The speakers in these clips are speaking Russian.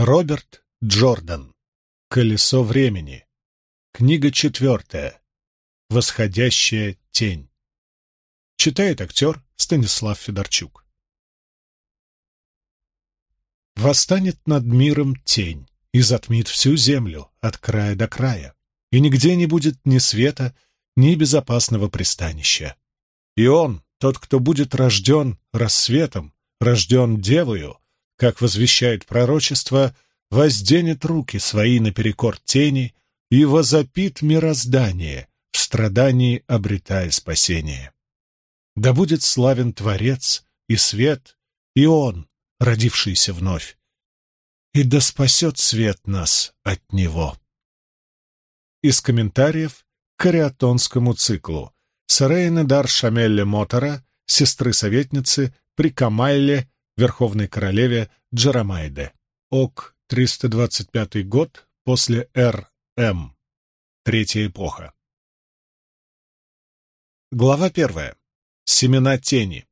Роберт Джордан. Колесо времени. Книга четвертая. Восходящая тень. Читает актер Станислав Федорчук. Восстанет над миром тень и затмит всю землю от края до края, и нигде не будет ни света, ни безопасного пристанища. И он, тот, кто будет рожден рассветом, рожден девою, как возвещает пророчество, возденет руки свои наперекор тени и возопит мироздание, в страдании обретая спасение. Да будет славен Творец и свет, и Он, родившийся вновь, и да спасет свет нас от Него. Из комментариев к кариатонскому циклу Сарейны Дар Шамелле Мотора, сестры-советницы при Камайле, Верховной Королеве Джарамайде. ОК 325 год после Р.М. Третья эпоха. Глава первая. Семена тени.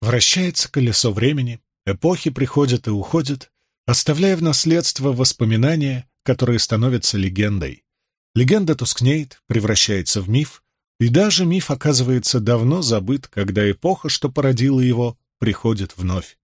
Вращается колесо времени, эпохи приходят и уходят, оставляя в наследство воспоминания, которые становятся легендой. Легенда тускнеет, превращается в миф, и даже миф оказывается давно забыт, когда эпоха, что породила его, приходит вновь.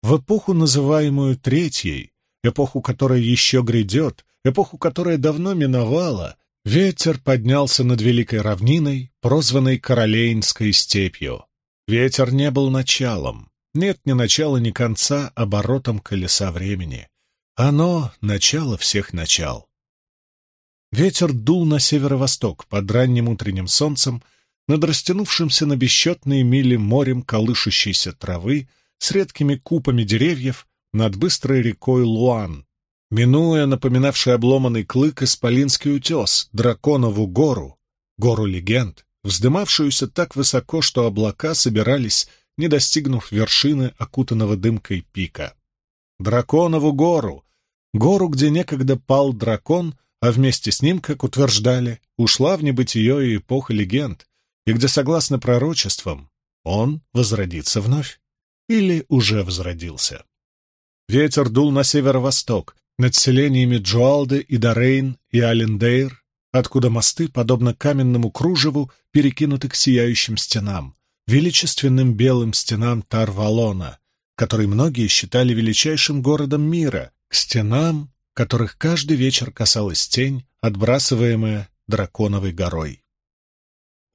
В эпоху, называемую Третьей, эпоху, которая еще грядет, эпоху, которая давно миновала, ветер поднялся над великой равниной, прозванной Королейнской степью. Ветер не был началом. Нет ни начала, ни конца оборотом колеса времени. Оно — начало всех начал. Ветер дул на северо-восток под ранним утренним солнцем, над растянувшимся на бесчетные мили морем колышущейся травы, с редкими купами деревьев над быстрой рекой Луан, минуя напоминавший обломанный клык исполинский утес, драконову гору, гору легенд, вздымавшуюся так высоко, что облака собирались, не достигнув вершины окутанного дымкой пика. Драконову гору, гору, где некогда пал дракон, а вместе с ним, как утверждали, ушла в небытие и эпоха легенд, и где, согласно пророчествам, он возродится вновь или уже возродился. Ветер дул на северо-восток, над селениями Джоалды и Дорейн и Алендейр, откуда мосты, подобно каменному кружеву, перекинуты к сияющим стенам, величественным белым стенам Тарвалона, который многие считали величайшим городом мира, к стенам, которых каждый вечер касалась тень, отбрасываемая драконовой горой.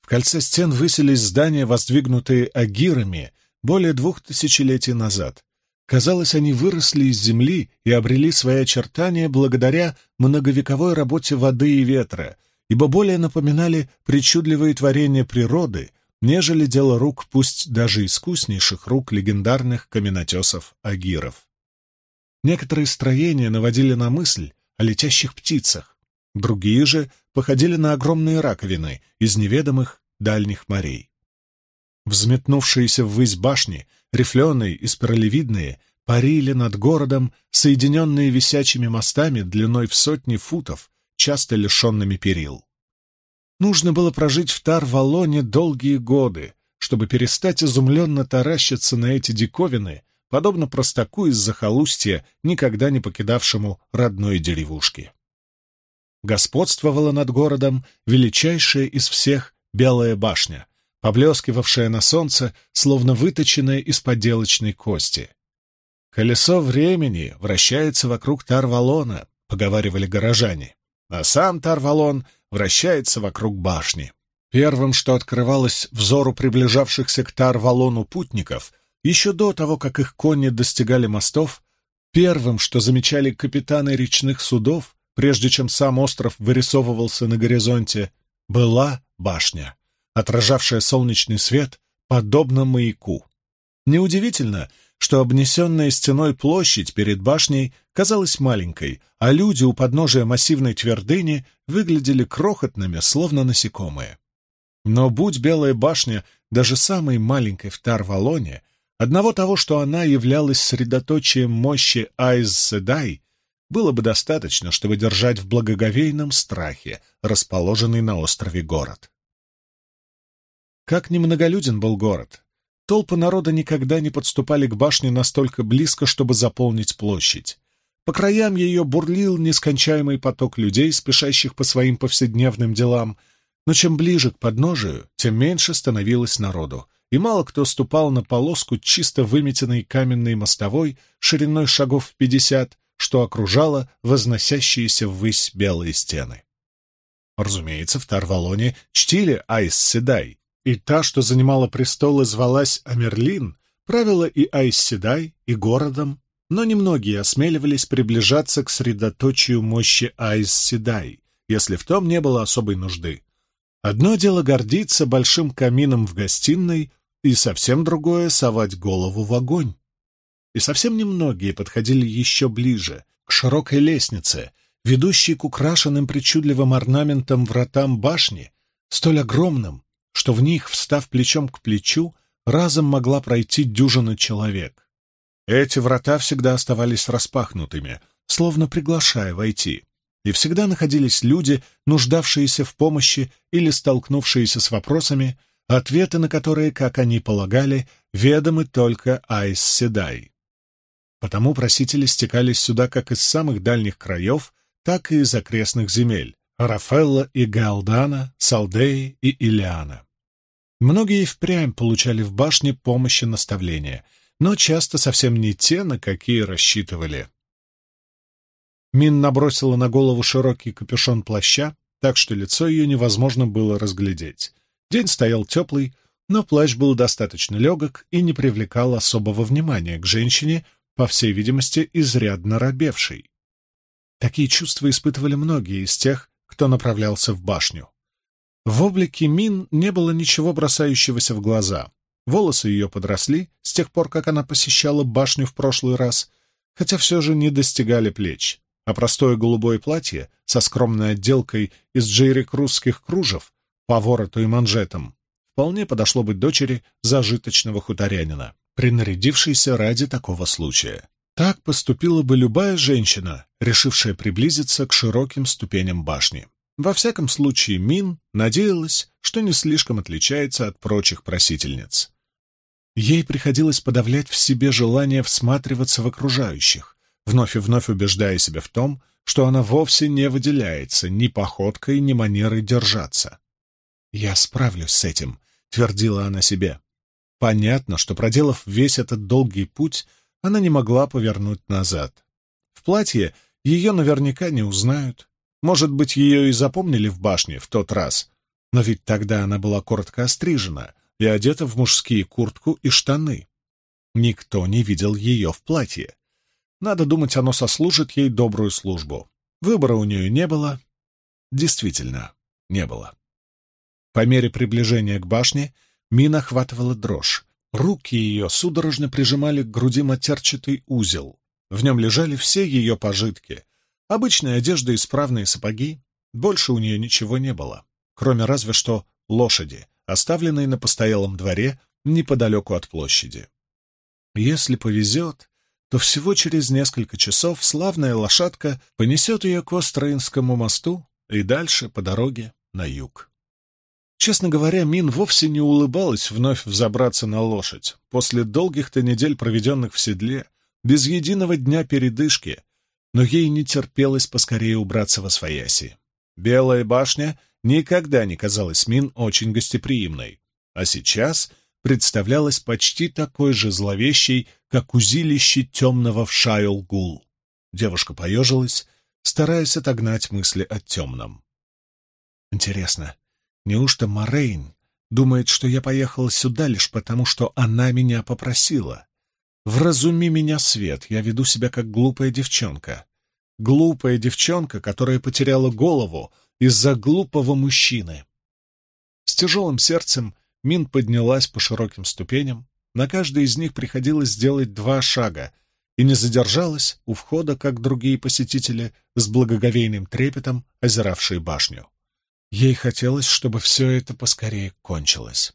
В кольце стен высились здания, воздвигнутые агирами более двух тысячелетий назад. Казалось, они выросли из земли и обрели свои очертания благодаря многовековой работе воды и ветра, ибо более напоминали причудливые творения природы, нежели дело рук пусть даже искуснейших рук легендарных каменотесов-агиров. Некоторые строения наводили на мысль о летящих птицах, другие же походили на огромные раковины из неведомых дальних морей. Взметнувшиеся ввысь башни, рифленые и спиралевидные, парили над городом, соединенные висячими мостами длиной в сотни футов, часто лишенными перил. Нужно было прожить в Тар-Валоне долгие годы, чтобы перестать изумленно таращиться на эти диковины, подобно простаку из захолустья, никогда не покидавшему родной деревушки. Господствовала над городом величайшая из всех Белая башня, поблескивавшая на солнце, словно выточенная из поделочной кости. «Колесо времени вращается вокруг Тарвалона», — поговаривали горожане, а сам Тарвалон вращается вокруг башни. Первым, что открывалось взору приближавшихся к Тарвалону путников, еще до того, как их кони достигали мостов, первым, что замечали капитаны речных судов, прежде чем сам остров вырисовывался на горизонте, была башня отражавшая солнечный свет, подобно маяку. Неудивительно, что обнесенная стеной площадь перед башней казалась маленькой, а люди у подножия массивной твердыни выглядели крохотными, словно насекомые. Но будь Белая башня даже самой маленькой в Тарвалоне, одного того, что она являлась средоточием мощи Айз-Седай, было бы достаточно, чтобы держать в благоговейном страхе расположенный на острове город. Как немноголюден был город. Толпы народа никогда не подступали к башне настолько близко, чтобы заполнить площадь. По краям ее бурлил нескончаемый поток людей, спешащих по своим повседневным делам, но чем ближе к подножию, тем меньше становилось народу, и мало кто ступал на полоску чисто выметенной каменной мостовой шириной шагов в пятьдесят, что окружало возносящиеся ввысь белые стены. Разумеется, в Тарвалоне чтили Айс Седай, и та, что занимала престол и звалась Амерлин, правила и Айс Седай, и городом, но немногие осмеливались приближаться к средоточию мощи Айс Седай, если в том не было особой нужды. Одно дело гордиться большим камином в гостиной, и совсем другое — совать голову в огонь. И совсем немногие подходили еще ближе, к широкой лестнице, ведущей к украшенным причудливым орнаментом вратам башни, столь огромным, что в них, встав плечом к плечу, разом могла пройти дюжина человек. Эти врата всегда оставались распахнутыми, словно приглашая войти, и всегда находились люди, нуждавшиеся в помощи или столкнувшиеся с вопросами, ответы на которые, как они полагали, ведомы только Айс Седай. Потому просители стекались сюда как из самых дальних краев, так и из окрестных земель — Рафелла и Галдана, Салдеи и Илиана. Многие впрямь получали в башне помощь и наставления, но часто совсем не те, на какие рассчитывали. Мин набросила на голову широкий капюшон плаща, так что лицо ее невозможно было разглядеть. День стоял теплый, но плащ был достаточно легок и не привлекал особого внимания к женщине, по всей видимости, изрядно робевшей. Такие чувства испытывали многие из тех, кто направлялся в башню. В облике Мин не было ничего бросающегося в глаза. Волосы ее подросли с тех пор, как она посещала башню в прошлый раз, хотя все же не достигали плеч, а простое голубое платье со скромной отделкой из джейрекрузских кружев по вороту и манжетам, вполне подошло быть дочери зажиточного хуторянина, принарядившейся ради такого случая. Так поступила бы любая женщина, решившая приблизиться к широким ступеням башни. Во всяком случае, Мин надеялась, что не слишком отличается от прочих просительниц. Ей приходилось подавлять в себе желание всматриваться в окружающих, вновь и вновь убеждая себя в том, что она вовсе не выделяется ни походкой, ни манерой держаться. «Я справлюсь с этим», — твердила она себе. Понятно, что, проделав весь этот долгий путь, она не могла повернуть назад. В платье ее наверняка не узнают. Может быть, ее и запомнили в башне в тот раз, но ведь тогда она была коротко острижена и одета в мужские куртку и штаны. Никто не видел ее в платье. Надо думать, оно сослужит ей добрую службу. Выбора у нее не было. Действительно, не было. По мере приближения к башне Мина охватывала дрожь. Руки ее судорожно прижимали к груди матерчатый узел. В нем лежали все ее пожитки. Обычная одежда и исправные сапоги. Больше у нее ничего не было, кроме разве что лошади, оставленной на постоялом дворе неподалеку от площади. Если повезет, то всего через несколько часов славная лошадка понесет ее к Остроинскому мосту и дальше по дороге на юг. Честно говоря, Мин вовсе не улыбалась вновь взобраться на лошадь. После долгих-то недель, проведенных в седле, без единого дня передышки, но ей не терпелось поскорее убраться восвояси. Белая башня никогда не казалась Мин очень гостеприимной, а сейчас представлялась почти такой же зловещей, как узилище темного в Шайл-Гул. Девушка поежилась, стараясь отогнать мысли о темном. Интересно, Неужто Морейн думает, что я поехала сюда лишь потому, что она меня попросила? Вразуми меня, Свет, я веду себя как глупая девчонка. Глупая девчонка, которая потеряла голову из-за глупого мужчины. С тяжелым сердцем Мин поднялась по широким ступеням. На каждой из них приходилось сделать два шага и не задержалась у входа, как другие посетители, с благоговейным трепетом озиравшие башню. Ей хотелось, чтобы все это поскорее кончилось.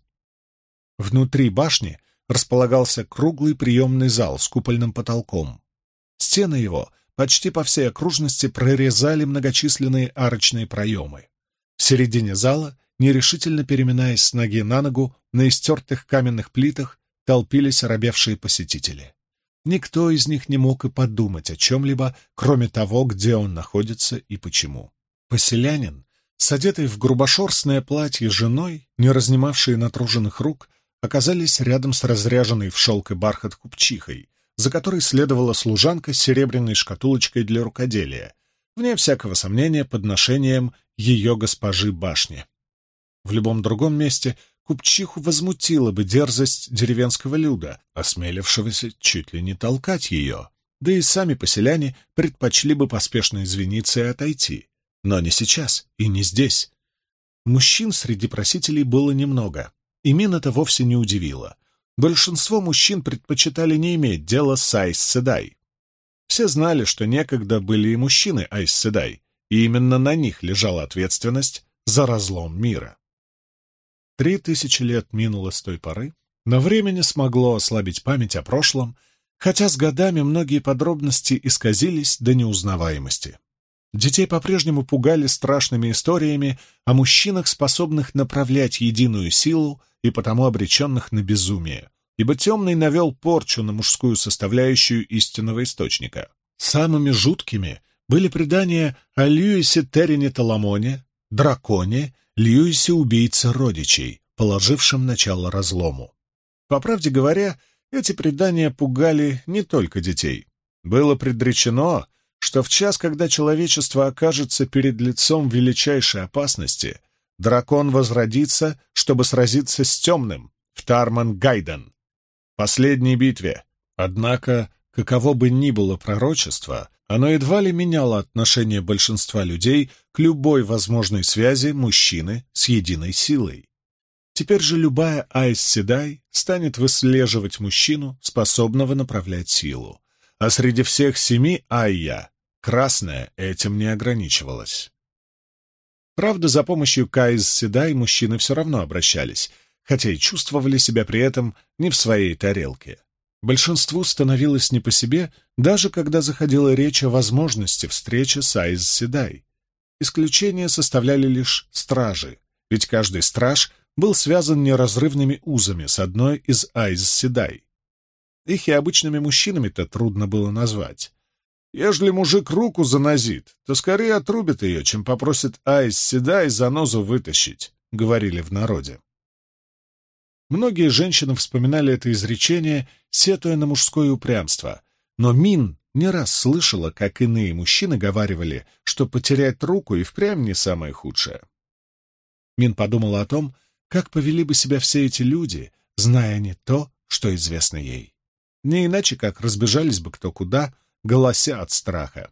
Внутри башни располагался круглый приемный зал с купольным потолком. Стены его почти по всей окружности прорезали многочисленные арочные проемы. В середине зала, нерешительно переминаясь с ноги на ногу на истертых каменных плитах, толпились оробевшие посетители. Никто из них не мог и подумать о чем-либо, кроме того, где он находится и почему. Поселянин, с одетой в грубошерстное платье женой, не разнимавшие натруженных рук, оказались рядом с разряженной в шелк и бархат купчихой, за которой следовала служанка с серебряной шкатулочкой для рукоделия, вне всякого сомнения подношением ее госпожи башни. В любом другом месте купчиху возмутила бы дерзость деревенского люда, осмелившегося чуть ли не толкать ее, да и сами поселяне предпочли бы поспешно извиниться и отойти. Но не сейчас и не здесь. Мужчин среди просителей было немного, и Мин это вовсе не удивило. Большинство мужчин предпочитали не иметь дела с Айс Седай. Все знали, что некогда были и мужчины Айс Седай, и именно на них лежала ответственность за разлом мира. Три тысячи лет минуло с той поры, но время не смогло ослабить память о прошлом, хотя с годами многие подробности исказились до неузнаваемости. Детей по-прежнему пугали страшными историями о мужчинах, способных направлять единую силу и потому обреченных на безумие, ибо темный навел порчу на мужскую составляющую истинного источника. Самыми жуткими были предания о Льюисе Террине Таламоне, драконе, Льюисе убийце родичей, положившем начало разлому. По правде говоря, эти предания пугали не только детей. Было предречено, что в час, когда человечество окажется перед лицом величайшей опасности, дракон возродится, чтобы сразиться с темным, в Тарман Гайден, последней битве. Однако, каково бы ни было пророчество, оно едва ли меняло отношение большинства людей к любой возможной связи мужчины с единой силой. Теперь же любая Айс Седай станет выслеживать мужчину, способного направлять силу. А среди всех семи Айя Красная этим не ограничивалась. Правда, за помощью Кайз Седай мужчины все равно обращались, хотя и чувствовали себя при этом не в своей тарелке. Большинству становилось не по себе, даже когда заходила речь о возможности встречи с Айз Седай. Исключение составляли лишь стражи, ведь каждый страж был связан неразрывными узами с одной из Айз Седай. Их и обычными мужчинами-то трудно было назвать. Ежели мужик руку занозит, то скорее отрубит ее, чем попросит Айс седа и занозу вытащить, — говорили в народе. Многие женщины вспоминали это изречение, сетуя на мужское упрямство, но Мин не раз слышала, как иные мужчины говаривали, что потерять руку и впрямь не самое худшее. Мин подумала о том, как повели бы себя все эти люди, зная не то, что известно ей. Не иначе, как разбежались бы кто куда, голося от страха.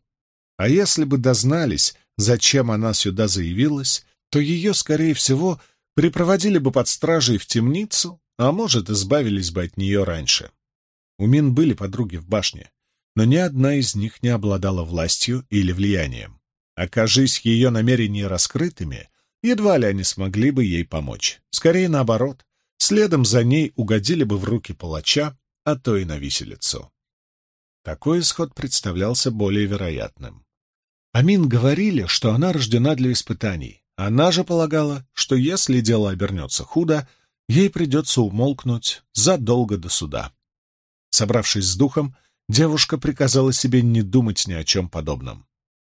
А если бы дознались, зачем она сюда заявилась, то ее, скорее всего, припроводили бы под стражей в темницу, а может, избавились бы от нее раньше. У Мин были подруги в башне, но ни одна из них не обладала властью или влиянием. Окажись ее намерения раскрытыми, едва ли они смогли бы ей помочь. Скорее наоборот, следом за ней угодили бы в руки палача, а то и на виселицу. Такой исход представлялся более вероятным. Амин говорили, что она рождена для испытаний. Она же полагала, что если дело обернется худо, ей придется умолкнуть задолго до суда. Собравшись с духом, девушка приказала себе не думать ни о чем подобном.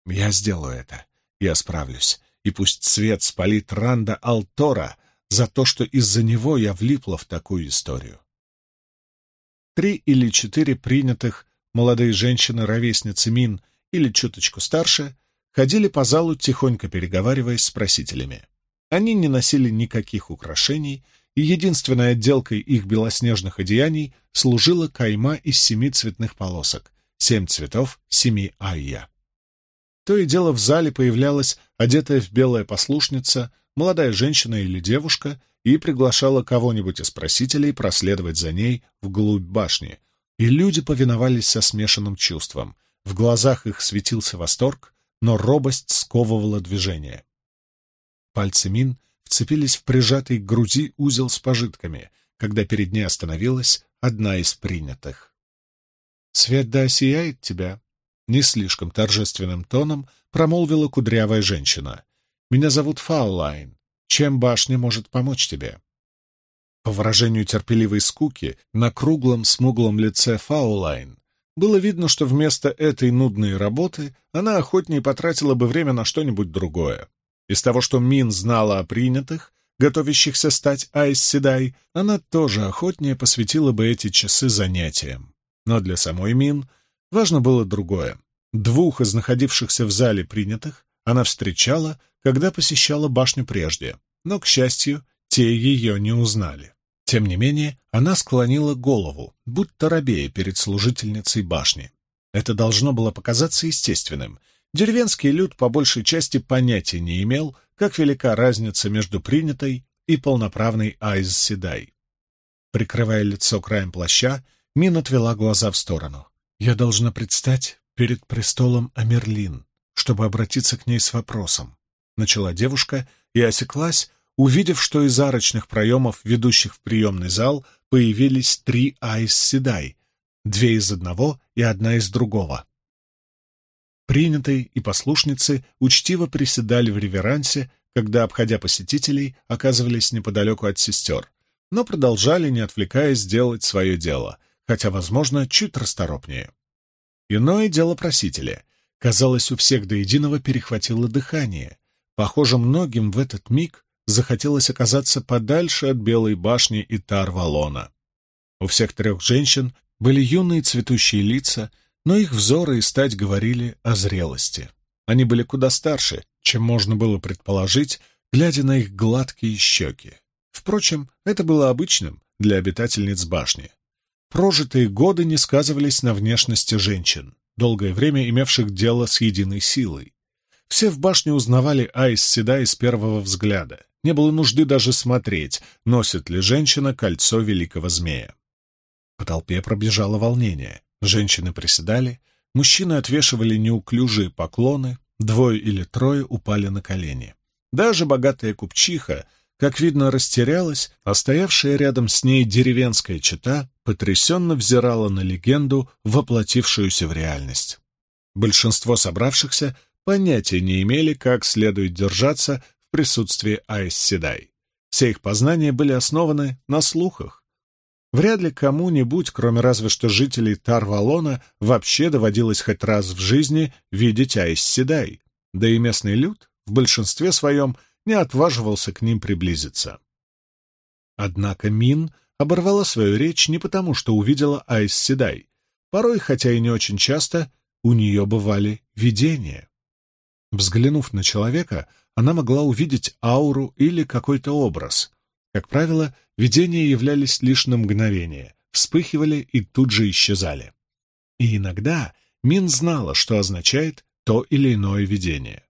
«Я сделаю это. Я справлюсь. И пусть свет спалит Ранда Алтора за то, что из-за него я влипла в такую историю». Три или четыре принятых молодые женщины, ровесницы Мин или чуточку старше, ходили по залу, тихонько переговариваясь с просителями. Они не носили никаких украшений, и единственной отделкой их белоснежных одеяний служила кайма из семи цветных полосок, семь цветов семи айя. То и дело в зале появлялась одетая в белая послушница, молодая женщина или девушка, и приглашала кого-нибудь из просителей проследовать за ней вглубь башни, и люди повиновались со смешанным чувством. В глазах их светился восторг, но робость сковывала движение. Пальцы Мин вцепились в прижатый к груди узел с пожитками, когда перед ней остановилась одна из принятых. «Свет да осияет тебя», — не слишком торжественным тоном промолвила кудрявая женщина. «Меня зовут Фаулайн. Чем башня может помочь тебе?» По выражению терпеливой скуки на круглом смуглом лице Фаулайн было видно, что вместо этой нудной работы она охотнее потратила бы время на что-нибудь другое. Из того, что Мин знала о принятых, готовящихся стать Айс Седай, она тоже охотнее посвятила бы эти часы занятиям. Но для самой Мин важно было другое. Двух из находившихся в зале принятых она встречала, когда посещала башню прежде, но, к счастью, те ее не узнали. Тем не менее, она склонила голову, будто робея перед служительницей башни. Это должно было показаться естественным. Деревенский люд по большей части понятия не имел, как велика разница между принятой и полноправной Айз Седай. Прикрывая лицо краем плаща, Мин отвела глаза в сторону. «Я должна предстать перед престолом Амерлин, чтобы обратиться к ней с вопросом», — начала девушка и осеклась, увидев, что из арочных проемов, ведущих в приемный зал, появились три Айс Седай, две из одного и одна из другого. Принятые и послушницы учтиво приседали в реверансе, когда, обходя посетителей, оказывались неподалеку от сестер, но продолжали, не отвлекаясь, делать свое дело, хотя, возможно, чуть расторопнее. Иное дело просители. Казалось, у всех до единого перехватило дыхание. Похоже, многим в этот миг захотелось оказаться подальше от Белой башни и Тарвалона. У всех трех женщин были юные цветущие лица, но их взоры и стать говорили о зрелости. Они были куда старше, чем можно было предположить, глядя на их гладкие щеки. Впрочем, это было обычным для обитательниц башни. Прожитые годы не сказывались на внешности женщин, долгое время имевших дело с единой силой. Все в башне узнавали Айс Седа с первого взгляда. Не было нужды даже смотреть, носит ли женщина кольцо великого змея. По толпе пробежало волнение. Женщины приседали, мужчины отвешивали неуклюжие поклоны, двое или трое упали на колени. Даже богатая купчиха, как видно, растерялась, а стоявшая рядом с ней деревенская чета потрясенно взирала на легенду, воплотившуюся в реальность. Большинство собравшихся понятия не имели, как следует держаться в присутствии Айс. Все их познания были основаны на слухах. Вряд ли кому-нибудь, кроме разве что жителей Тарвалона, вообще доводилось хоть раз в жизни видеть Айс да и местный люд в большинстве своем не отваживался к ним приблизиться. Однако Мин оборвала свою речь не потому, что увидела Айс. Порой, хотя и не очень часто, у нее бывали видения. Взглянув на человека, она могла увидеть ауру или какой-то образ. Как правило, видения являлись лишь на мгновение, вспыхивали и тут же исчезали. И иногда Мин знала, что означает то или иное видение.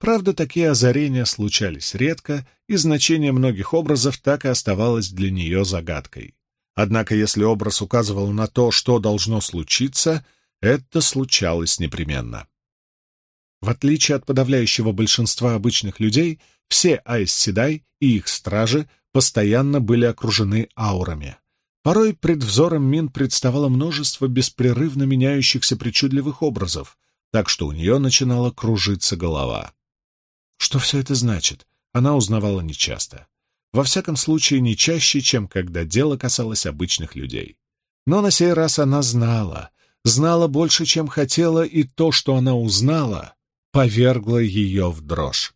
Правда, такие озарения случались редко, и значение многих образов так и оставалось для нее загадкой. Однако, если образ указывал на то, что должно случиться, это случалось непременно. В отличие от подавляющего большинства обычных людей, все Айс-Седай и их стражи постоянно были окружены аурами. Порой пред взором Мин представало множество беспрерывно меняющихся причудливых образов, так что у нее начинала кружиться голова. Что все это значит, она узнавала нечасто. Во всяком случае, не чаще, чем когда дело касалось обычных людей. Но на сей раз она знала, знала больше, чем хотела, и то, что она узнала, повергло ее в дрожь.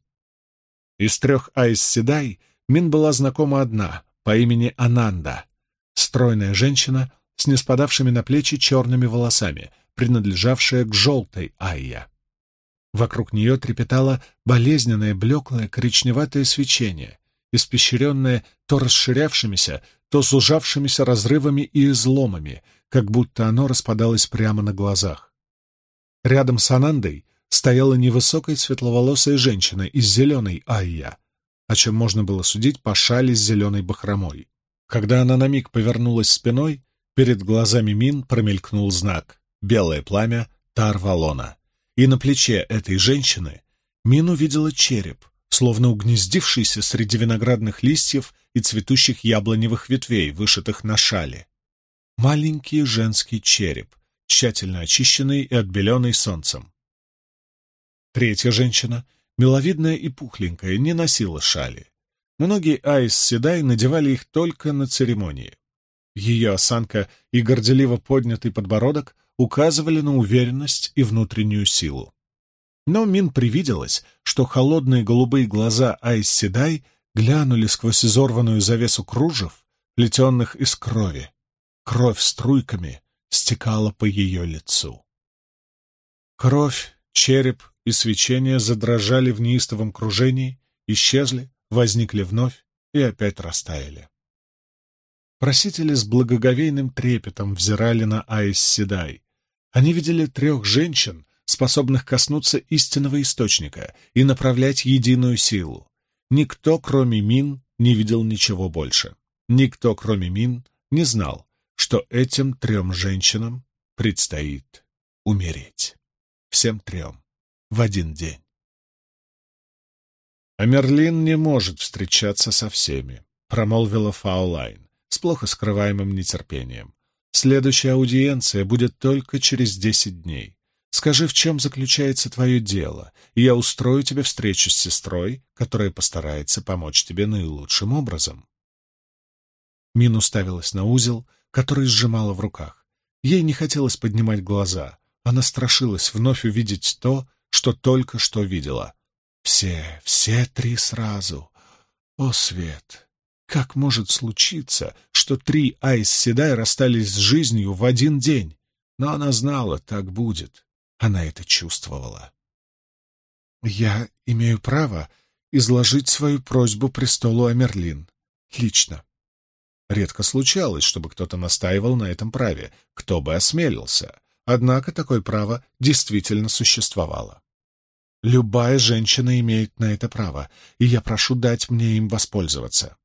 Из трех Айс Седай Мин была знакома одна, по имени Ананда, стройная женщина с неспадавшими на плечи черными волосами, принадлежавшая к желтой Айя. Вокруг нее трепетало болезненное, блеклое, коричневатое свечение, испещренное то расширявшимися, то сужавшимися разрывами и изломами, как будто оно распадалось прямо на глазах. Рядом с Анандой стояла невысокая светловолосая женщина из зеленой Айя, о чем можно было судить по шали с зеленой бахромой. Когда она на миг повернулась спиной, перед глазами Мин промелькнул знак — белое пламя Тарвалона. И на плече этой женщины Мин увидела череп, словно угнездившийся среди виноградных листьев и цветущих яблоневых ветвей, вышитых на шале. Маленький женский череп, тщательно очищенный и отбеленный солнцем. Третья женщина, миловидная и пухленькая, не носила шали. Многие Айс Седай надевали их только на церемонии. Ее осанка и горделиво поднятый подбородок указывали на уверенность и внутреннюю силу. Но Мин привиделось, что холодные голубые глаза Айс Седай глянули сквозь изорванную завесу кружев, плетенных из крови. Кровь струйками стекала по ее лицу. Кровь, череп и свечение задрожали в неистовом кружении, исчезли, возникли вновь и опять растаяли. Просители с благоговейным трепетом взирали на Айс Седай. Они видели трех женщин, способных коснуться истинного источника и направлять единую силу. Никто, кроме Мин, не видел ничего больше. Никто, кроме Мин, не знал, что этим трем женщинам предстоит умереть. Всем трем. В один день. «А Мерлин не может встречаться со всеми», — промолвила Фаулайн с плохо скрываемым нетерпением. «Следующая аудиенция будет только через десять дней. Скажи, в чем заключается твое дело, и я устрою тебе встречу с сестрой, которая постарается помочь тебе наилучшим образом». Мин уставилась на узел, который сжимала в руках. Ей не хотелось поднимать глаза. Она страшилась вновь увидеть то, что только что видела. Все, все три сразу. О, Свет! Как может случиться, что три Айс Седай расстались с жизнью в один день? Но она знала, так будет. Она это чувствовала. «Я имею право изложить свою просьбу престолу Амерлин. Лично». Редко случалось, чтобы кто-то настаивал на этом праве, кто бы осмелился. Однако такое право действительно существовало. Любая женщина имеет на это право, и я прошу дать мне им воспользоваться.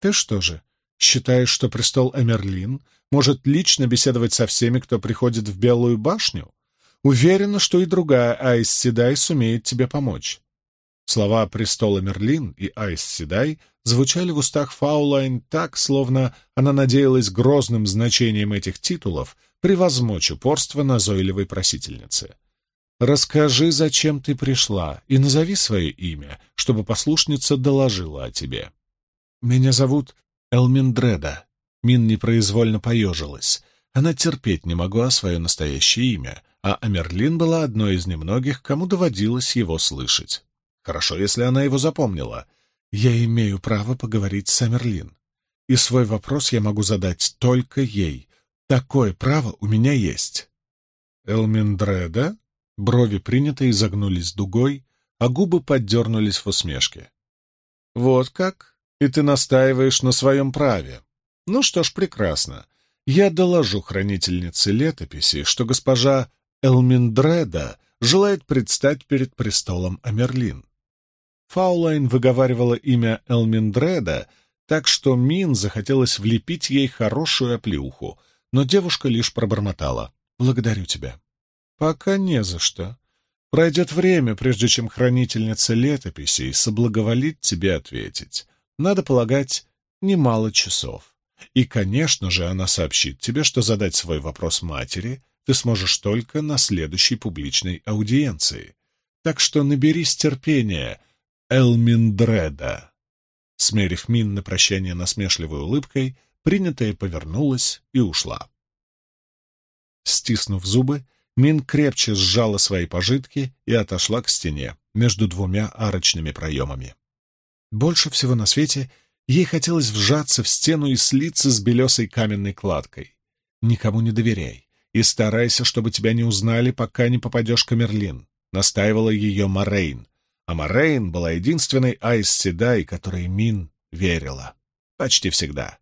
Ты что же, считаешь, что престол Эмерлин может лично беседовать со всеми, кто приходит в Белую башню? Уверена, что и другая Айс Седай сумеет тебе помочь. Слова престола Эмерлин и Айс Седай звучали в устах Фаулайн так, словно она надеялась грозным значением этих титулов превозмочь упорство назойливой просительницы. «Расскажи, зачем ты пришла, и назови свое имя, чтобы послушница доложила о тебе». «Меня зовут Элминдреда». Мин непроизвольно поежилась. Она терпеть не могла свое настоящее имя, а Амерлин была одной из немногих, кому доводилось его слышать. Хорошо, если она его запомнила. Я имею право поговорить с Амерлин. И свой вопрос я могу задать только ей. Такое право у меня есть. Элминдреда? Брови приняты и загнулись дугой, а губы поддернулись в усмешке. Вот как? и ты настаиваешь на своем праве. Ну что ж, прекрасно. Я доложу хранительнице летописи, что госпожа Элминдреда желает предстать перед престолом Амерлин. Фаулайн выговаривала имя Элминдреда, так что Мин захотелось влепить ей хорошую оплеуху, но девушка лишь пробормотала. «Благодарю тебя». «Пока не за что. Пройдет время, прежде чем хранительница летописей соблаговолит тебе ответить надо полагать, немало часов. И, конечно же, она сообщит тебе, что задать свой вопрос матери ты сможешь только на следующей публичной аудиенции. Так что наберись терпения, Элминдреда. Смерив Мин на прощание насмешливой улыбкой, принятая повернулась и ушла. Стиснув зубы, Мин крепче сжала свои пожитки и отошла к стене между двумя арочными проемами. Больше всего на свете ей хотелось вжаться в стену и слиться с белесой каменной кладкой. Никому не доверяй и старайся, чтобы тебя не узнали, пока не попадешь к Мерлин, настаивала ее Морейн. А Морейн была единственной Айс Седай, которой Мин верила. Почти всегда.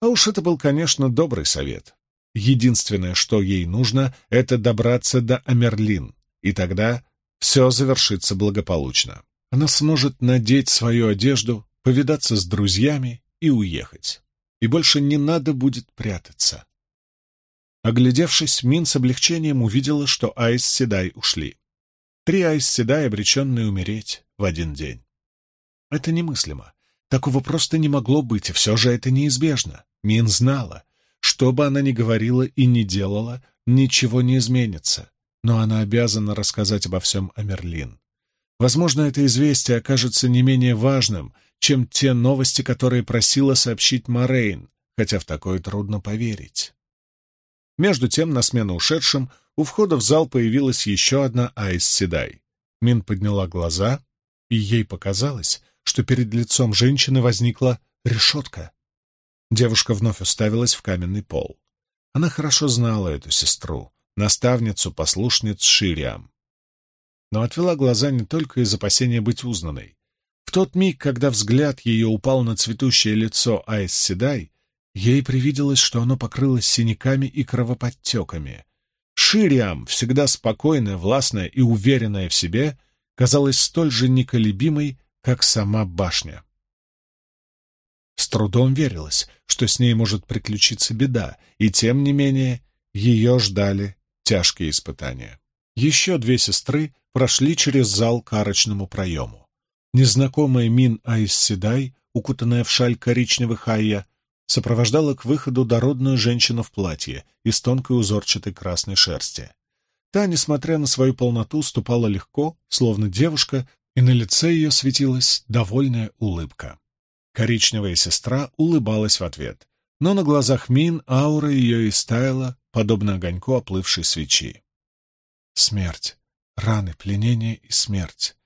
А уж это был, конечно, добрый совет. Единственное, что ей нужно, это добраться до Амерлин, и тогда все завершится благополучно она сможет надеть свою одежду, повидаться с друзьями и уехать. И больше не надо будет прятаться. Оглядевшись, Мин с облегчением увидела, что Айс Седай ушли. Три Айс Седай, обреченные умереть в один день. Это немыслимо. Такого просто не могло быть, и все же это неизбежно. Мин знала, что бы она ни говорила и ни делала, ничего не изменится. Но она обязана рассказать обо всем Амерлин. Возможно, это известие окажется не менее важным, чем те новости, которые просила сообщить Морейн, хотя в такое трудно поверить. Между тем, на смену ушедшим, у входа в зал появилась еще одна Айс Седай. Мин подняла глаза, и ей показалось, что перед лицом женщины возникла решетка. Девушка вновь уставилась в каменный пол. Она хорошо знала эту сестру, наставницу послушниц Шириам. Но отвела глаза не только из опасения быть узнанной. В тот миг, когда взгляд ее упал на цветущее лицо Айс Седай, ей привиделось, что оно покрылось синяками и кровоподтеками. Шириам, всегда спокойная, властная и уверенная в себе, казалась столь же неколебимой, как сама башня. С трудом верилось, что с ней может приключиться беда, и тем не менее ее ждали тяжкие испытания. Еще две сестры прошли через зал к арочному проему. Незнакомая Мин Айс Седай, укутанная в шаль коричневых айя, сопровождала к выходу дородную женщину в платье из тонкой узорчатой красной шерсти. Та, несмотря на свою полноту, ступала легко, словно девушка, и на лице ее светилась довольная улыбка. Коричневая сестра улыбалась в ответ, но на глазах Мин аура ее истаяла, подобно огоньку оплывшей свечи. Смерть, раны, пленение и смерть.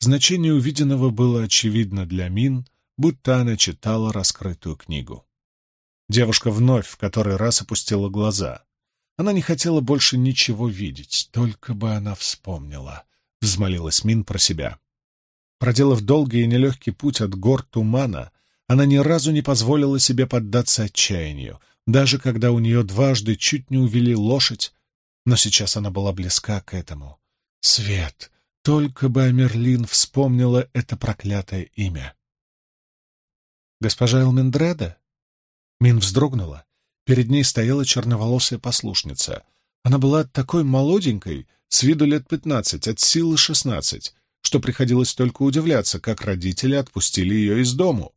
Значение увиденного было очевидно для Мин, будто она читала раскрытую книгу. Девушка вновь в который раз опустила глаза. Она не хотела больше ничего видеть, только бы она вспомнила, — взмолилась Мин про себя. Проделав долгий и нелегкий путь от гор тумана, она ни разу не позволила себе поддаться отчаянию, даже когда у нее дважды чуть не увели лошадь, но сейчас она была близка к этому. Свет! Только бы Амерлин вспомнила это проклятое имя. «Госпожа Элмендреда?» Мин вздрогнула. Перед ней стояла черноволосая послушница. Она была такой молоденькой, с виду лет пятнадцать, от силы шестнадцать, что приходилось только удивляться, как родители отпустили ее из дому.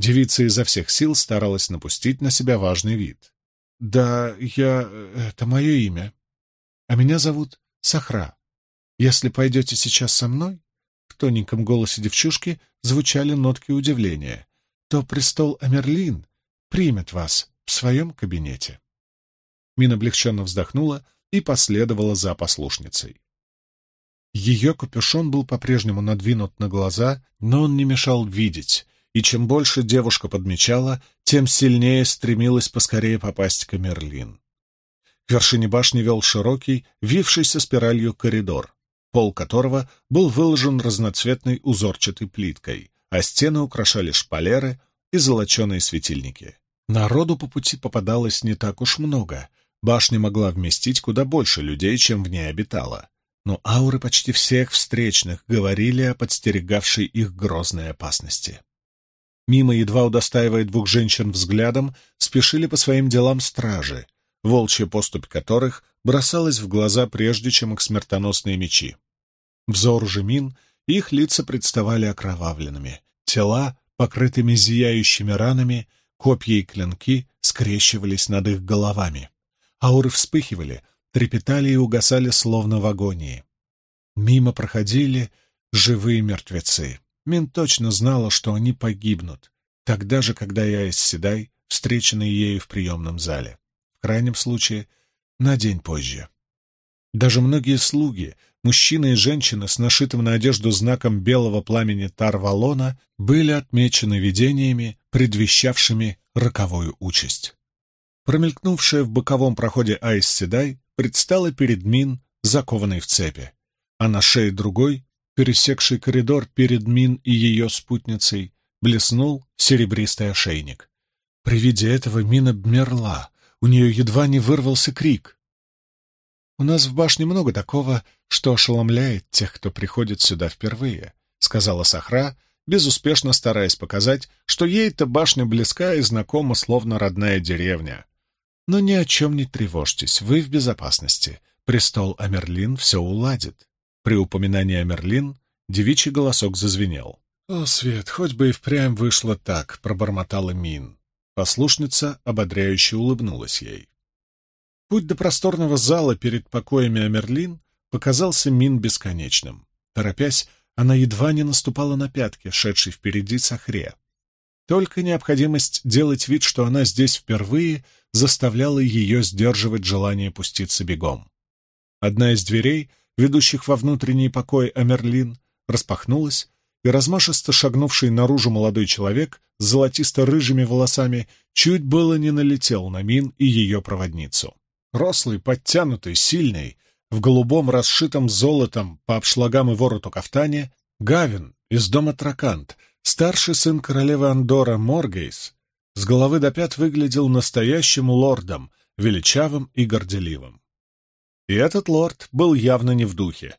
Девица изо всех сил старалась напустить на себя важный вид. «Да, я... это мое имя. А меня зовут Сахра. Если пойдете сейчас со мной...» В тоненьком голосе девчушки звучали нотки удивления. «То престол Амерлин примет вас в своем кабинете». Мин облегченно вздохнула и последовала за послушницей. Ее капюшон был по-прежнему надвинут на глаза, но он не мешал видеть, и чем больше девушка подмечала, тем сильнее стремилась поскорее попасть к Мерлин. К вершине башни вел широкий, вившийся спиралью коридор, пол которого был выложен разноцветной узорчатой плиткой, а стены украшали шпалеры и золоченые светильники. Народу по пути попадалось не так уж много, башня могла вместить куда больше людей, чем в ней обитала, но ауры почти всех встречных говорили о подстерегавшей их грозной опасности. Мимо, едва удостаивая двух женщин взглядом, спешили по своим делам стражи, волчья поступь которых бросалась в глаза прежде, чем их смертоносные мечи. Взор же мин, их лица представали окровавленными, тела, покрытыми зияющими ранами, копья и клинки скрещивались над их головами. Ауры вспыхивали, трепетали и угасали, словно в агонии. Мимо проходили живые мертвецы. Мин точно знала, что они погибнут, тогда же, когда я из Седай, встреченный ею в приемном зале. В крайнем случае, на день позже. Даже многие слуги, мужчины и женщины с нашитым на одежду знаком белого пламени Тарвалона, были отмечены видениями, предвещавшими роковую участь. Промелькнувшая в боковом проходе Айс Седай предстала перед Мин, закованной в цепи, а на шее другой пересекший коридор перед Мин и ее спутницей, блеснул серебристый ошейник. При виде этого Мин обмерла, у нее едва не вырвался крик. «У нас в башне много такого, что ошеломляет тех, кто приходит сюда впервые», — сказала Сахра, безуспешно стараясь показать, что ей-то башня близка и знакома, словно родная деревня. «Но ни о чем не тревожьтесь, вы в безопасности. Престол Амерлин все уладит». При упоминании о Мерлин девичий голосок зазвенел. «О, Свет, хоть бы и впрямь вышло так», — пробормотала Мин. Послушница ободряюще улыбнулась ей. Путь до просторного зала перед покоями Амерлин показался Мин бесконечным. Торопясь, она едва не наступала на пятки, шедшей впереди Сахре. Только необходимость делать вид, что она здесь впервые, заставляла ее сдерживать желание пуститься бегом. Одна из дверей, ведущих во внутренний покой Амерлин, распахнулась, и размашисто шагнувший наружу молодой человек с золотисто-рыжими волосами чуть было не налетел на Мин и ее проводницу. Рослый, подтянутый, сильный, в голубом, расшитом золотом по обшлагам и вороту кафтане, Гавин из дома Тракант — Старший сын королевы Андора Моргейс с головы до пят выглядел настоящим лордом, величавым и горделивым. И этот лорд был явно не в духе.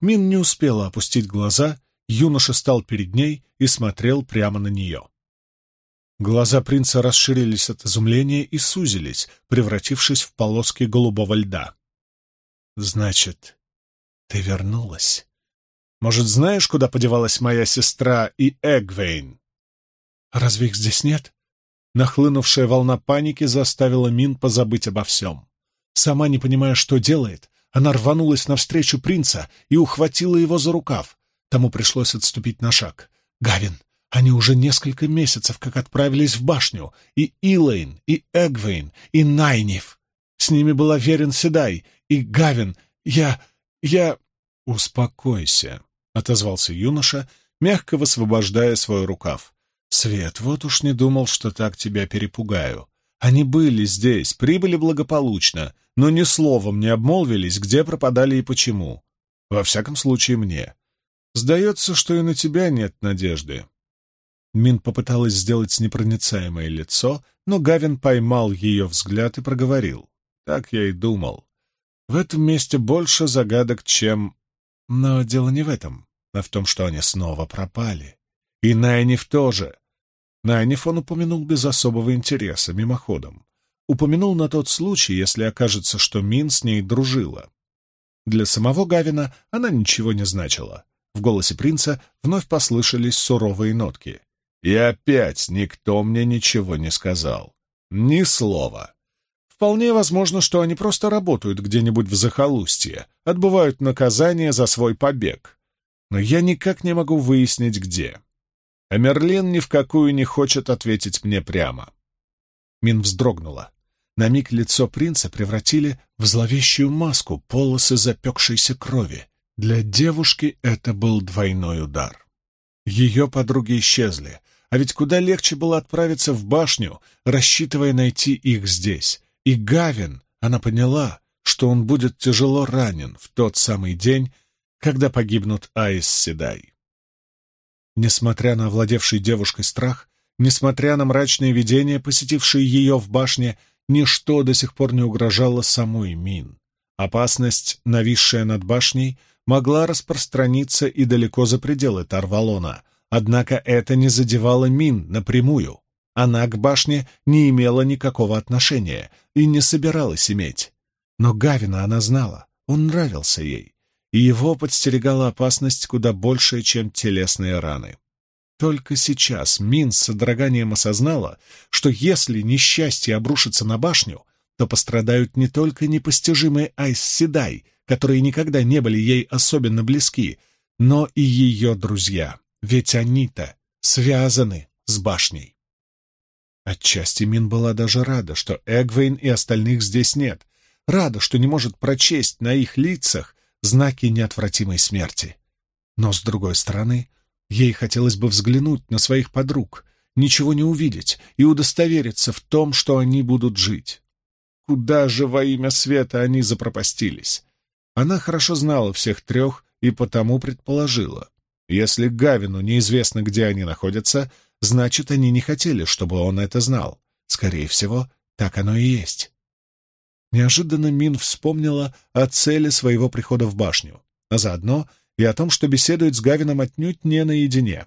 Мин не успела опустить глаза, юноша стал перед ней и смотрел прямо на нее. Глаза принца расширились от изумления и сузились, превратившись в полоски голубого льда. «Значит, ты вернулась?» Может, знаешь, куда подевалась моя сестра и Эгвейн?» «Разве их здесь нет?» Нахлынувшая волна паники заставила Мин позабыть обо всем. Сама не понимая, что делает, она рванулась навстречу принца и ухватила его за рукав. Тому пришлось отступить на шаг. «Гавин, они уже несколько месяцев как отправились в башню. И Илэйн, и Эгвейн, и Найниф. С ними была верен Седай. И Гавин, я... я...» «Успокойся», — отозвался юноша, мягко высвобождая свой рукав. «Свет, вот уж не думал, что так тебя перепугаю. Они были здесь, прибыли благополучно, но ни словом не обмолвились, где пропадали и почему. Во всяком случае, мне. Сдается, что и на тебя нет надежды». Мин попыталась сделать непроницаемое лицо, но Гавин поймал ее взгляд и проговорил. «Так я и думал. В этом месте больше загадок, чем но дело не в этом, а в том, что они снова пропали. И Найниф тоже. Найниф он упомянул без особого интереса, мимоходом. Упомянул на тот случай, если окажется, что Мин с ней дружила. Для самого Гавина она ничего не значила. В голосе принца вновь послышались суровые нотки. И опять никто мне ничего не сказал. Ни слова. Вполне возможно, что они просто работают где-нибудь в захолустье, отбывают наказание за свой побег. Но я никак не могу выяснить, где. А Мерлин ни в какую не хочет ответить мне прямо. Мин вздрогнула. На миг лицо принца превратили в зловещую маску полосы запекшейся крови. Для девушки это был двойной удар. Ее подруги исчезли, а ведь куда легче было отправиться в башню, рассчитывая найти их здесь. И Гавин, она поняла, что он будет тяжело ранен в тот самый день, когда погибнут Айс Седай. Несмотря на овладевший девушкой страх, несмотря на мрачные видения, посетившие ее в башне, ничто до сих пор не угрожало самой Мин. Опасность, нависшая над башней, могла распространиться и далеко за пределы Тарвалона, однако это не задевало Мин напрямую. Она к башне не имела никакого отношения и не собиралась иметь. Но Гавина она знала, он нравился ей, и его подстерегала опасность куда большая, чем телесные раны. Только сейчас Мин с содроганием осознала, что если несчастье обрушится на башню, то пострадают не только непостижимые Айс Седай, которые никогда не были ей особенно близки, но и ее друзья, ведь они-то связаны с башней. Отчасти Мин была даже рада, что Эгвейн и остальных здесь нет, рада, что не может прочесть на их лицах знаки неотвратимой смерти. Но, с другой стороны, ей хотелось бы взглянуть на своих подруг, ничего не увидеть и удостовериться в том, что они будут жить. Куда же во имя света они запропастились? Она хорошо знала всех трех и потому предположила. Если Гавину неизвестно, где они находятся, Значит, они не хотели, чтобы он это знал. Скорее всего, так оно и есть. Неожиданно Мин вспомнила о цели своего прихода в башню, а заодно и о том, что беседует с Гавином отнюдь не наедине.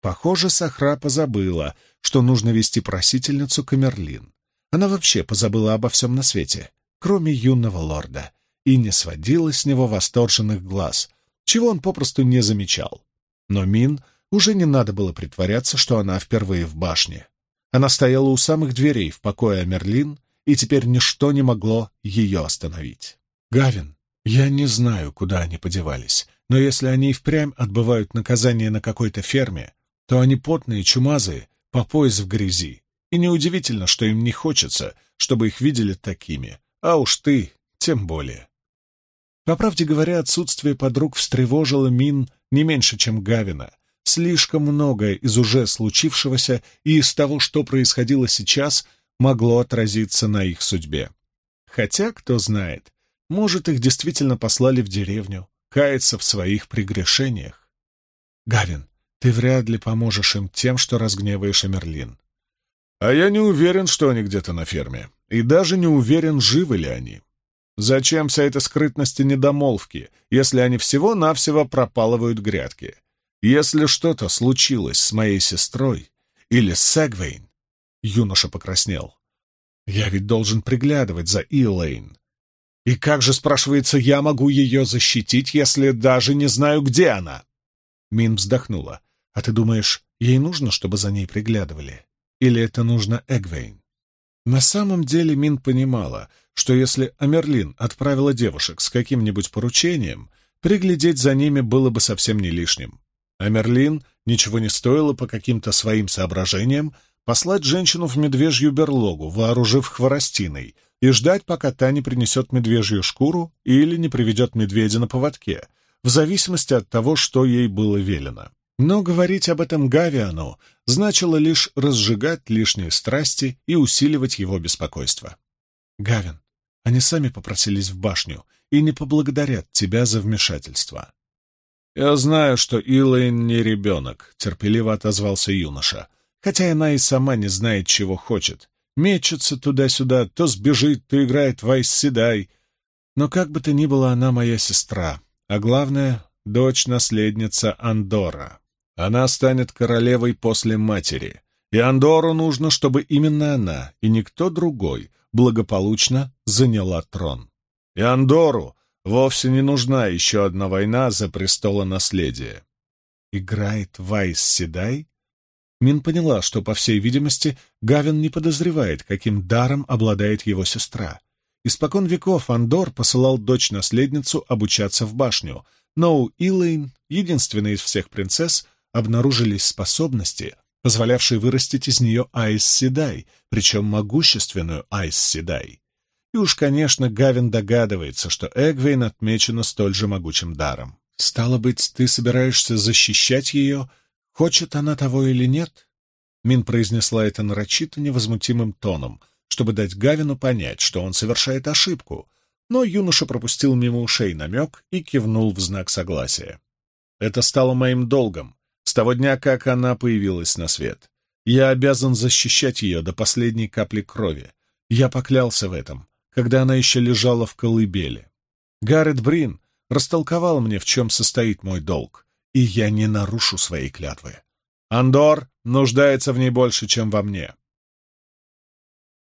Похоже, Сахра позабыла, что нужно вести просительницу Камерлин. Она вообще позабыла обо всем на свете, кроме юного лорда, и не сводила с него восторженных глаз, чего он попросту не замечал. Но Мин уже не надо было притворяться, что она впервые в башне. Она стояла у самых дверей в покое Мерлин, и теперь ничто не могло ее остановить. «Гавин, я не знаю, куда они подевались. Но если они и впрямь отбывают наказание на какой-то ферме, то они потные, чумазые, по пояс в грязи. И неудивительно, что им не хочется, чтобы их видели такими. А уж ты тем более. По правде говоря, отсутствие подруг встревожило Мин не меньше, чем Гавина. Слишком многое из уже случившегося и из того, что происходило сейчас, могло отразиться на их судьбе. Хотя, кто знает, может, их действительно послали в деревню, каяться в своих прегрешениях. Гавин, ты вряд ли поможешь им тем, что разгневаешь Эмерлин. А я не уверен, что они где-то на ферме, и даже не уверен, живы ли они. Зачем вся эта скрытность и недомолвки, если они всего-навсего пропалывают грядки? Если что-то случилось с моей сестрой или с Сегвейн, юноша покраснел. Я ведь должен приглядывать за Илэйн. И как же, спрашивается, я могу ее защитить, если даже не знаю, где она? Мин вздохнула. А ты думаешь, ей нужно, чтобы за ней приглядывали? Или это нужно Эгвейн? На самом деле Мин понимала, что если Амерлин отправила девушек с каким-нибудь поручением, приглядеть за ними было бы совсем не лишним. А Мерлин ничего не стоило по каким-то своим соображениям послать женщину в медвежью берлогу, вооружив хворостиной, и ждать, пока та не принесет медвежью шкуру или не приведет медведя на поводке, в зависимости от того, что ей было велено. Но говорить об этом Гавиану значило лишь разжигать лишние страсти и усиливать его беспокойство. «Гавин, они сами попросились в башню и не поблагодарят тебя за вмешательство. «Я знаю, что Илэйн не ребенок», — терпеливо отозвался юноша, хотя она и сама не знает, чего хочет. Мечется туда-сюда, то сбежит, то играет в Айс-Седай. Но как бы то ни было, она моя сестра, а главное — дочь-наследница Андора. Она станет королевой после матери, и Андору нужно, чтобы именно она и никто другой благополучно заняла трон. И Андору Вовсе не нужна еще одна война за престолонаследие. Играет Вайс Седай? Мин поняла, что, по всей видимости, Гавин не подозревает, каким даром обладает его сестра. Испокон веков Андор посылал дочь-наследницу обучаться в башню, но у Илэйн, единственной из всех принцесс, обнаружились способности, позволявшие вырастить из нее Айс Седай, причем могущественную Айс Седай. И уж, конечно, Гавин догадывается, что Эгвейн отмечена столь же могучим даром. «Стало быть, ты собираешься защищать ее, хочет она того или нет?» Мин произнесла это нарочито невозмутимым тоном, чтобы дать Гавину понять, что он совершает ошибку, но юноша пропустил мимо ушей намек и кивнул в знак согласия. «Это стало моим долгом, с того дня, как она появилась на свет. Я обязан защищать ее до последней капли крови. Я поклялся в этом, когда она еще лежала в колыбели. Гаррет Брин растолковал мне, в чем состоит мой долг, и я не нарушу своей клятвы. Андор нуждается в ней больше, чем во мне.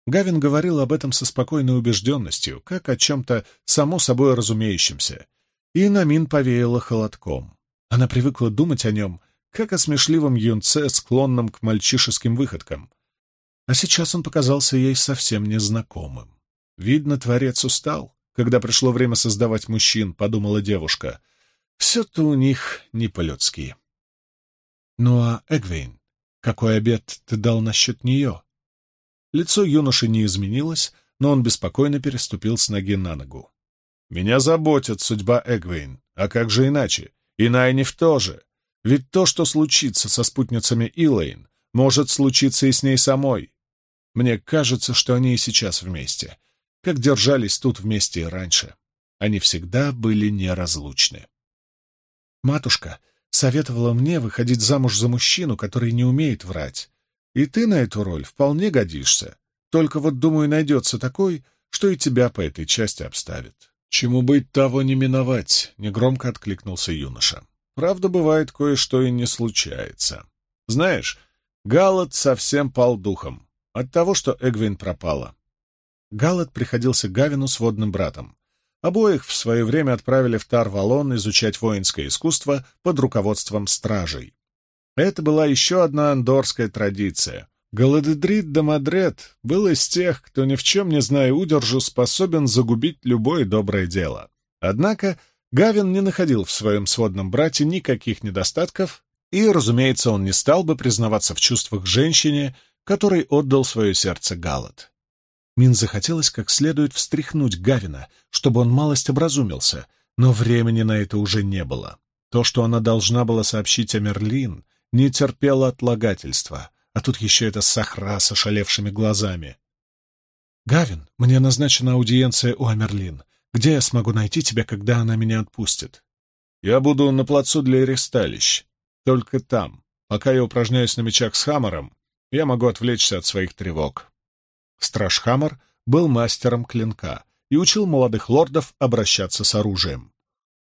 Гавин говорил об этом со спокойной убежденностью, как о чем-то само собой разумеющемся, и Намин повеяла холодком. Она привыкла думать о нем, как о смешливом юнце, склонном к мальчишеским выходкам. А сейчас он показался ей совсем незнакомым. Видно, Творец устал, когда пришло время создавать мужчин, подумала девушка. Все-то у них не по-людски. Ну а Эгвейн, какой обед ты дал насчет нее? Лицо юноши не изменилось, но он беспокойно переступил с ноги на ногу. «Меня заботит судьба Эгвейн, а как же иначе? И Найниф тоже. Ведь то, что случится со спутницами Илэйн, может случиться и с ней самой. Мне кажется, что они и сейчас вместе, как держались тут вместе и раньше. Они всегда были неразлучны. Матушка советовала мне выходить замуж за мужчину, который не умеет врать. И ты на эту роль вполне годишься. Только вот, думаю, найдется такой, что и тебя по этой части обставит. Чему быть, того не миновать, — негромко откликнулся юноша. Правда, бывает кое-что и не случается. Знаешь, Галат совсем пал духом от того, что Эгвин пропала. Галат приходился Гавину с водным братом. Обоих в свое время отправили в Тарвалон изучать воинское искусство под руководством стражей. Это была еще одна андорская традиция. Галадедрит да Мадрет был из тех, кто ни в чем не зная удержу, способен загубить любое доброе дело. Однако Гавин не находил в своем сводном брате никаких недостатков, и, разумеется, он не стал бы признаваться в чувствах женщине, которой отдал свое сердце Галат. Мин захотелось как следует встряхнуть Гавина, чтобы он малость образумился, но времени на это уже не было. То, что она должна была сообщить о Мерлин, не терпело отлагательства, а тут еще эта сахра с ошалевшими глазами. «Гавин, мне назначена аудиенция у Амерлин. Где я смогу найти тебя, когда она меня отпустит?» «Я буду на плацу для ресталищ. Только там. Пока я упражняюсь на мечах с Хаммером, я могу отвлечься от своих тревог». Страж Хаммер был мастером клинка и учил молодых лордов обращаться с оружием.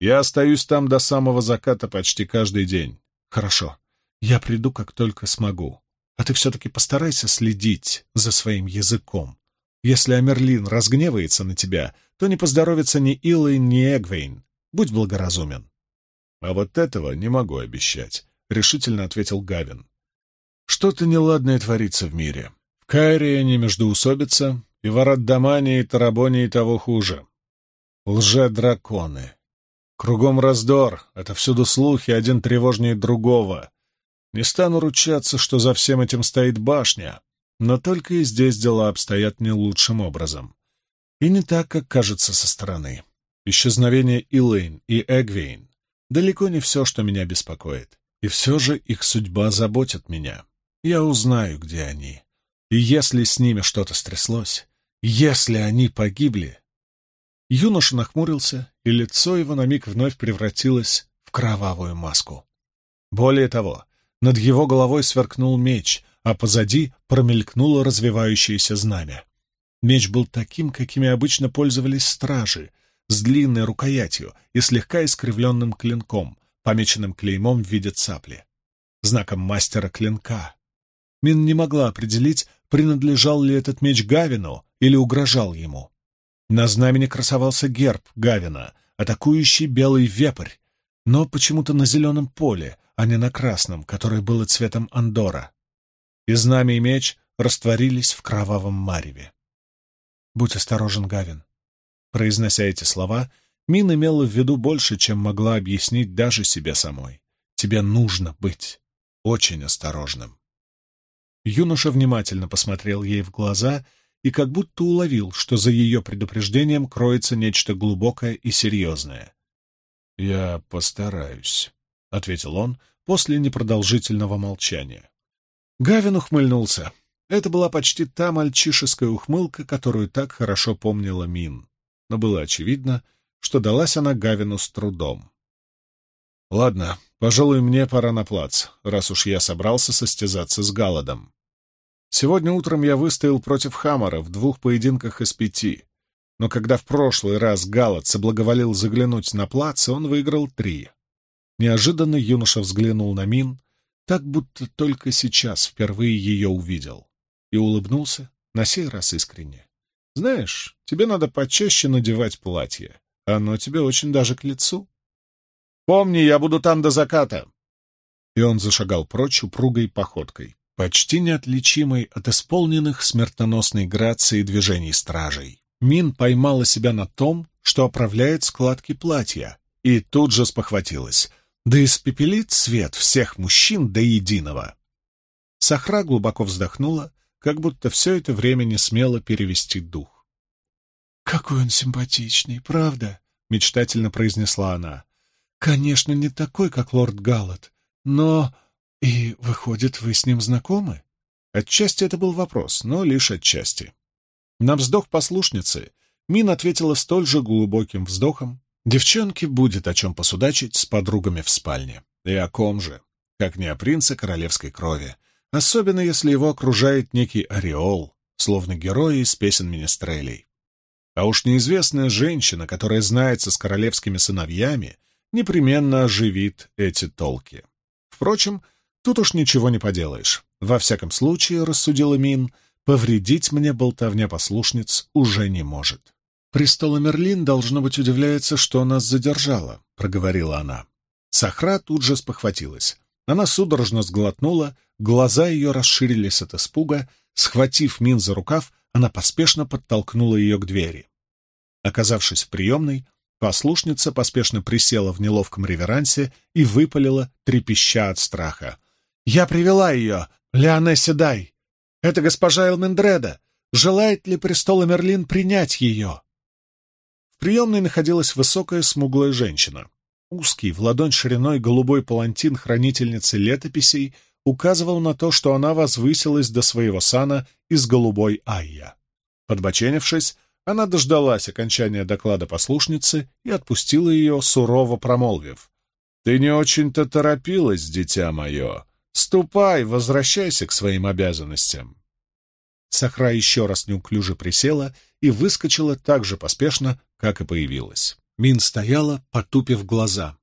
Я остаюсь там до самого заката почти каждый день. Хорошо. Я приду, как только смогу. А ты все-таки постарайся следить за своим языком. Если Амерлин разгневается на тебя, то не поздоровится ни Илайн, ни Эгвейн. Будь благоразумен. — А вот этого не могу обещать, — решительно ответил Гавин. — Что-то неладное творится в мире. В Кайре не междоусобица, и в Араддамане и Тарабоне и того хуже. Лже-драконы, Кругом раздор, это всюду слухи, один тревожнее другого. Не стану ручаться, что за всем этим стоит башня, но только и здесь дела обстоят не лучшим образом. И не так, как кажется со стороны. Исчезновение Илэйн и Эгвейн далеко не все, что меня беспокоит. И все же их судьба заботит меня. Я узнаю, где они. И если с ними что-то стряслось, если они погибли, Юноша нахмурился, и лицо его на миг вновь превратилось в кровавую маску. Более того, над его головой сверкнул меч, а позади промелькнуло развивающееся знамя. Меч был таким, какими обычно пользовались стражи, с длинной рукоятью и слегка искривленным клинком, помеченным клеймом в виде цапли. Знаком мастера клинка. Мин не могла определить, принадлежал ли этот меч Гавину или угрожал ему. На знамени красовался герб Гавина, атакующий белый вепрь, но почему-то на зеленом поле, а не на красном, которое было цветом Андора. И знамя и меч растворились в кровавом мареве. «Будь осторожен, Гавин». Произнося эти слова, Мин имела в виду больше, чем могла объяснить даже себе самой. «Тебе нужно быть очень осторожным». Юноша внимательно посмотрел ей в глаза и как будто уловил, что за ее предупреждением кроется нечто глубокое и серьезное. «Я постараюсь», — ответил он после непродолжительного молчания. Гавин ухмыльнулся. Это была почти та мальчишеская ухмылка, которую так хорошо помнила Мин. Но было очевидно, что далась она Гавину с трудом. «Ладно, пожалуй, мне пора на плац, раз уж я собрался состязаться с Галадом. Сегодня утром я выстоял против Хаммера в двух поединках из пяти, но когда в прошлый раз Галат соблаговолил заглянуть на плац, он выиграл три. Неожиданно юноша взглянул на Мин, так будто только сейчас впервые ее увидел, и улыбнулся, на сей раз искренне. «Знаешь, тебе надо почаще надевать платье. Оно тебе очень даже к лицу. Помни, я буду там до заката!» И он зашагал прочь упругой походкой почти неотличимой от исполненных смертоносной грацией движений стражей. Мин поймала себя на том, что оправляет складки платья, и тут же спохватилась. Да испепелит свет всех мужчин до единого. Сахра глубоко вздохнула, как будто все это время не смела перевести дух. «Какой он симпатичный, правда?» — мечтательно произнесла она. «Конечно, не такой, как лорд Галлот, но «И, выходит, вы с ним знакомы?» Отчасти это был вопрос, но лишь отчасти. На вздох послушницы Мин ответила столь же глубоким вздохом. Девчонке будет о чем посудачить с подругами в спальне. И о ком же? Как не о принце королевской крови. Особенно, если его окружает некий ореол, словно герой из песен Министрелей. А уж неизвестная женщина, которая знается с королевскими сыновьями, непременно оживит эти толки. Впрочем, Тут уж ничего не поделаешь. Во всяком случае, рассудила Мин, повредить мне болтовня послушниц уже не может. «Престола Мерлин, должно быть, удивляется, что нас задержала», — проговорила она. Сахра тут же спохватилась. Она судорожно сглотнула, глаза ее расширились от испуга. Схватив Мин за рукав, она поспешно подтолкнула ее к двери. Оказавшись в приемной, Послушница поспешно присела в неловком реверансе и выпалила, трепеща от страха. «Я привела ее, Леоне Седай. Это госпожа Элмендреда. Желает ли престола Мерлин принять ее?» В приемной находилась высокая смуглая женщина. Узкий, в ладонь шириной голубой палантин хранительницы летописей указывал на то, что она возвысилась до своего сана из голубой айя. Подбоченившись, она дождалась окончания доклада послушницы и отпустила ее, сурово промолвив. «Ты не очень-то торопилась, дитя мое. Ступай, возвращайся к своим обязанностям». Сахра еще раз неуклюже присела и выскочила так же поспешно, как и появилась. Мин стояла, потупив глаза.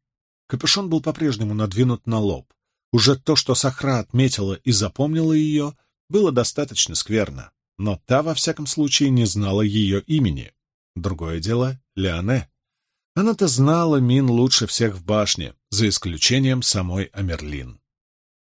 Капюшон был по-прежнему надвинут на лоб. Уже то, что Сахра отметила и запомнила ее, было достаточно скверно но та, во всяком случае, не знала ее имени. Другое дело — Леоне. Она-то знала Мин лучше всех в башне, за исключением самой Амерлин.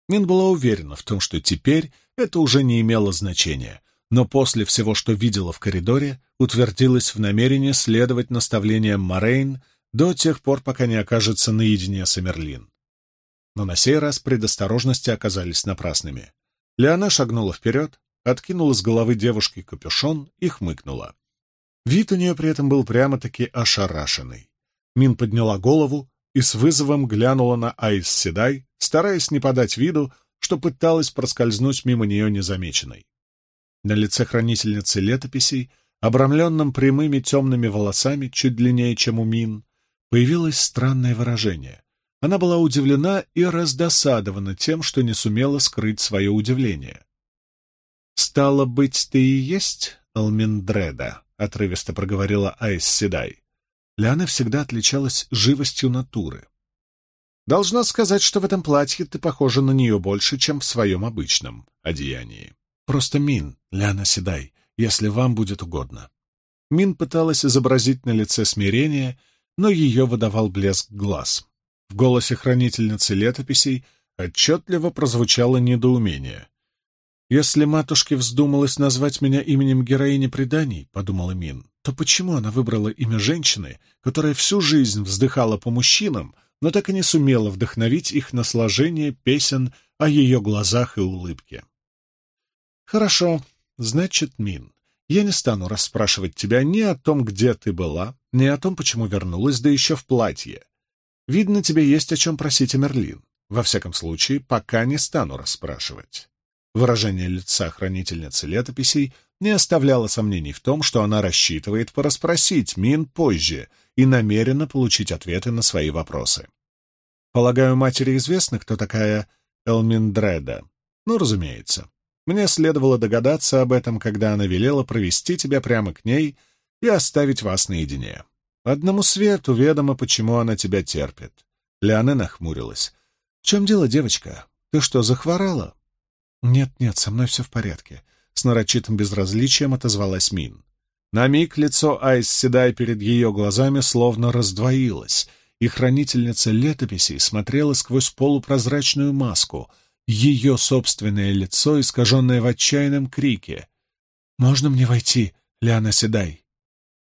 Мин была уверена в том, что теперь это уже не имело значения, но после всего, что видела в коридоре, утвердилась в намерении следовать наставлениям Морейн до тех пор, пока не окажется наедине с Амерлин. Но на сей раз предосторожности оказались напрасными. Леона шагнула вперед, откинула с головы девушки капюшон и хмыкнула. Вид у нее при этом был прямо-таки ошарашенный. Мин подняла голову и с вызовом глянула на Айс Седай, стараясь не подать виду, что пыталась проскользнуть мимо нее незамеченной. На лице хранительницы летописей, обрамленном прямыми темными волосами, чуть длиннее, чем у Мин, появилось странное выражение. Она была удивлена и раздосадована тем, что не сумела скрыть свое удивление. «Стало быть, ты и есть Алминдреда», — отрывисто проговорила Айс Седай. Лиана всегда отличалась живостью натуры. «Должна сказать, что в этом платье ты похожа на нее больше, чем в своем обычном одеянии. Просто Мин, Лиана Седай, если вам будет угодно». Мин пыталась изобразить на лице смирение, но ее выдавал блеск глаз. В голосе хранительницы летописей отчетливо прозвучало недоумение. «Если матушке вздумалось назвать меня именем героини преданий, — подумала Мин, — то почему она выбрала имя женщины, которая всю жизнь вздыхала по мужчинам, но так и не сумела вдохновить их на сложение песен о ее глазах и улыбке?» «Хорошо, значит, Мин, я не стану расспрашивать тебя ни о том, где ты была, ни о том, почему вернулась, да еще в платье. Видно, тебе есть о чем просить о Мерлин. Во всяком случае, пока не стану расспрашивать». Выражение лица хранительницы летописей не оставляло сомнений в том, что она рассчитывает порасспросить Мин позже и намерена получить ответы на свои вопросы. Полагаю, матери известно, кто такая Элминдреда. Ну, разумеется. Мне следовало догадаться об этом, когда она велела провести тебя прямо к ней и оставить вас наедине. Одному свету ведомо, почему она тебя терпит. Леоне нахмурилась. — В чем дело, девочка? Ты что, захворала? «Нет-нет, со мной все в порядке», — с нарочитым безразличием отозвалась Мин. На миг лицо Айс Седай перед ее глазами словно раздвоилось, и хранительница летописей смотрела сквозь полупрозрачную маску, ее собственное лицо, искаженное в отчаянном крике. «Можно мне войти, Лиана Седай?»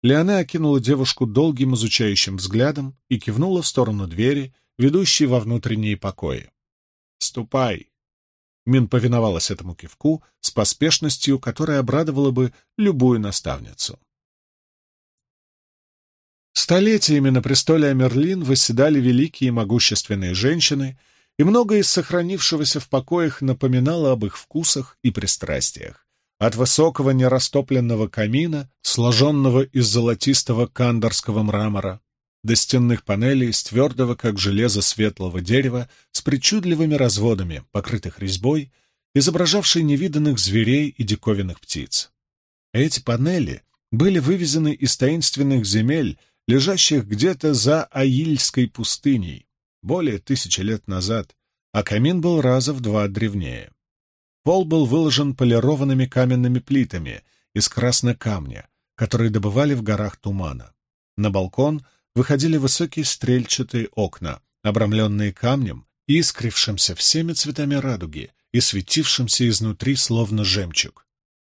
Лиана окинула девушку долгим изучающим взглядом и кивнула в сторону двери, ведущей во внутренние покои. «Ступай!» Мин повиновалась этому кивку с поспешностью, которая обрадовала бы любую наставницу. Столетиями на престоле Амерлин восседали великие и могущественные женщины, и многое из сохранившегося в покоях напоминало об их вкусах и пристрастиях. От высокого нерастопленного камина, сложенного из золотистого кандорского мрамора, до стенных панелей из твердого, как железо светлого дерева, с причудливыми разводами, покрытых резьбой, изображавшей невиданных зверей и диковинных птиц. Эти панели были вывезены из таинственных земель, лежащих где-то за Аильской пустыней, более тысячи лет назад, а камин был раза в два древнее. Пол был выложен полированными каменными плитами из краснокамня, которые добывали в горах тумана. На балкон — выходили высокие стрельчатые окна, обрамленные камнем, искрившимся всеми цветами радуги и светившимся изнутри словно жемчуг.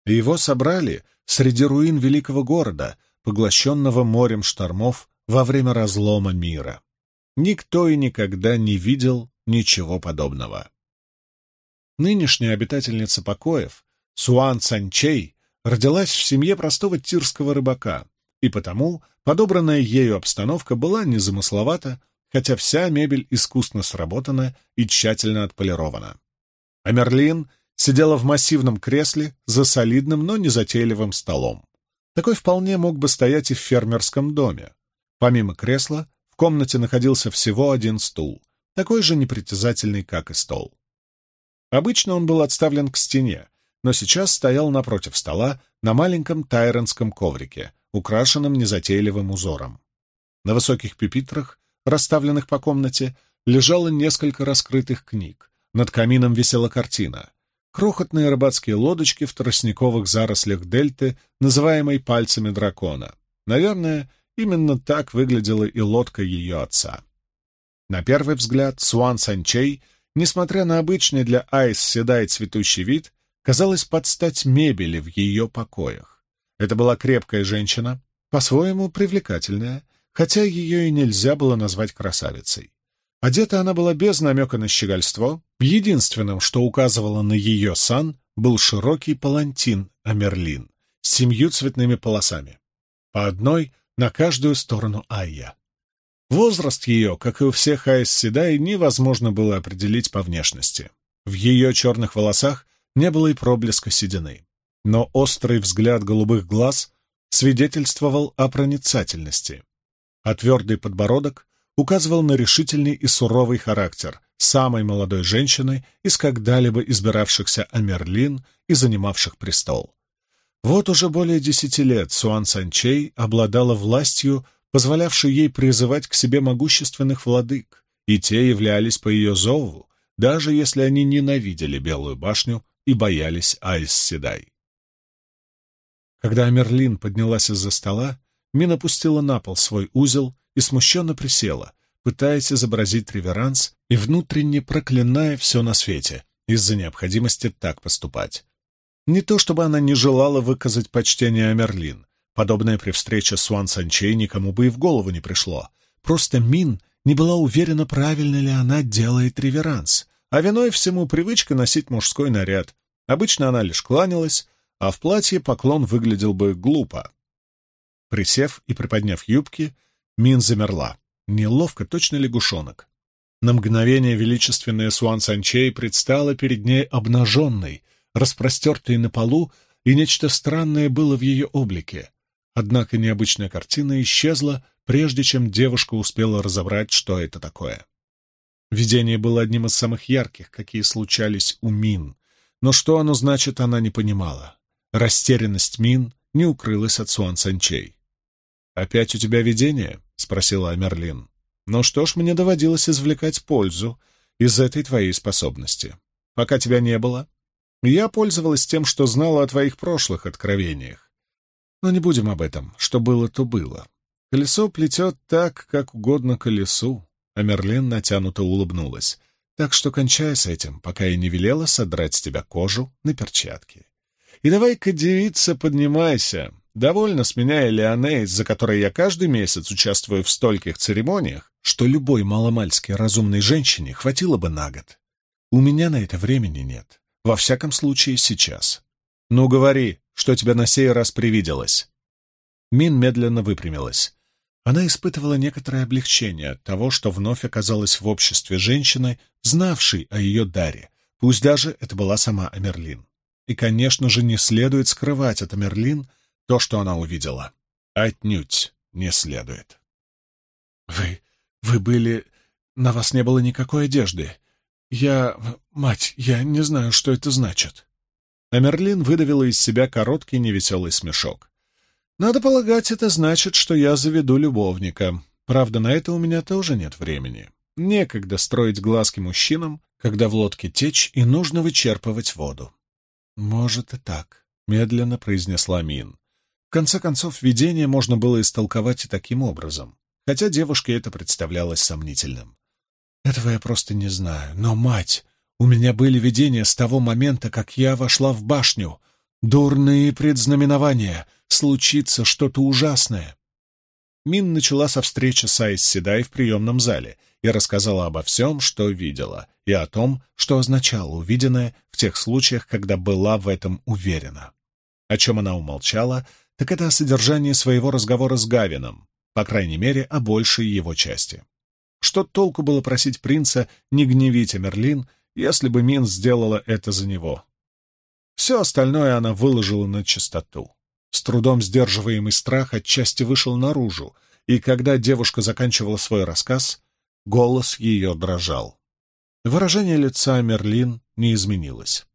его собрали среди руин великого города, поглощенного морем штормов во время разлома мира. Никто и никогда не видел ничего подобного. Нынешняя обитательница покоев, Суан Санчей, родилась в семье простого тирского рыбака, и потому подобранная ею обстановка была незамысловата, хотя вся мебель искусно сработана и тщательно отполирована. А Мерлин сидела в массивном кресле за солидным, но незатейливым столом. Такой вполне мог бы стоять и в фермерском доме. Помимо кресла, в комнате находился всего один стул, такой же непритязательный, как и стол. Обычно он был отставлен к стене, но сейчас стоял напротив стола на маленьком тайронском коврике, украшенном незатейливым узором. На высоких пюпитрах, расставленных по комнате, лежало несколько раскрытых книг. Над камином висела картина. Крохотные рыбацкие лодочки в тростниковых зарослях дельты, называемой пальцами дракона. Наверное, именно так выглядела и лодка ее отца. На первый взгляд, Суан Санчей, несмотря на обычный для Айс седай цветущий вид, казалась под стать мебели в ее покоях. Это была крепкая женщина, по-своему привлекательная, хотя ее и нельзя было назвать красавицей. Одета она была без намека на щегольство. Единственным, что указывало на ее сан, был широкий палантин Амерлин с семью цветными полосами. По одной на каждую сторону Айя. Возраст ее, как и у всех Айс Седай, невозможно было определить по внешности. В ее черных волосах не было и проблеска седины. Но острый взгляд голубых глаз свидетельствовал о проницательности, а твердый подбородок указывал на решительный и суровый характер самой молодой женщины из когда-либо избиравшихся Амерлин и занимавших престол. Вот уже более десяти лет Суан Санчей обладала властью, позволявшей ей призывать к себе могущественных владык, и те являлись по ее зову, даже если они ненавидели Белую башню и боялись Айс Седай. Когда Амерлин поднялась из-за стола, Мин опустила на пол свой узел и смущенно присела, пытаясь изобразить реверанс и внутренне проклиная все на свете из-за необходимости так поступать. Не то чтобы она не желала выказать почтение Амерлин. Подобное при встрече с Уан Санчей никому бы и в голову не пришло. Просто Мин не была уверена, правильно ли она делает реверанс, а виной всему привычка носить мужской наряд. Обычно она лишь кланялась, а в платье поклон выглядел бы глупо. Присев и приподняв юбки, Мин замерла. Неловко, точно лягушонок. На мгновение величественная Суан Санчей предстала перед ней обнаженной, распростертой на полу, и нечто странное было в ее облике. Однако необычная картина исчезла, прежде чем девушка успела разобрать, что это такое. Видение было одним из самых ярких, какие случались у Мин, но что оно значит, она не понимала. Растерянность Мин не укрылась от Суан Санчей. «Опять у тебя видение?» — спросила Амерлин. «Ну что ж, мне доводилось извлекать пользу из этой твоей способности. Пока тебя не было, я пользовалась тем, что знала о твоих прошлых откровениях. Но не будем об этом. Что было, то было. Колесо плетет так, как угодно колесу. А Мерлин натянуто улыбнулась. Так что кончай с этим, пока я не велела содрать с тебя кожу на перчатки. И давай-ка, девица, поднимайся. Довольно с меня Элеонейс, за которой я каждый месяц участвую в стольких церемониях, что любой маломальски разумной женщине хватило бы на год. У меня на это времени нет. Во всяком случае, сейчас. Ну, говори, что тебе на сей раз привиделось. Мин медленно выпрямилась. Она испытывала некоторое облегчение от того, что вновь оказалась в обществе женщины, знавшей о ее даре, пусть даже это была сама Амерлин. И, конечно же, не следует скрывать от Амерлин то, что она увидела. Отнюдь не следует. «Вы... вы были... на вас не было никакой одежды. Я... мать, я не знаю, что это значит». Амерлин выдавила из себя короткий невеселый смешок. Надо полагать, это значит, что я заведу любовника. Правда, на это у меня тоже нет времени. Некогда строить глазки мужчинам, когда в лодке течь и нужно вычерпывать воду. Может и так, медленно произнесла Мин. В конце концов, видение можно было истолковать и таким образом, хотя девушке это представлялось сомнительным. Этого я просто не знаю. Но, мать, у меня были видения с того момента, как я вошла в башню. Дурные предзнаменования — случится что-то ужасное. Мин начала со встречи с Айс Седай в приемном зале и рассказала обо всем, что видела, и о том, что означало увиденное в тех случаях, когда была в этом уверена. О чем она умолчала, так это о содержании своего разговора с Гавином, по крайней мере, о большей его части. Что толку было просить принца не гневить Эмерлин, если бы Мин сделала это за него? Все остальное она выложила на чистоту. С трудом сдерживаемый страх отчасти вышел наружу, и когда девушка заканчивала свой рассказ, голос ее дрожал. Выражение лица Мерлин не изменилось.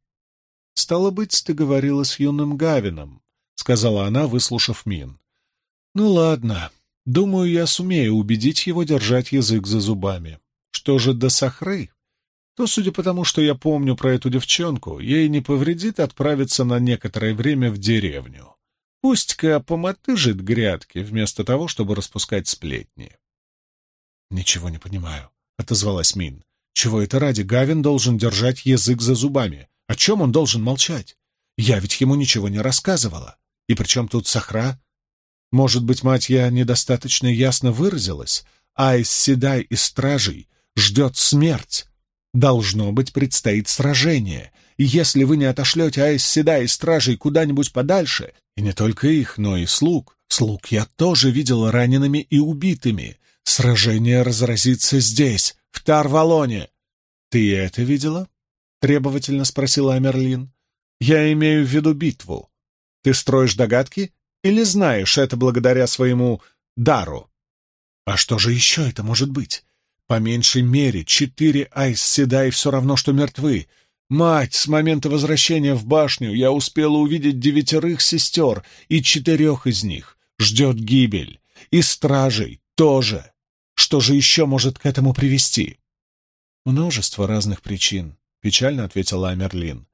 «Стало быть, ты говорила с юным Гавином», — сказала она, выслушав Мин. «Ну ладно, думаю, я сумею убедить его держать язык за зубами. Что же до Сахры, то, судя по тому, что я помню про эту девчонку, ей не повредит отправиться на некоторое время в деревню. Пусть-ка помотыжит грядки, вместо того, чтобы распускать сплетни». «Ничего не понимаю», — отозвалась Мин. «Чего это ради Гавин должен держать язык за зубами? О чем он должен молчать? Я ведь ему ничего не рассказывала. И при чем тут Сахра? Может быть, мать, я недостаточно ясно выразилась? Айс Седай из стражей ждет смерть. Должно быть, предстоит сражение. И если вы не отошлете Айс Седай из стражей куда-нибудь подальше, и не только их, но и слуг, слуг я тоже видела ранеными и убитыми, сражение разразится здесь, в Тарвалоне. Ты это видела? — требовательно спросила Амерлин. «Я имею в виду битву. Ты строишь догадки или знаешь это благодаря своему дару?» «А что же еще это может быть? По меньшей мере, четыре Айс Седай все равно, что мертвы. Мать, с момента возвращения в башню я успела увидеть девятерых сестер, и четырех из них ждет гибель. И стражей тоже. Что же еще может к этому привести?» «Множество разных причин», печально ответила Амерлин.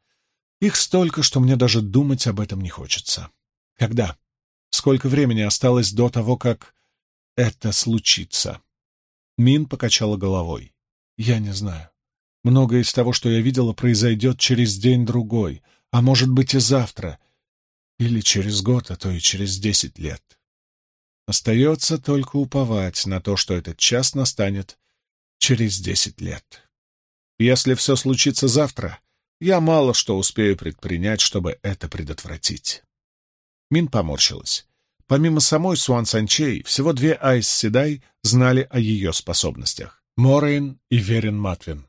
Их столько, что мне даже думать об этом не хочется. Когда? Сколько времени осталось до того, как это случится? Мин покачала головой. Я не знаю. Многое из того, что я видела, произойдет через день-другой, а может быть и завтра, или через год, а то и через десять лет. Остается только уповать на то, что этот час настанет через десять лет. Если все случится завтра, я мало что успею предпринять, чтобы это предотвратить. Мин поморщилась. Помимо самой Суан Санчей, всего две Айс Седай знали о ее способностях — Морейн и Верин Матвин.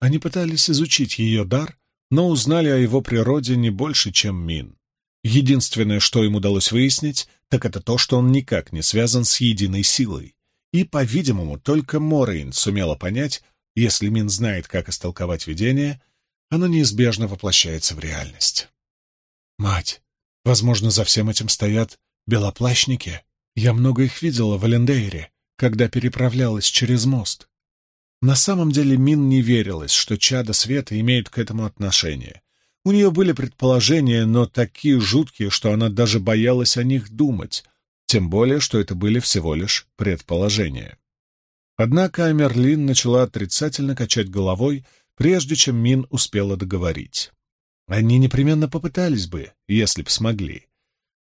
Они пытались изучить ее дар, но узнали о его природе не больше, чем Мин. Единственное, что им удалось выяснить, так это то, что он никак не связан с единой силой. И, по-видимому, только Морейн сумела понять, если Мин знает, как истолковать видение, оно неизбежно воплощается в реальность. Мать, возможно, за всем этим стоят белоплащники. Я много их видела в Элендейре, когда переправлялась через мост. На самом деле Мин не верилась, что чада света имеют к этому отношение. У нее были предположения, но такие жуткие, что она даже боялась о них думать, тем более, что это были всего лишь предположения. Однако Амерлин начала отрицательно качать головой, прежде чем Мин успела договорить. Они непременно попытались бы, если б смогли.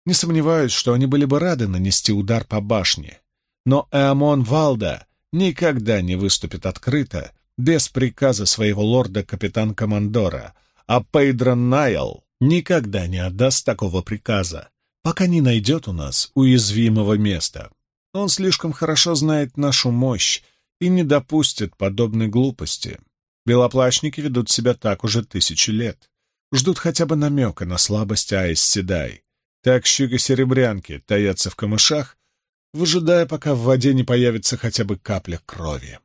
Не сомневаюсь, что они были бы рады нанести удар по башне. Но Эамон Валда никогда не выступит открыто, без приказа своего лорда-капитан-командора, а Пейдрон Найл никогда не отдаст такого приказа, пока не найдет у нас уязвимого места. Он слишком хорошо знает нашу мощь и не допустит подобной глупости. Белоплащники ведут себя так уже тысячи лет. Ждут хотя бы намека на слабость Айс Седай. Так щуга-серебрянки таятся в камышах, выжидая, пока в воде не появится хотя бы капля крови.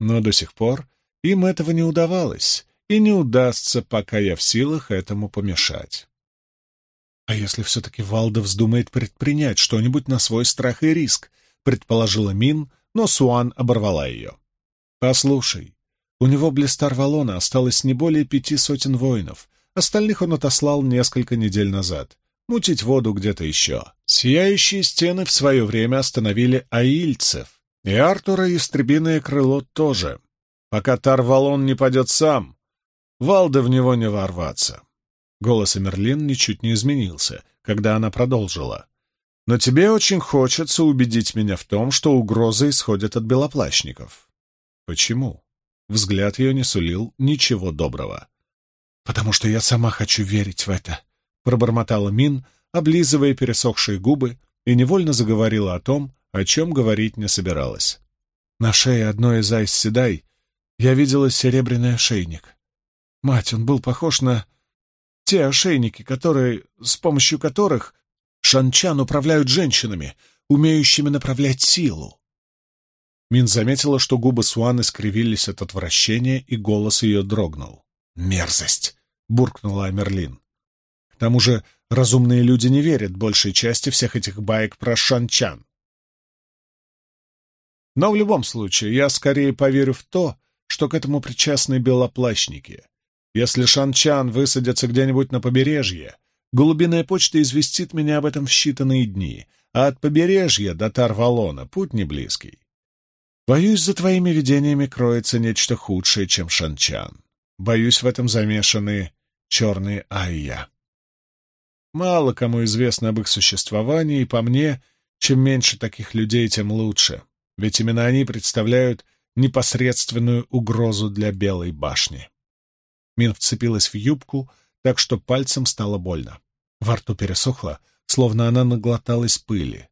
Но до сих пор им этого не удавалось, и не удастся, пока я в силах этому помешать. А если все-таки Валда вздумает предпринять что-нибудь на свой страх и риск, предположила Мин, но Суан оборвала ее. «Послушай, у него близ Тарвалона осталось не более пяти сотен воинов, остальных он отослал несколько недель назад. Мутить воду где-то еще. Сияющие стены в свое время остановили аильцев, и Артура истребиное крыло тоже. Пока Тарвалон не падет сам, Валда в него не ворваться». Голос Эмерлин ничуть не изменился, когда она продолжила. Но тебе очень хочется убедить меня в том, что угрозы исходят от белоплащников. Почему? Взгляд ее не сулил ничего доброго. «Потому что я сама хочу верить в это», — пробормотала Мин, облизывая пересохшие губы, и невольно заговорила о том, о чем говорить не собиралась. На шее одной из Айс Седай я видела серебряный ошейник. Мать, он был похож на те ошейники, которые, с помощью которых шанчан управляют женщинами, умеющими направлять силу. Мин заметила, что губы Суан искривились от отвращения, и голос ее дрогнул. «Мерзость!» — буркнула Амерлин. «К тому же разумные люди не верят большей части всех этих баек про шанчан. Но в любом случае, я скорее поверю в то, что к этому причастны белоплащники. Если шанчан высадятся где-нибудь на побережье, голубиная почта известит меня об этом в считанные дни, а от побережья до Тарвалона путь не близкий. Боюсь, за твоими видениями кроется нечто худшее, чем шанчан. Боюсь, в этом замешаны черные айя. Мало кому известно об их существовании, и по мне, чем меньше таких людей, тем лучше, ведь именно они представляют непосредственную угрозу для Белой башни. Мин вцепилась в юбку, так что пальцем стало больно. Во рту пересохло, словно она наглоталась пыли.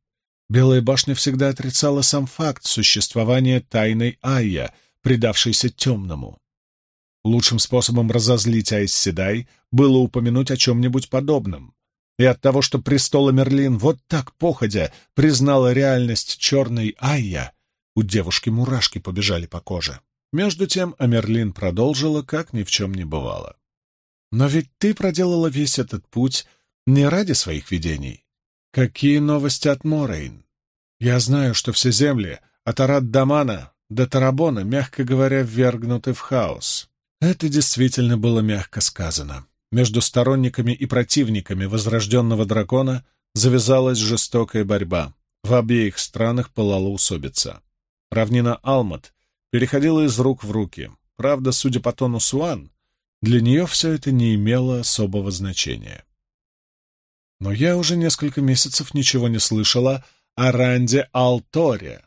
Белая башня всегда отрицала сам факт существования тайной Айя, предавшейся темному. Лучшим способом разозлить Айс Седай было упомянуть о чем-нибудь подобном. И от того, что престола Мерлин вот так походя признала реальность черной Айя, у девушки мурашки побежали по коже. Между тем Амерлин продолжила, как ни в чем не бывало. «Но ведь ты проделала весь этот путь не ради своих видений. Какие новости от Морейн? Я знаю, что все земли, от Арат-Дамана до Тарабона, мягко говоря, ввергнуты в хаос. Это действительно было мягко сказано. Между сторонниками и противниками возрожденного дракона завязалась жестокая борьба. В обеих странах пылала усобица. Равнина Алмат переходила из рук в руки. Правда, судя по тону Суан, для нее все это не имело особого значения. Но я уже несколько месяцев ничего не слышала о Ранде Алторе.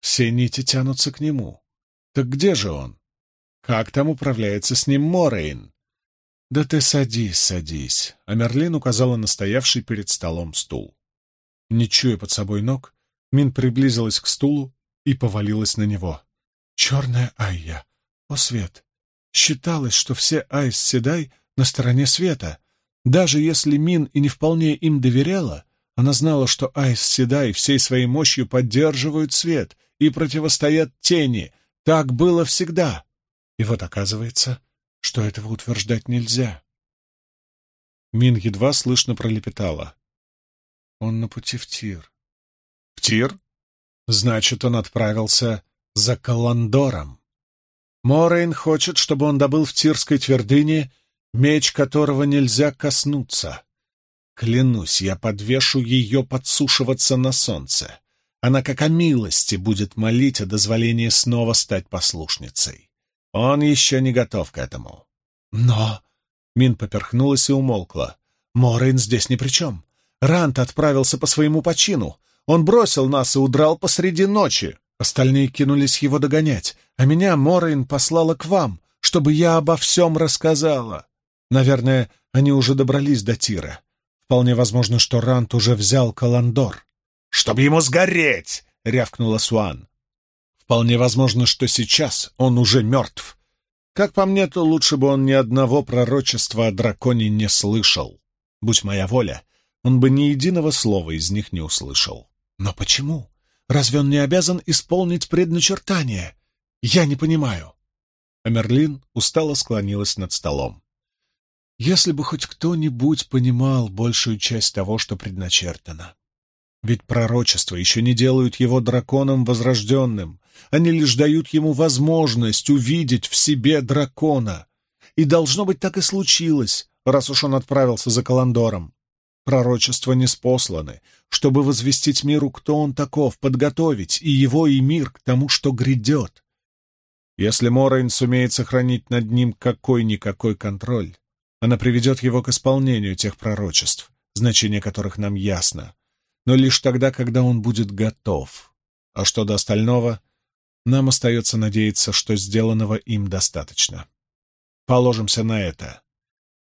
Все нити тянутся к нему. Так где же он? Как там управляется с ним Морейн? Да ты садись, садись. А Мерлин указала на стоявший перед столом стул. Не чуя под собой ног, Мин приблизилась к стулу и повалилась на него. Черная Айя! О, свет! Считалось, что все Айс Седай на стороне света, даже если Мин и не вполне им доверяла, она знала, что Айс Седай всей своей мощью поддерживают свет и противостоят тени. Так было всегда. И вот оказывается, что этого утверждать нельзя. Мин едва слышно пролепетала. Он на пути в Тир. В Тир? Значит, он отправился за Каландором. Морейн хочет, чтобы он добыл в Тирской твердыне меч которого нельзя коснуться. Клянусь, я подвешу ее подсушиваться на солнце. Она, как о милости, будет молить о дозволении снова стать послушницей. Он еще не готов к этому. Но... Мин поперхнулась и умолкла. Морейн здесь ни при чем. Рант отправился по своему почину. Он бросил нас и удрал посреди ночи. Остальные кинулись его догонять, а меня Морейн послала к вам, чтобы я обо всем рассказала. Наверное, они уже добрались до Тира. Вполне возможно, что Рант уже взял Каландор. «Чтобы ему сгореть!» — рявкнула Суан. «Вполне возможно, что сейчас он уже мертв. Как по мне, то лучше бы он ни одного пророчества о драконе не слышал. Будь моя воля, он бы ни единого слова из них не услышал. Но почему? Разве он не обязан исполнить предначертание? Я не понимаю». Амерлин устало склонилась над столом. Если бы хоть кто-нибудь понимал большую часть того, что предначертано. Ведь пророчества еще не делают его драконом возрожденным, они лишь дают ему возможность увидеть в себе дракона. И должно быть так и случилось, раз уж он отправился за Каландором. Пророчества не спосланы, чтобы возвестить миру, кто он таков, подготовить и его, и мир к тому, что грядет. Если Морейн сумеет сохранить над ним какой-никакой контроль, она приведет его к исполнению тех пророчеств, значение которых нам ясно, но лишь тогда, когда он будет готов. А что до остального, нам остается надеяться, что сделанного им достаточно. Положимся на это.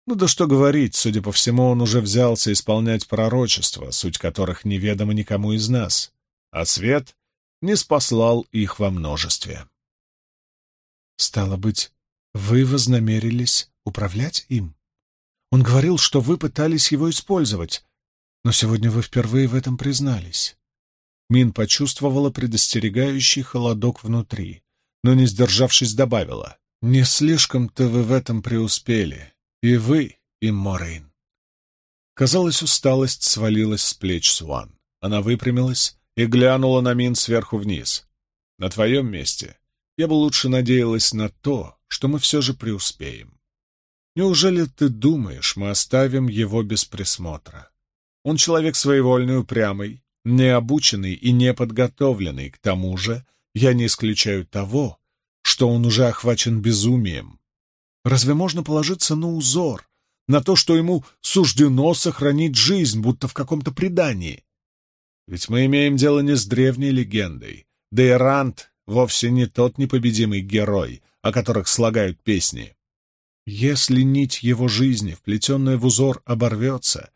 Ну да что говорить, судя по всему, он уже взялся исполнять пророчества, суть которых неведома никому из нас, а свет не спаслал их во множестве. Стало быть, вы вознамерились управлять им? Он говорил, что вы пытались его использовать, но сегодня вы впервые в этом признались. Мин почувствовала предостерегающий холодок внутри, но, не сдержавшись, добавила. «Не слишком-то вы в этом преуспели. И вы, и Морейн». Казалось, усталость свалилась с плеч Суан. Она выпрямилась и глянула на Мин сверху вниз. «На твоем месте я бы лучше надеялась на то, что мы все же преуспеем. Неужели ты думаешь, мы оставим его без присмотра? Он человек своевольный, упрямый, необученный и неподготовленный. К тому же я не исключаю того, что он уже охвачен безумием. Разве можно положиться на узор, на то, что ему суждено сохранить жизнь, будто в каком-то предании? Ведь мы имеем дело не с древней легендой. Дейрант вовсе не тот непобедимый герой, о которых слагают песни. Если нить его жизни, вплетенная в узор, оборвется,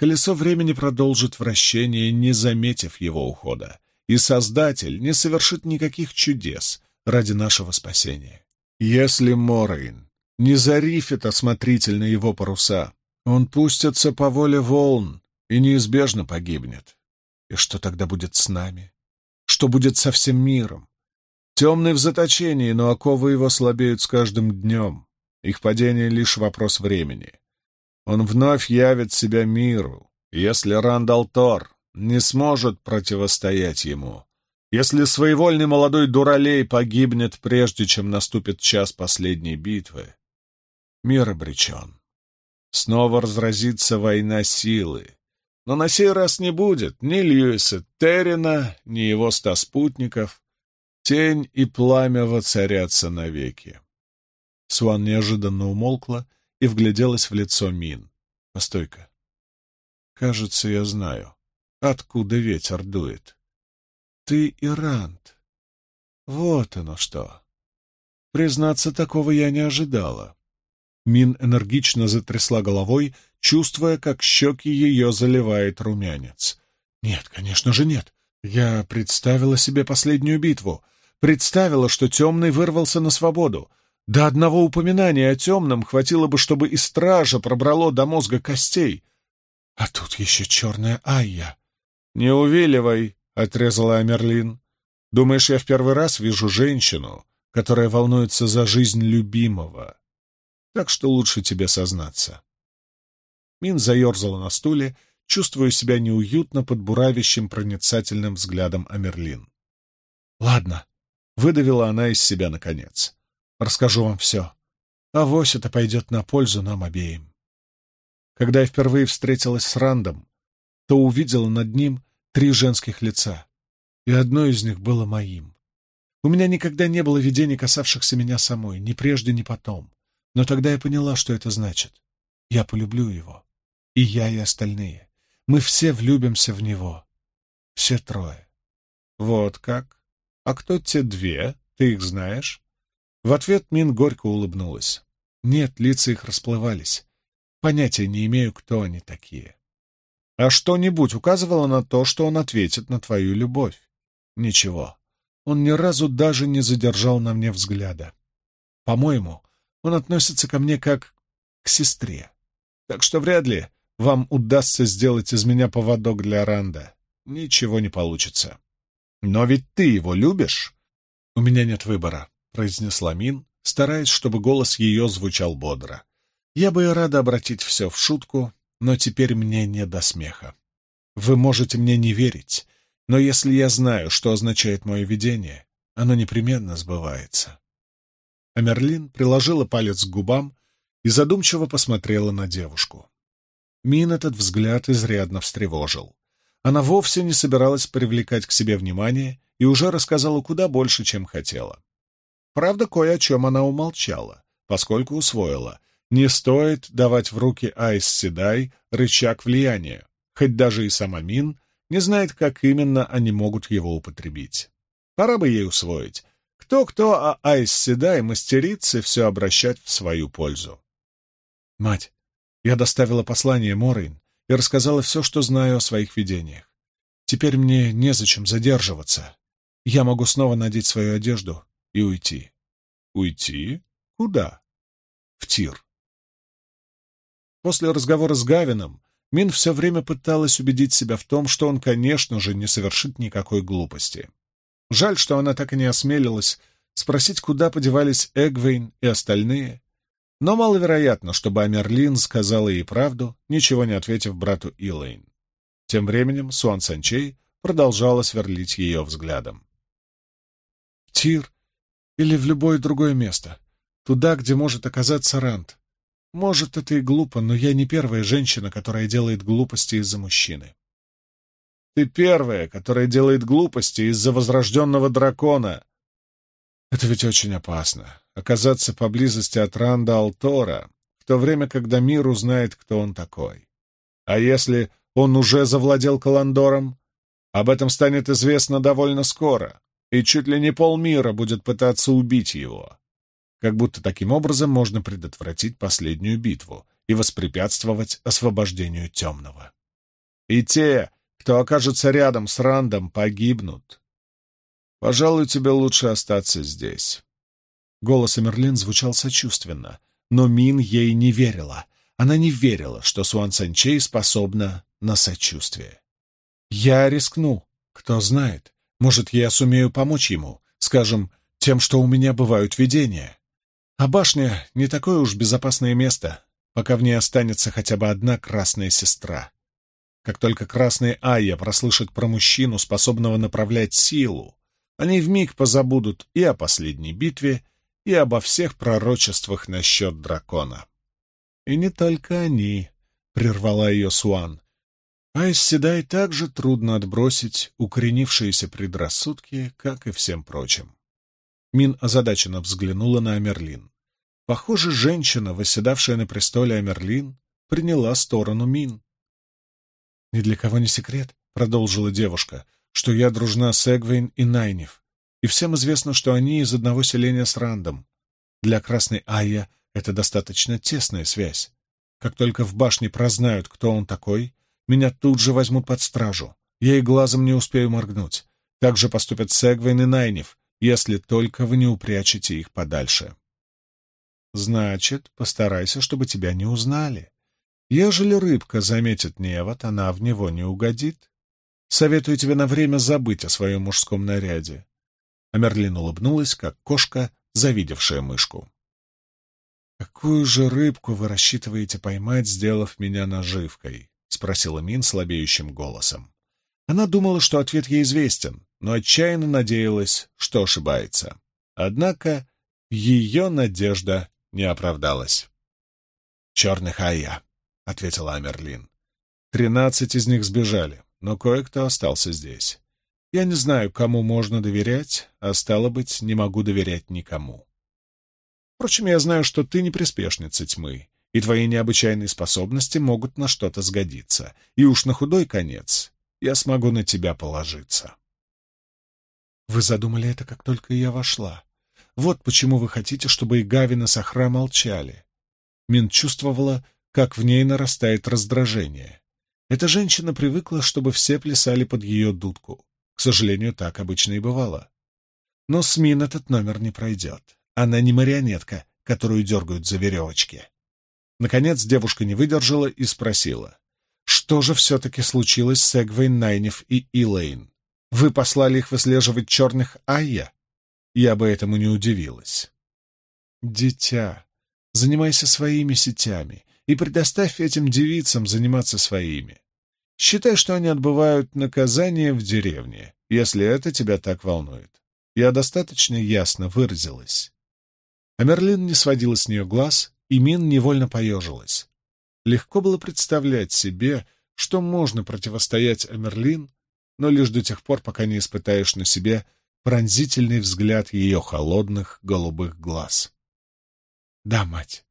колесо времени продолжит вращение, не заметив его ухода, и Создатель не совершит никаких чудес ради нашего спасения. Если Морейн не зарифит осмотрительно его паруса, он пустится по воле волн и неизбежно погибнет. И что тогда будет с нами? Что будет со всем миром? Темный в заточении, но оковы его слабеют с каждым днем. Их падение — лишь вопрос времени. Он вновь явит себя миру, если Рандал Тор не сможет противостоять ему. Если своевольный молодой дуралей погибнет, прежде чем наступит час последней битвы, мир обречен. Снова разразится война силы. Но на сей раз не будет ни Льюиса Террина, ни его ста спутников. Тень и пламя воцарятся навеки. Суан неожиданно умолкла и вгляделась в лицо Мин. «Постой-ка. Кажется, я знаю, откуда ветер дует. Ты Ирант. Вот оно что. Признаться, такого я не ожидала». Мин энергично затрясла головой, чувствуя, как щеки ее заливает румянец. «Нет, конечно же нет. Я представила себе последнюю битву. Представила, что темный вырвался на свободу. До одного упоминания о темном хватило бы, чтобы и стража пробрало до мозга костей. А тут еще черная Айя. — Не увиливай, — отрезала Амерлин. — Думаешь, я в первый раз вижу женщину, которая волнуется за жизнь любимого? Так что лучше тебе сознаться. Мин заерзала на стуле, чувствуя себя неуютно под буравящим проницательным взглядом Амерлин. — Ладно, — выдавила она из себя наконец. Расскажу вам все. Авось это пойдет на пользу нам обеим. Когда я впервые встретилась с Рандом, то увидела над ним три женских лица, и одно из них было моим. У меня никогда не было видений, касавшихся меня самой, ни прежде, ни потом. Но тогда я поняла, что это значит. Я полюблю его. И я, и остальные. Мы все влюбимся в него. Все трое. Вот как? А кто те две? Ты их знаешь? В ответ Мин горько улыбнулась. Нет, лица их расплывались. Понятия не имею, кто они такие. А что-нибудь указывало на то, что он ответит на твою любовь? Ничего. Он ни разу даже не задержал на мне взгляда. По-моему, он относится ко мне как к сестре. Так что вряд ли вам удастся сделать из меня поводок для Ранда. Ничего не получится. Но ведь ты его любишь? У меня нет выбора. — произнесла Мин, стараясь, чтобы голос ее звучал бодро. «Я бы и рада обратить все в шутку, но теперь мне не до смеха. Вы можете мне не верить, но если я знаю, что означает мое видение, оно непременно сбывается». Амерлин приложила палец к губам и задумчиво посмотрела на девушку. Мин этот взгляд изрядно встревожил. Она вовсе не собиралась привлекать к себе внимание и уже рассказала куда больше, чем хотела. Правда, кое о чем она умолчала, поскольку усвоила. Не стоит давать в руки Айс Седай рычаг влияния, хоть даже и сама Мин не знает, как именно они могут его употребить. Пора бы ей усвоить. Кто-кто, а Айс Седай мастерицы все обращать в свою пользу. Мать, я доставила послание Морейн и рассказала все, что знаю о своих видениях. Теперь мне незачем задерживаться. Я могу снова надеть свою одежду и уйти. Уйти? Куда? В тир. После разговора с Гавином Мин все время пыталась убедить себя в том, что он, конечно же, не совершит никакой глупости. Жаль, что она так и не осмелилась спросить, куда подевались Эгвейн и остальные, но маловероятно, чтобы Амерлин сказала ей правду, ничего не ответив брату Илэйн. Тем временем Суан Санчей продолжала сверлить ее взглядом. «Тир или в любое другое место, туда, где может оказаться Рант. Может, это и глупо, но я не первая женщина, которая делает глупости из-за мужчины. Ты первая, которая делает глупости из-за возрожденного дракона. Это ведь очень опасно — оказаться поблизости от Ранда Алтора, в то время, когда мир узнает, кто он такой. А если он уже завладел Каландором? Об этом станет известно довольно скоро, и чуть ли не полмира будет пытаться убить его как будто таким образом можно предотвратить последнюю битву и воспрепятствовать освобождению темного. И те, кто окажется рядом с Рандом, погибнут. Пожалуй, тебе лучше остаться здесь. Голос Эмерлин звучал сочувственно, но Мин ей не верила. Она не верила, что Суан Санчей способна на сочувствие. «Я рискну. Кто знает, может, я сумею помочь ему, скажем, тем, что у меня бывают видения. А башня — не такое уж безопасное место, пока в ней останется хотя бы одна красная сестра. Как только красные Айя прослышат про мужчину, способного направлять силу, они вмиг позабудут и о последней битве, и обо всех пророчествах насчет дракона. И не только они, — прервала ее Суан. Айс Седай также трудно отбросить укоренившиеся предрассудки, как и всем прочим. Мин озадаченно взглянула на Амерлин. Похоже, женщина, восседавшая на престоле Амерлин, приняла сторону Мин. «Ни для кого не секрет», — продолжила девушка, — «что я дружна с Эгвейн и Найнев, и всем известно, что они из одного селения с Рандом. Для Красной Айя это достаточно тесная связь. Как только в башне прознают, кто он такой, меня тут же возьмут под стражу. Я и глазом не успею моргнуть. Так же поступят с Эгвейн и Найнев, если только вы не упрячете их подальше. Значит, постарайся, чтобы тебя не узнали. Ежели рыбка заметит невод, она в него не угодит. Советую тебе на время забыть о своем мужском наряде. А Мерлин улыбнулась, как кошка, завидевшая мышку. «Какую же рыбку вы рассчитываете поймать, сделав меня наживкой?» — спросила Мин слабеющим голосом. Она думала, что ответ ей известен, но отчаянно надеялась, что ошибается. Однако ее надежда не оправдалась. «Черных Айя», — ответила Амерлин. «Тринадцать из них сбежали, но кое-кто остался здесь. Я не знаю, кому можно доверять, а стало быть, не могу доверять никому. Впрочем, я знаю, что ты не приспешница тьмы, и твои необычайные способности могут на что-то сгодиться, и уж на худой конец я смогу на тебя положиться». «Вы задумали это, как только я вошла», вот почему вы хотите, чтобы и Гавин, и Сахра молчали. Мин чувствовала, как в ней нарастает раздражение. Эта женщина привыкла, чтобы все плясали под ее дудку. К сожалению, так обычно и бывало. Но с Мин этот номер не пройдет. Она не марионетка, которую дергают за веревочки. Наконец девушка не выдержала и спросила. «Что же все-таки случилось с Эгвейн Найнев и Илэйн? Вы послали их выслеживать черных Айя?» я бы этому не удивилась. Дитя, занимайся своими сетями и предоставь этим девицам заниматься своими. Считай, что они отбывают наказание в деревне, если это тебя так волнует. Я достаточно ясно выразилась. А Мерлин не сводила с нее глаз, и Мин невольно поежилась. Легко было представлять себе, что можно противостоять Амерлин, но лишь до тех пор, пока не испытаешь на себе пронзительный взгляд ее холодных голубых глаз. «Да, мать,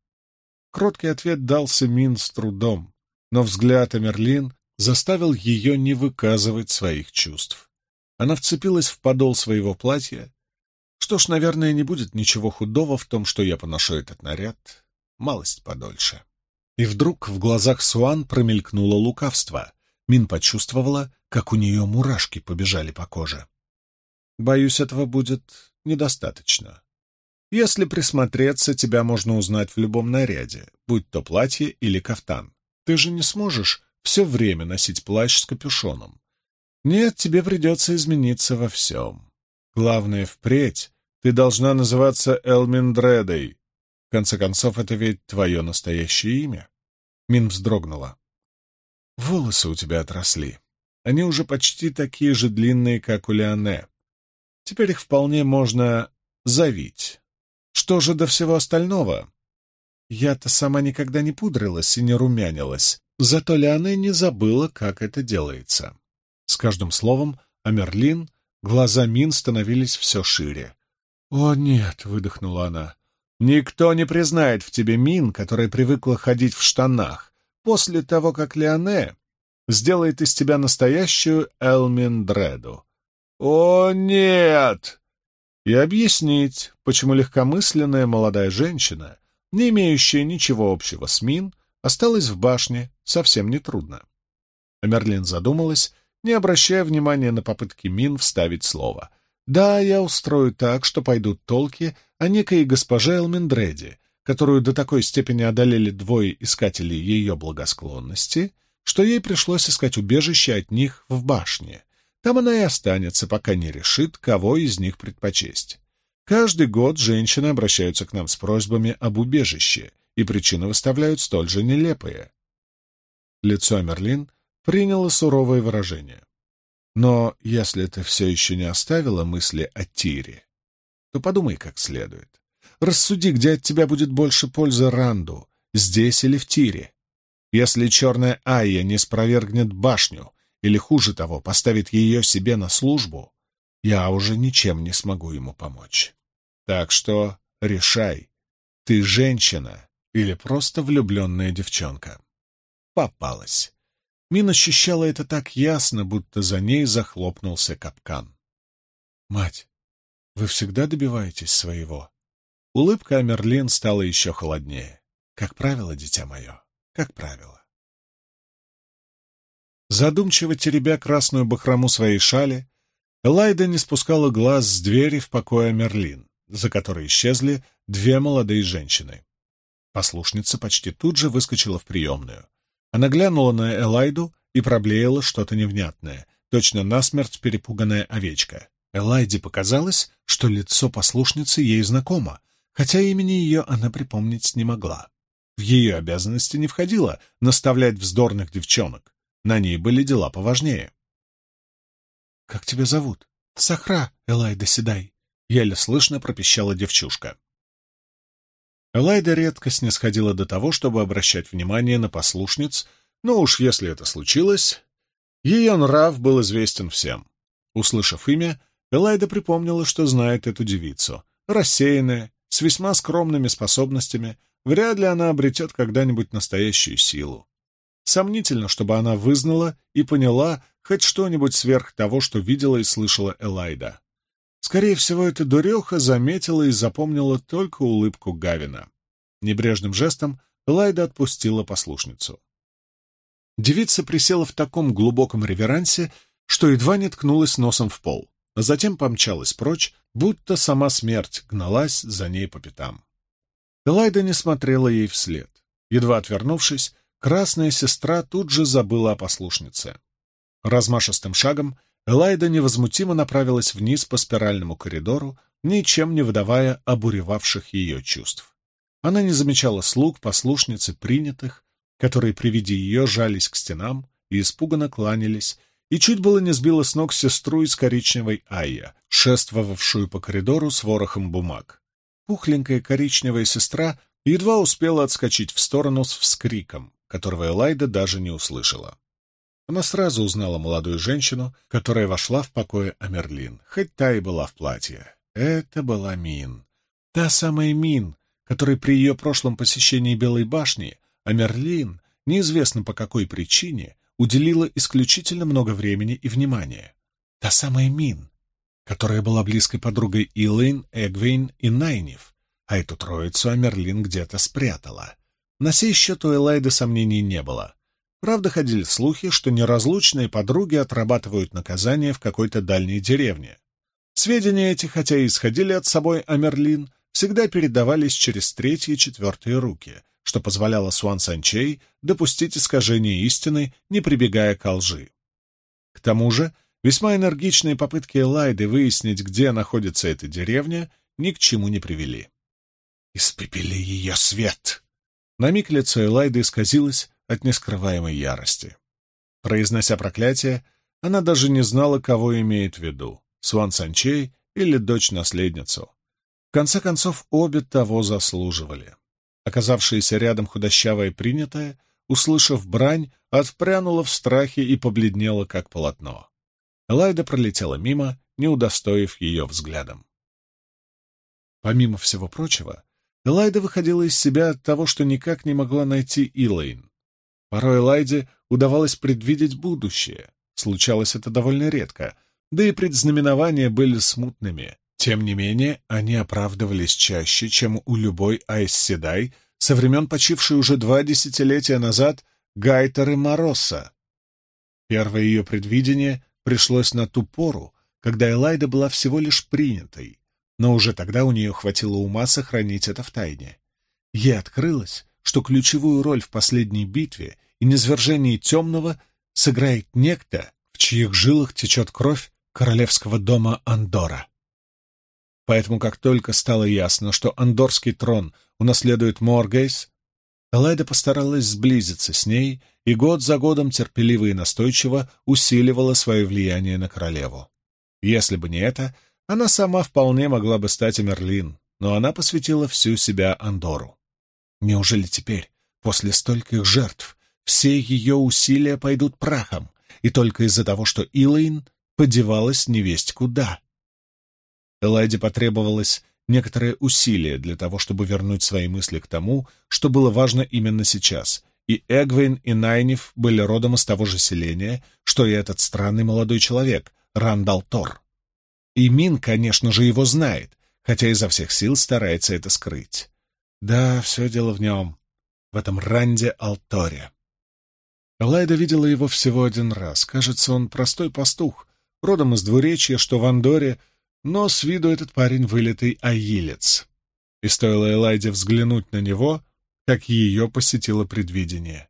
Кроткий ответ дался Мин с трудом, но взгляд Амерлин заставил ее не выказывать своих чувств. Она вцепилась в подол своего платья. Что ж, наверное, не будет ничего худого в том, что я поношу этот наряд малость подольше. И вдруг в глазах Суан промелькнуло лукавство. Мин почувствовала, как у нее мурашки побежали по коже. «Боюсь, этого будет недостаточно. Если присмотреться, тебя можно узнать в любом наряде, будь то платье или кафтан. Ты же не сможешь все время носить плащ с капюшоном. Нет, тебе придется измениться во всем. Главное, впредь ты должна называться Элминдредой. В конце концов, это ведь твое настоящее имя. Мин вздрогнула. Волосы у тебя отросли. Они уже почти такие же длинные, как у Леоне. Теперь их вполне можно завить. Что же до всего остального? Я-то сама никогда не пудрилась и не румянилась, зато Леоне не забыла, как это делается. С каждым словом Амерлин глаза Мин становились все шире. «О, нет!» — выдохнула она. «Никто не признает в тебе Мин, которая привыкла ходить в штанах, после того, как Леоне сделает из тебя настоящую Элмин Дреду». «О, нет!» И объяснить, почему легкомысленная молодая женщина, не имеющая ничего общего с Мин, осталась в башне совсем нетрудно. Мерлин задумалась не обращая внимания на попытки Мин вставить слово. «Да, я устрою так, что пойдут толки о некой госпоже Элмендреде, которую до такой степени одолели двое искателей ее благосклонности, что ей пришлось искать убежище от них в башне. Там она и останется, пока не решит, кого из них предпочесть. Каждый год женщины обращаются к нам с просьбами об убежище, и причины выставляют столь же нелепые». Лицо Мерлин приняло суровое выражение. Но если ты все еще не оставила мысли о Тире, то подумай как следует. Рассуди, где от тебя будет больше пользы Ранду, здесь или в Тире. Если черная Айя не спровергнет башню, или, хуже того, поставит ее себе на службу, я уже ничем не смогу ему помочь. Так что решай, ты женщина или просто влюбленная девчонка. Попалась. Мин ощущала это так ясно, будто за ней захлопнулся капкан. «Мать, вы всегда добиваетесь своего?» Улыбка Амерлин стала еще холоднее. «Как правило, дитя мое, как правило». Задумчиво теребя красную бахрому своей шали, Элайда не спускала глаз с двери в покое Мерлин, за которой исчезли две молодые женщины. Послушница почти тут же выскочила в приемную. Она глянула на Элайду и проблеяла что-то невнятное, точно насмерть перепуганная овечка. Элайде показалось, что лицо послушницы ей знакомо, хотя имени ее она припомнить не могла. В ее обязанности не входило наставлять вздорных девчонок. На ней были дела поважнее. — Как тебя зовут? — Сахра, Элайда Седай. Еле слышно пропищала девчушка. Элайда редко снисходила до того, чтобы обращать внимание на послушниц, но уж если это случилось, ее нрав был известен всем. Услышав имя, Элайда припомнила, что знает эту девицу. Рассеянная, с весьма скромными способностями, вряд ли она обретет когда-нибудь настоящую силу. Сомнительно, чтобы она вызнала и поняла хоть что-нибудь сверх того, что видела и слышала Элайда. Скорее всего, эта дуреха заметила и запомнила только улыбку Гавина. Небрежным жестом Лайда отпустила послушницу. Девица присела в таком глубоком реверансе, что едва не ткнулась носом в пол, а затем помчалась прочь, будто сама смерть гналась за ней по пятам. Элайда не смотрела ей вслед. Едва отвернувшись, красная сестра тут же забыла о послушнице. Размашистым шагом Элайда невозмутимо направилась вниз по спиральному коридору, ничем не выдавая обуревавших ее чувств. Она не замечала слуг, послушниц и принятых, которые при виде ее жались к стенам и испуганно кланялись, и чуть было не сбила с ног сестру из коричневой Айя, шествовавшую по коридору с ворохом бумаг. Пухленькая коричневая сестра едва успела отскочить в сторону с вскриком, которого Элайда даже не услышала. Она сразу узнала молодую женщину, которая вошла в покое Амерлин, хоть та и была в платье. Это была Мин. Та самая Мин, который при ее прошлом посещении Белой башни, а Мерлин, неизвестно по какой причине, уделила исключительно много времени и внимания. Та самая Мин, которая была близкой подругой Илэйн, Эгвейн и Найниф, а эту троицу Амерлин где-то спрятала. На сей счет у Элайды сомнений не было. Правда, ходили слухи, что неразлучные подруги отрабатывают наказание в какой-то дальней деревне. Сведения эти, хотя и исходили от собой Амерлин, всегда передавались через третьи и четвертые руки, что позволяло Суан Санчей допустить искажение истины, не прибегая к лжи. К тому же, весьма энергичные попытки Элайды выяснить, где находится эта деревня, ни к чему не привели. «Испепели ее свет!» На миг лицо Элайды исказилось, от нескрываемой ярости. Произнося проклятие, она даже не знала, кого имеет в виду — Суан Санчей или дочь-наследницу. В конце концов, обе того заслуживали. Оказавшаяся рядом худощавая принятая, услышав брань, отпрянула в страхе и побледнела, как полотно. Элайда пролетела мимо, не удостоив ее взглядом. Помимо всего прочего, Элайда выходила из себя от того, что никак не могла найти Илэйн. Порой Лайде удавалось предвидеть будущее. Случалось это довольно редко, да и предзнаменования были смутными. Тем не менее, они оправдывались чаще, чем у любой Айсседай со времен почившей уже два десятилетия назад Гайтеры Моросса. Первое ее предвидение пришлось на ту пору, когда Элайда была всего лишь принятой, но уже тогда у нее хватило ума сохранить это в тайне. Ей открылось, что ключевую роль в последней битве и низвержении темного сыграет некто, в чьих жилах течет кровь королевского дома Андора. Поэтому, как только стало ясно, что андорский трон унаследует Моргейс, Элайда постаралась сблизиться с ней и год за годом терпеливо и настойчиво усиливала свое влияние на королеву. Если бы не это, она сама вполне могла бы стать Эмерлин, но она посвятила всю себя Андору. Неужели теперь, после стольких жертв, все ее усилия пойдут прахом, и только из-за того, что Илайн подевалась невесть куда? Элайде потребовалось некоторое усилие для того, чтобы вернуть свои мысли к тому, что было важно именно сейчас, и Эгвейн и Найниф были родом из того же селения, что и этот странный молодой человек, Рандал Тор. И Мин, конечно же, его знает, хотя изо всех сил старается это скрыть. Да, все дело в нем, в этом Ранде Алторе. Лайда видела его всего один раз. Кажется, он простой пастух, родом из двуречья, что в Андоре, но с виду этот парень вылитый аилец. И стоило Элайде взглянуть на него, как ее посетило предвидение.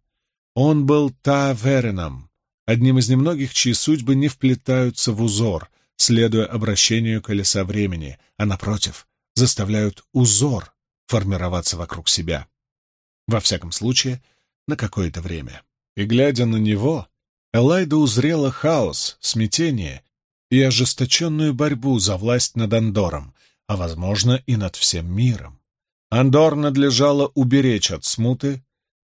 Он был Тавереном, одним из немногих, чьи судьбы не вплетаются в узор, следуя обращению колеса времени, а, напротив, заставляют узор формироваться вокруг себя. Во всяком случае, на какое-то время. И, глядя на него, Элайда узрела хаос, смятение и ожесточенную борьбу за власть над Андором, а, возможно, и над всем миром. Андор надлежало уберечь от смуты,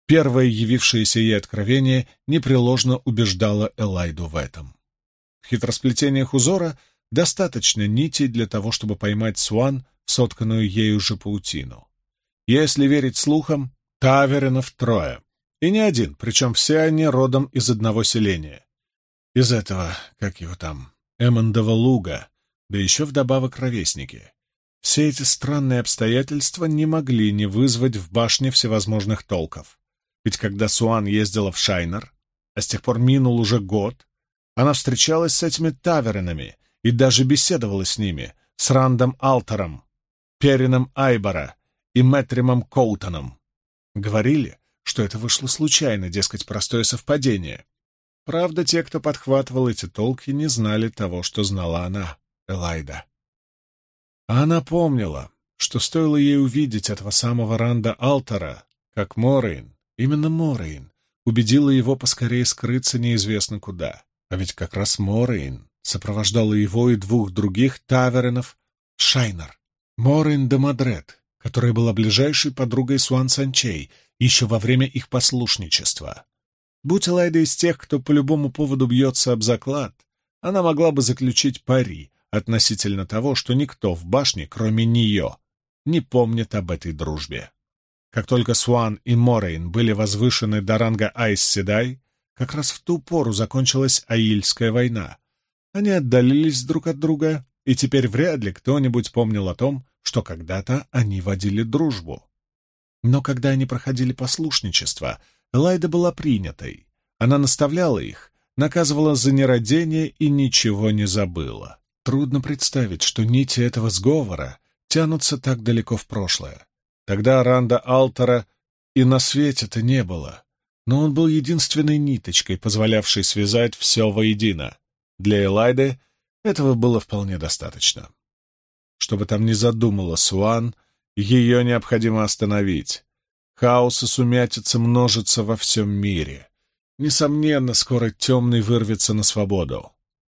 первое явившееся ей откровение непреложно убеждало Элайду в этом. В хитросплетениях узора достаточно нитей для того, чтобы поймать Суан в сотканную ею же паутину. Если верить слухам, Таверинов трое. И не один, причем все они родом из одного селения. Из этого, как его там, Эммондова луга, да еще вдобавок ровесники. Все эти странные обстоятельства не могли не вызвать в башне всевозможных толков. Ведь когда Суан ездила в Шайнер, а с тех пор минул уже год, она встречалась с этими таверинами и даже беседовала с ними, с Рандом Алтером, Перином Айбора и Мэтримом Коутоном. Говорили, что это вышло случайно, дескать, простое совпадение. Правда, те, кто подхватывал эти толки, не знали того, что знала она, Элайда. А она помнила, что стоило ей увидеть этого самого Ранда ал'Тора, как Морейн, именно Морейн, убедила его поскорее скрыться неизвестно куда. А ведь как раз Морейн сопровождала его и двух других та'веренов в Шайнар, Морейн Дамодред, которая была ближайшей подругой Суан Санчей еще во время их послушничества. Будь Элайда из тех, кто по любому поводу бьется об заклад, она могла бы заключить пари относительно того, что никто в башне, кроме нее, не помнит об этой дружбе. Как только Суан и Морейн были возвышены до ранга Айс Седай, как раз в ту пору закончилась Аильская война. Они отдалились друг от друга, и теперь вряд ли кто-нибудь помнил о том, что когда-то они водили дружбу. Но когда они проходили послушничество, Элайда была принятой. Она наставляла их, наказывала за нерадение и ничего не забыла. Трудно представить, что нити этого сговора тянутся так далеко в прошлое. Тогда Ранда Алтера и на свете-то не было, но он был единственной ниточкой, позволявшей связать все воедино. Для Элайды этого было вполне достаточно. Чтобы там не задумала Суан, ее необходимо остановить. Хаос и сумятица множатся во всем мире. Несомненно, скоро темный вырвется на свободу.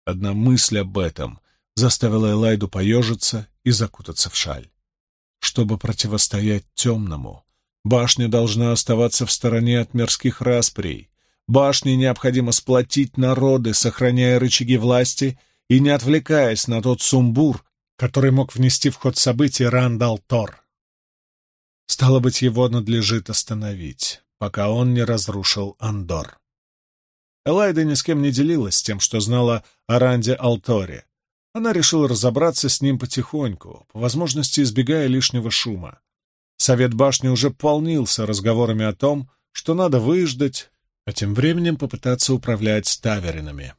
Одна мысль об этом заставила Элайду поежиться и закутаться в шаль. Чтобы противостоять темному, башня должна оставаться в стороне от мирских расприй. Башне необходимо сплотить народы, сохраняя рычаги власти и не отвлекаясь на тот сумбур, который мог внести в ход событий Рандал Тор. Стало быть, его надлежит остановить, пока он не разрушил Андор. Элайда ни с кем не делилась тем, что знала о Ранде Алторе, она решила разобраться с ним потихоньку, по возможности избегая лишнего шума. Совет башни уже полнился разговорами о том, что надо выждать, а тем временем попытаться управлять таверинами.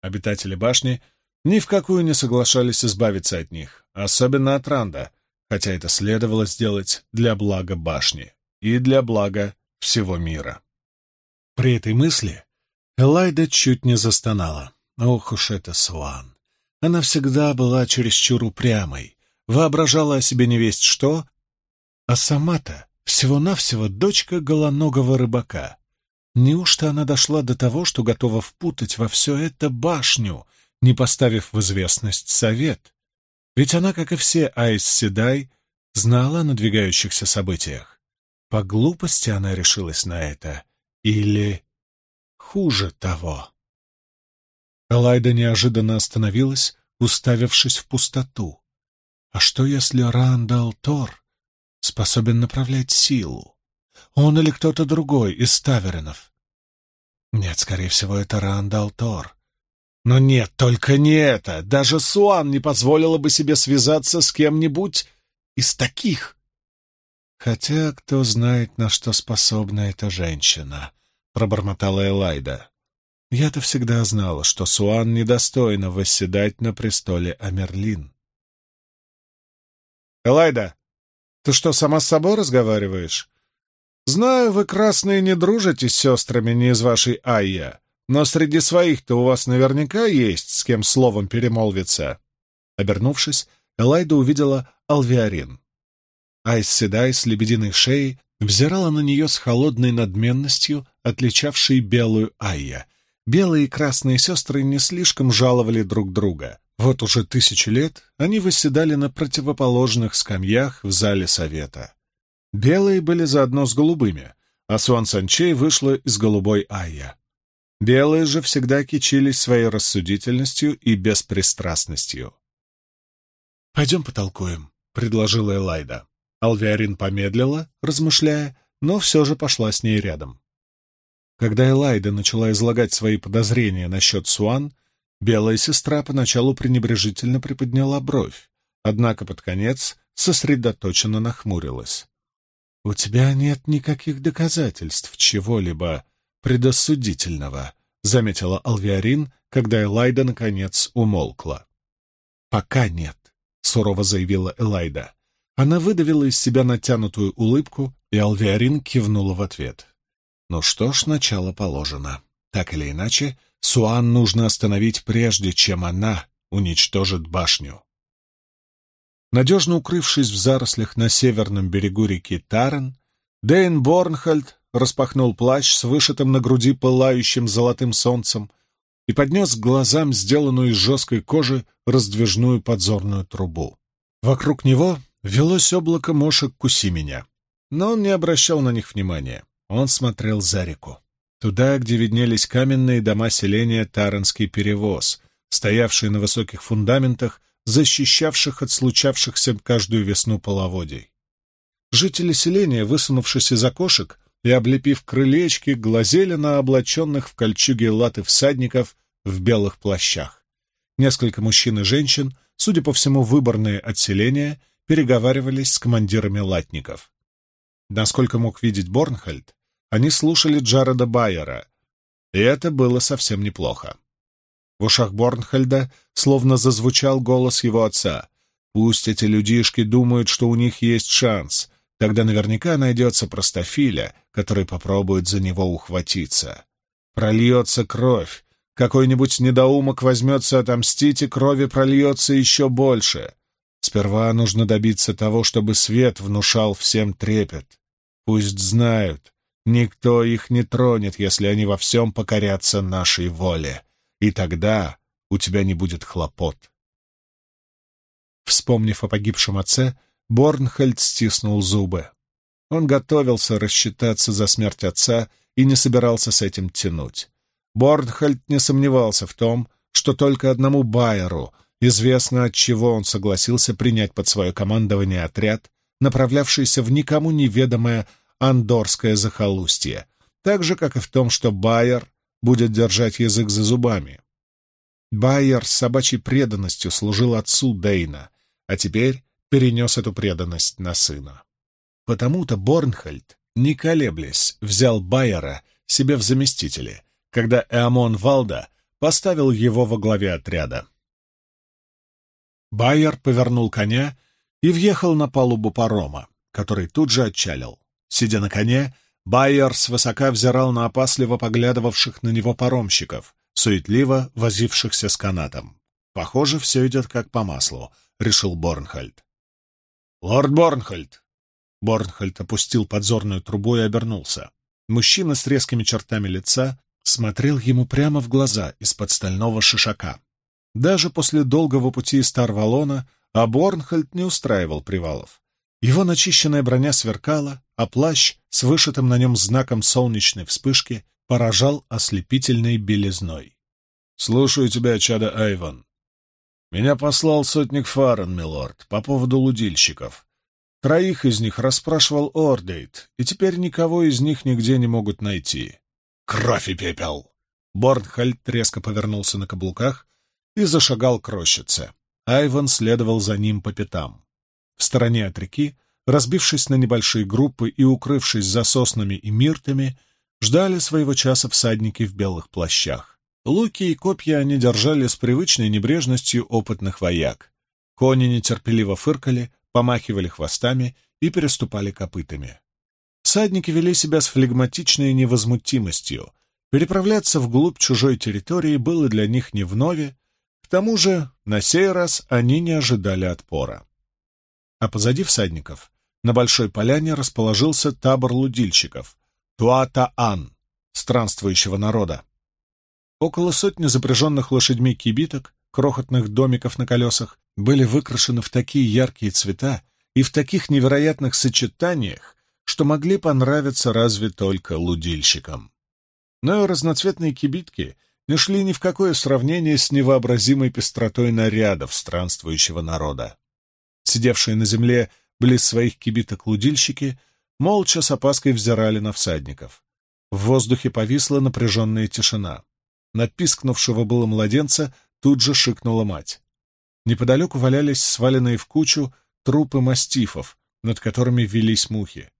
Обитатели башни ни в какую не соглашались избавиться от них, особенно от Ранда, хотя это следовало сделать для блага башни и для блага всего мира. При этой мысли Элайда чуть не застонала. Ох уж это Суан! Она всегда была чересчур упрямой, воображала о себе невесть что, а сама-то всего-навсего дочка голоногого рыбака. Неужто она дошла до того, что готова впутать во все это башню, не поставив в известность совет? Ведь она, как и все Айс Седай, знала о надвигающихся событиях. По глупости она решилась на это. Или хуже того. Элайда неожиданно остановилась, уставившись в пустоту. А что, если Рандал Тор способен направлять силу? Он или кто-то другой из Таверинов? Нет, скорее всего, это Рандал Тор. Но нет, только не это. Даже Суан не позволила бы себе связаться с кем-нибудь из таких. Хотя кто знает, на что способна эта женщина, — пробормотала Элайда. Я-то всегда знала, что Суан недостойна восседать на престоле Амерлин. «Элайда, ты что, сама с собой разговариваешь? Знаю, вы, красные, не дружите с сестрами не из вашей Айя, но среди своих-то у вас наверняка есть с кем словом перемолвиться». Обернувшись, Элайда увидела Алвиарин. Айс Седай с лебединой шеей взирала на нее с холодной надменностью, отличавшей белую Айя, белые и красные сестры не слишком жаловали друг друга. Вот уже тысячи лет они восседали на противоположных скамьях в зале совета. Белые были заодно с голубыми, а Суан Санчей вышла из голубой Айя. Белые же всегда кичились своей рассудительностью и беспристрастностью. «Пойдем потолкуем», — предложила Элайда. Алвиарин помедлила, размышляя, но все же пошла с ней рядом. Когда Элайда начала излагать свои подозрения насчет Суан, белая сестра поначалу пренебрежительно приподняла бровь, однако под конец сосредоточенно нахмурилась. «У тебя нет никаких доказательств чего-либо предосудительного», — заметила Алвиарин, когда Элайда, наконец, умолкла. «Пока нет», — сурово заявила Элайда. Она выдавила из себя натянутую улыбку, и Алвиарин кивнула в ответ. Ну что ж, начало положено. Так или иначе, Суан нужно остановить прежде, чем она уничтожит башню. Надежно укрывшись в зарослях на северном берегу реки Тарен, Дейн Борнхальд распахнул плащ с вышитым на груди пылающим золотым солнцем и поднес к глазам сделанную из жесткой кожи раздвижную подзорную трубу. Вокруг него велось облако мошек «Куси меня», но он не обращал на них внимания. Он смотрел за реку. Туда, где виднелись каменные дома селения Таранский перевоз, стоявшие на высоких фундаментах защищавших от случавшихся каждую весну половодий. Жители селения, высунувшись из окошек и облепив крылечки, глазели на облаченных в кольчуге латы всадников в белых плащах. Несколько мужчин и женщин, судя по всему выборные от селения, переговаривались с командирами латников. Насколько мог видеть Борнхальд, они слушали Джареда Байера, и это было совсем неплохо. В ушах Борнхальда словно зазвучал голос его отца. «Пусть эти людишки думают, что у них есть шанс. Тогда наверняка найдется простофиля, который попробует за него ухватиться. Прольется кровь. Какой-нибудь недоумок возьмется отомстить, и крови прольется еще больше. Сперва нужно добиться того, чтобы свет внушал всем трепет. Пусть знают, никто их не тронет, если они во всем покорятся нашей воле и тогда у тебя не будет хлопот. Вспомнив о погибшем отце, Борнхальд стиснул зубы. Он готовился рассчитаться за смерть отца и не собирался с этим тянуть. Борнхальд не сомневался в том, что только одному Байеру известно, от чего он согласился принять под свое командование отряд, направлявшийся в никому неведомое андорское захолустье, так же, как и в том, что Байер будет держать язык за зубами. Байер с собачьей преданностью служил отцу Дейна, а теперь перенес эту преданность на сына. Потому-то Борнхальд, не колеблясь, взял Байера себе в заместители, когда Эамон Валда поставил его во главе отряда. Байер повернул коня и въехал на палубу парома, который тут же отчалил. Сидя на коне, Байер свысока взирал на опасливо поглядывавших на него паромщиков, суетливо возившихся с канатом. «Похоже, все идет как по маслу», — решил Борнхальд. «Лорд Борнхальд!» Борнхальд опустил подзорную трубу и обернулся. Мужчина с резкими чертами лица смотрел ему прямо в глаза из-под стального шишака. Даже после долгого пути из Тарвалона а Борнхальд не устраивал привалов. Его начищенная броня сверкала, а плащ с вышитым на нем знаком солнечной вспышки поражал ослепительной белизной. — Слушаю тебя, чада Айван. Меня послал сотник Фарен, милорд, по поводу лудильщиков. Троих из них расспрашивал Ордейт, и теперь никого из них нигде не могут найти. Кровь и пепел! Борнхальд резко повернулся на каблуках и зашагал к рощице. Айван следовал за ним по пятам. В стороне от реки разбившись на небольшие группы и укрывшись за соснами и миртами, ждали своего часа всадники в белых плащах. Луки и копья они держали с привычной небрежностью опытных вояк. Кони нетерпеливо фыркали, помахивали хвостами и переступали копытами. Всадники вели себя с флегматичной невозмутимостью. Переправляться вглубь чужой территории было для них не вновь, к тому же на сей раз они не ожидали отпора. А позади всадников на большой поляне расположился табор лудильщиков — Туата-Ан, странствующего народа. Около сотни запряженных лошадьми кибиток, крохотных домиков на колесах, были выкрашены в такие яркие цвета и в таких невероятных сочетаниях, что могли понравиться разве только лудильщикам. Но разноцветные кибитки не шли ни в какое сравнение с невообразимой пестротой нарядов странствующего народа. Сидевшие на земле близ своих кибиток лудильщики молча с опаской взирали на всадников. В воздухе повисла напряженная тишина. Над пискнувшего было младенца тут же шикнула мать. Неподалеку валялись сваленные в кучу трупы мастифов, над которыми велись мухи.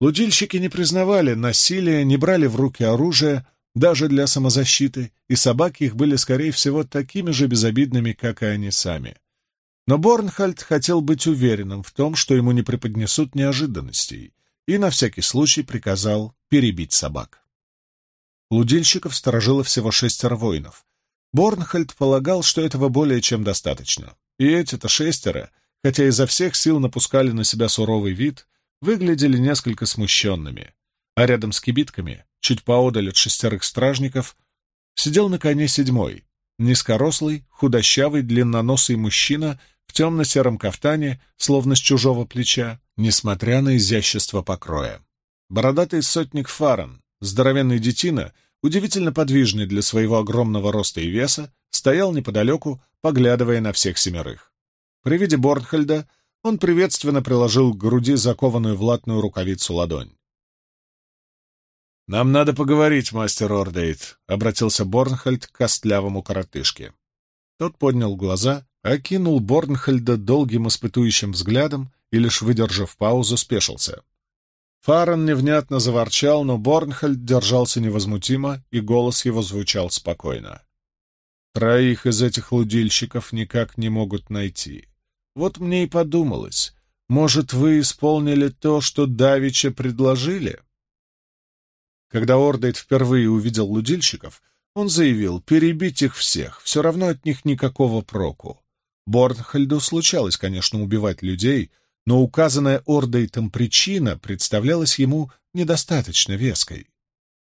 Лудильщики не признавали насилия, не брали в руки оружие, даже для самозащиты, и собаки их были, скорее всего, такими же безобидными, как и они сами. Но Борнхальд хотел быть уверенным в том, что ему не преподнесут неожиданностей, и на всякий случай приказал перебить собак. Лудильщиков сторожило всего шестеро воинов. Борнхальд полагал, что этого более чем достаточно. И эти-то шестеро, хотя изо всех сил напускали на себя суровый вид, выглядели несколько смущенными. А рядом с кибитками, чуть поодаль от шестерых стражников, сидел на коне седьмой, низкорослый, худощавый, длинноносый мужчина в темно-сером кафтане, словно с чужого плеча, несмотря на изящество покроя. Бородатый сотник Фаран, здоровенный детина, удивительно подвижный для своего огромного роста и веса, стоял неподалеку, поглядывая на всех семерых. При виде Борнхольда он приветственно приложил к груди закованную в латную рукавицу ладонь. «Нам надо поговорить, мастер Ордейт», — обратился Борнхольд к костлявому коротышке. Тот поднял глаза, окинул Борнхольда долгим испытующим взглядом и, лишь выдержав паузу, спешился. Фарен невнятно заворчал, но Борнхольд держался невозмутимо, и голос его звучал спокойно. «Троих из этих лудильщиков никак не могут найти. Вот мне и подумалось, может, вы исполнили то, что Давича предложили?» Когда Ордейт впервые увидел лудильщиков, он заявил, перебить их всех, все равно от них никакого проку. Борнхальду случалось, конечно, убивать людей, но указанная Ордейтом причина представлялась ему недостаточно веской.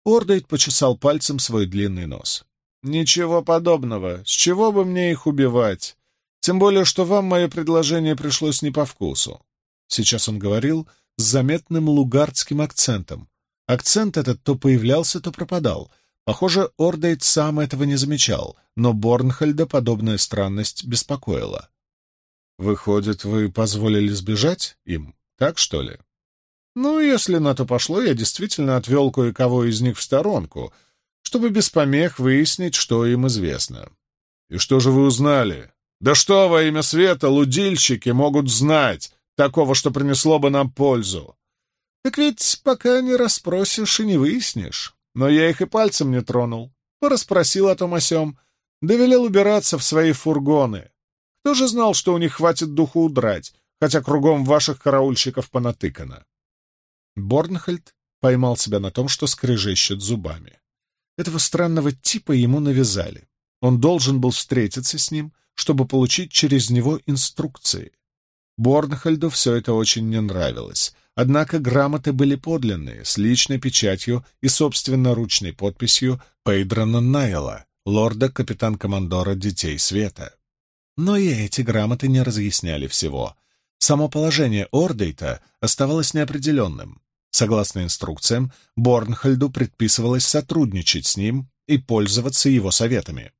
Ордейт почесал пальцем свой длинный нос. «Ничего подобного. С чего бы мне их убивать? Тем более, что вам мое предложение пришлось не по вкусу». Сейчас он говорил с заметным лугардским акцентом. Акцент этот то появлялся, то пропадал — Похоже, Ордейт сам этого не замечал, но Борнхальда подобная странность беспокоила. «Выходит, вы позволили сбежать им, так что ли?» «Ну, если на то пошло, я действительно отвел кое-кого из них в сторонку, чтобы без помех выяснить, что им известно». «И что же вы узнали?» «Да что во имя света лудильщики могут знать такого, что принесло бы нам пользу?» «Так ведь пока не расспросишь и не выяснишь». Но я их и пальцем не тронул. Пораспросил о том о сём, довелел убираться в свои фургоны. Кто же знал, что у них хватит духу удрать, хотя кругом ваших караульщиков понатыкано? Борнхольд поймал себя на том, что скрежещет зубами. Этого странного типа ему навязали. Он должен был встретиться с ним, чтобы получить через него инструкции. Борнхольду все это очень не нравилось, Однако грамоты были подлинные, с личной печатью и собственноручной подписью Пейдрона Найла, лорда-капитан-командора Детей Света. Но и эти грамоты не разъясняли всего. Само положение Ордейта оставалось неопределенным. Согласно инструкциям, Борнхольду предписывалось сотрудничать с ним и пользоваться его советами.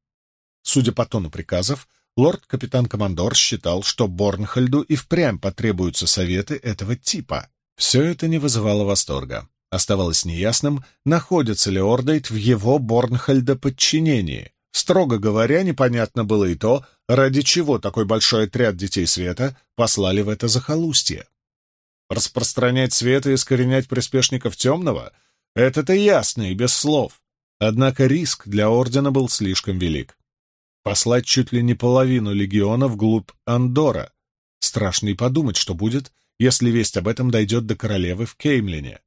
Судя по тону приказов, лорд-капитан-командор считал, что Борнхольду и впрямь потребуются советы этого типа. Все это не вызывало восторга. Оставалось неясным, находится ли Ордейт в его Борнхальда подчинении. Строго говоря, непонятно было и то, ради чего такой большой отряд Детей Света послали в это захолустье. Распространять свет и искоренять приспешников темного — это-то ясно и без слов. Однако риск для Ордена был слишком велик. Послать чуть ли не половину легиона вглубь Андора. Страшно и подумать, что будет, если весть об этом дойдет до королевы в Кеймлине.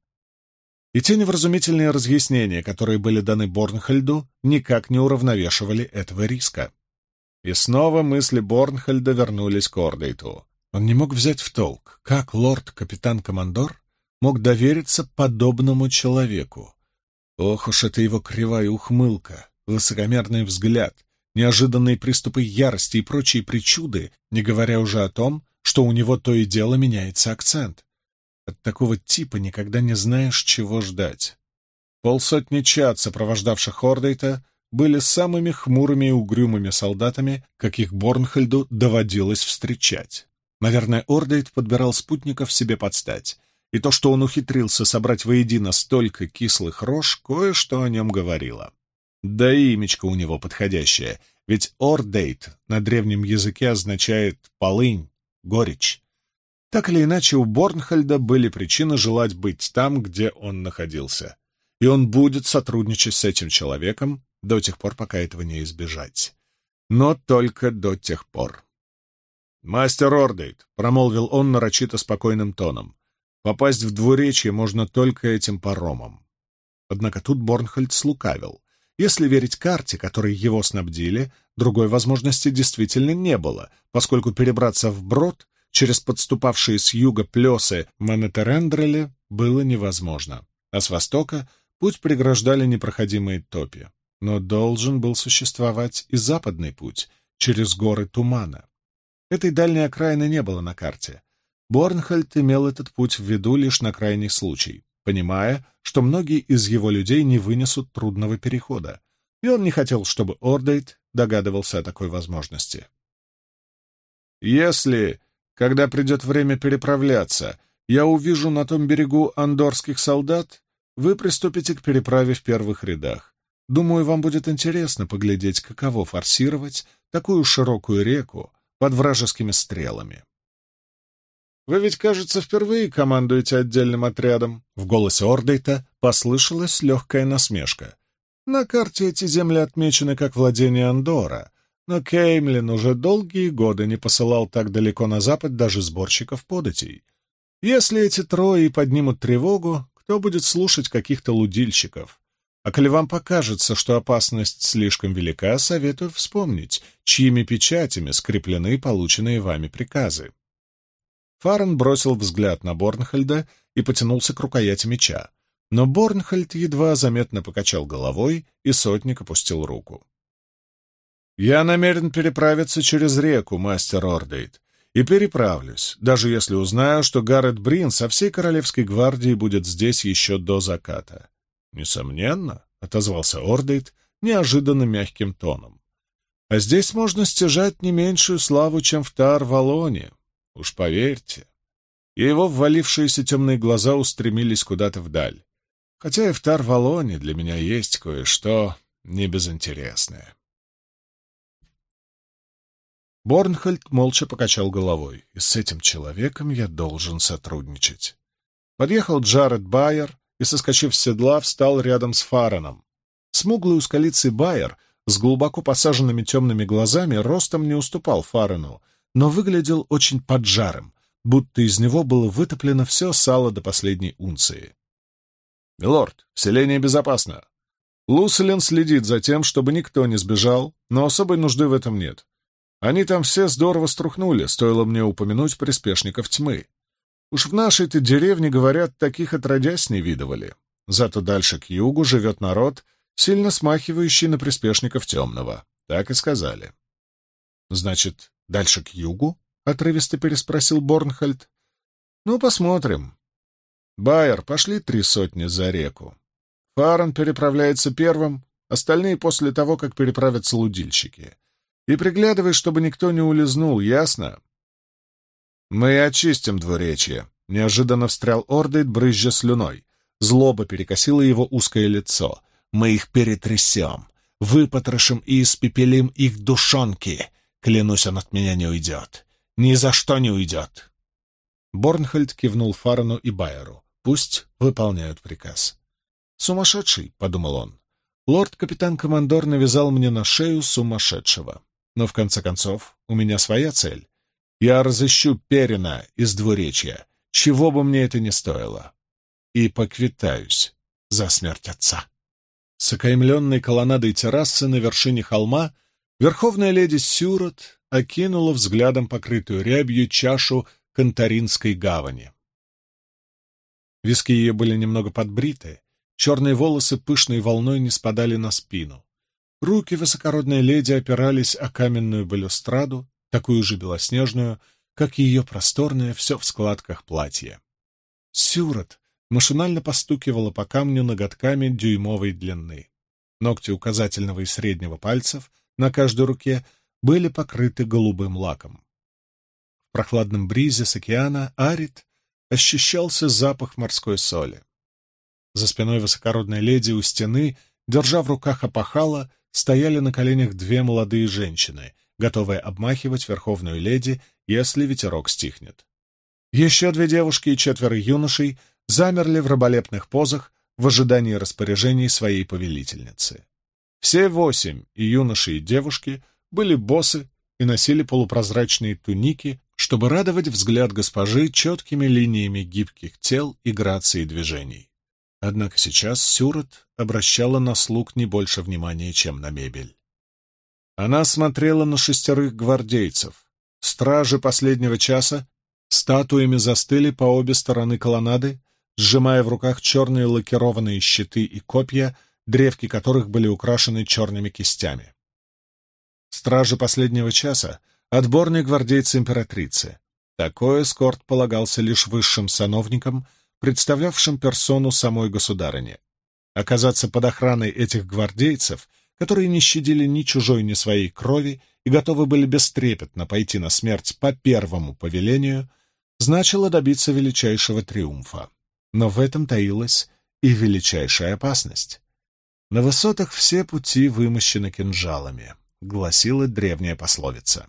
И те невразумительные разъяснения, которые были даны Борнхальду, никак не уравновешивали этого риска. И снова мысли Борнхальда вернулись к Ордейту. Он не мог взять в толк, как лорд-капитан-командор мог довериться подобному человеку. Ох уж это его кривая ухмылка, высокомерный взгляд, неожиданные приступы ярости и прочие причуды, не говоря уже о том, что у него то и дело меняется акцент. От такого типа никогда не знаешь, чего ждать. Полсотни чад, сопровождавших Ордейта, были самыми хмурыми и угрюмыми солдатами, каких Борнхальду доводилось встречать. Наверное, Ордейт подбирал спутников себе под стать, и то, что он ухитрился собрать воедино столько кислых рож, кое-что о нем говорило. Да и имечко у него подходящее, ведь Ордейт на древнем языке означает «полынь», горечь. Так или иначе, у Борнхальда были причины желать быть там, где он находился. И он будет сотрудничать с этим человеком до тех пор, пока этого не избежать. Но только до тех пор. «Мастер Ордейт», — промолвил он нарочито спокойным тоном, — «попасть в двуречье можно только этим паромом». Однако тут Борнхальд слукавил. Если верить карте, которой его снабдили, другой возможности действительно не было, поскольку перебраться вброд через подступавшие с юга плесы Манетерендреле было невозможно, а с востока путь преграждали непроходимые топи. Но должен был существовать и западный путь, через горы Тумана. Этой дальней окраины не было на карте. Борнхальд имел этот путь в виду лишь на крайний случай. понимая, что многие из его людей не вынесут трудного перехода, и он не хотел, чтобы Ордейт догадывался о такой возможности. «Если, когда придет время переправляться, я увижу на том берегу андорских солдат, вы приступите к переправе в первых рядах. Думаю, вам будет интересно поглядеть, каково форсировать такую широкую реку под вражескими стрелами. «Вы ведь, кажется, впервые командуете отдельным отрядом?» В голосе Ордейта послышалась легкая насмешка. «На карте эти земли отмечены как владение Андора, но Кеймлин уже долгие годы не посылал так далеко на запад даже сборщиков податей. Если эти трое поднимут тревогу, кто будет слушать каких-то лудильщиков? А коли вам покажется, что опасность слишком велика, советую вспомнить, чьими печатями скреплены полученные вами приказы. Фарен бросил взгляд на Борнхальда и потянулся к рукояти меча. Но Борнхальд едва заметно покачал головой, и сотник опустил руку. «Я намерен переправиться через реку, мастер Ордейт, и переправлюсь, даже если узнаю, что Гаррет Брин со всей Королевской гвардией будет здесь еще до заката. «Несомненно», — отозвался Ордейт неожиданно мягким тоном. «А здесь можно стяжать не меньшую славу, чем в Тар-Валоне. Уж поверьте». И его ввалившиеся темные глаза устремились куда-то вдаль. Хотя и в Тар-Валоне для меня есть кое-что небезынтересное. Борнхольд молча покачал головой. И с этим человеком я должен сотрудничать. Подъехал Джаред Байер, и, соскочив с седла, встал рядом с Фараном. Смуглый ускалицый Байер с глубоко посаженными темными глазами ростом не уступал Фарану, но выглядел очень поджарым, будто из него было вытоплено все сало до последней унции. «Милорд, селение безопасно. Луселин следит за тем, чтобы никто не сбежал, но особой нужды в этом нет. Они там все здорово струхнули, стоило мне упомянуть приспешников тьмы. Уж в нашей-то деревне, говорят, таких отродясь не видывали. Зато дальше к югу живет народ, сильно смахивающий на приспешников темного. Так и сказали. — Значит, дальше к югу? — отрывисто переспросил Борнхальд. — Ну, посмотрим. Байер, пошли три сотни за реку. Фарен переправляется первым, остальные после того, как переправятся лудильщики. И приглядывай, чтобы никто не улизнул, ясно? «Мы очистим двуречье», — неожиданно встрял Ордейт, брызжа слюной. Злоба перекосила его узкое лицо. «Мы их перетрясем, выпотрошим и испепелим их душонки. Клянусь, он от меня не уйдет. Ни за что не уйдет». Борнхольд кивнул Фарану и Байеру. «Пусть выполняют приказ». «Сумасшедший», — подумал он. «Лорд-капитан-командор навязал мне на шею сумасшедшего. Но, в конце концов, у меня своя цель. Я разыщу Перина из двуречья, чего бы мне это ни стоило, и поквитаюсь за смерть отца. С окаймленной колоннадой террасы на вершине холма верховная леди Сюрот окинула взглядом покрытую рябью чашу Конторинской гавани. Виски ее были немного подбриты, черные волосы пышной волной не спадали на спину. Руки высокородной леди опирались о каменную балюстраду, такую же белоснежную, как и ее просторное все в складках платье. Сюрот машинально постукивала по камню ноготками дюймовой длины. Ногти указательного и среднего пальцев на каждой руке были покрыты голубым лаком. В прохладном бризе с океана Арит ощущался запах морской соли. За спиной высокородной леди у стены, держа в руках опахала, стояли на коленях две молодые женщины, готовая обмахивать верховную леди, если ветерок стихнет. Еще две девушки и четверо юношей замерли в раболепных позах в ожидании распоряжений своей повелительницы. Все восемь, и юноши, и девушки, были босы и носили полупрозрачные туники, чтобы радовать взгляд госпожи четкими линиями гибких тел и грацией движений. Однако сейчас Сюрот обращала на слуг не больше внимания, чем на мебель. Она смотрела на шестерых гвардейцев. Стражи последнего часа статуями застыли по обе стороны колоннады, сжимая в руках черные лакированные щиты и копья, древки которых были украшены черными кистями. Стражи последнего часа — отборные гвардейцы императрицы. Такой эскорт полагался лишь высшим сановникам, представлявшим персону самой государыни. Оказаться под охраной этих гвардейцев, которые не щадили ни чужой, ни своей крови и готовы были бестрепетно пойти на смерть по первому повелению, значило добиться величайшего триумфа. Но в этом таилась и величайшая опасность. На высотах все пути вымощены кинжалами, гласила древняя пословица.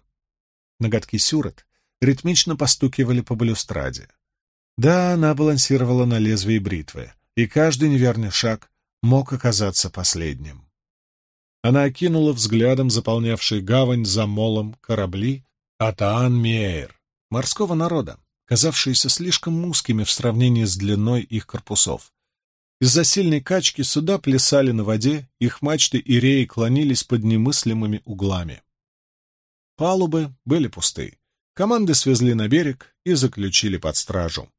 Ноготки Сюрот ритмично постукивали по балюстраде. Да, она балансировала на лезвии бритвы, и каждый неверный шаг мог оказаться последним. Она окинула взглядом заполнявший гавань за молом корабли Атаан-Миэйр, морского народа, казавшиеся слишком узкими в сравнении с длиной их корпусов. Из-за сильной качки суда плясали на воде, их мачты и реи клонились под немыслимыми углами. Палубы были пусты. Команды свезли на берег и заключили под стражу.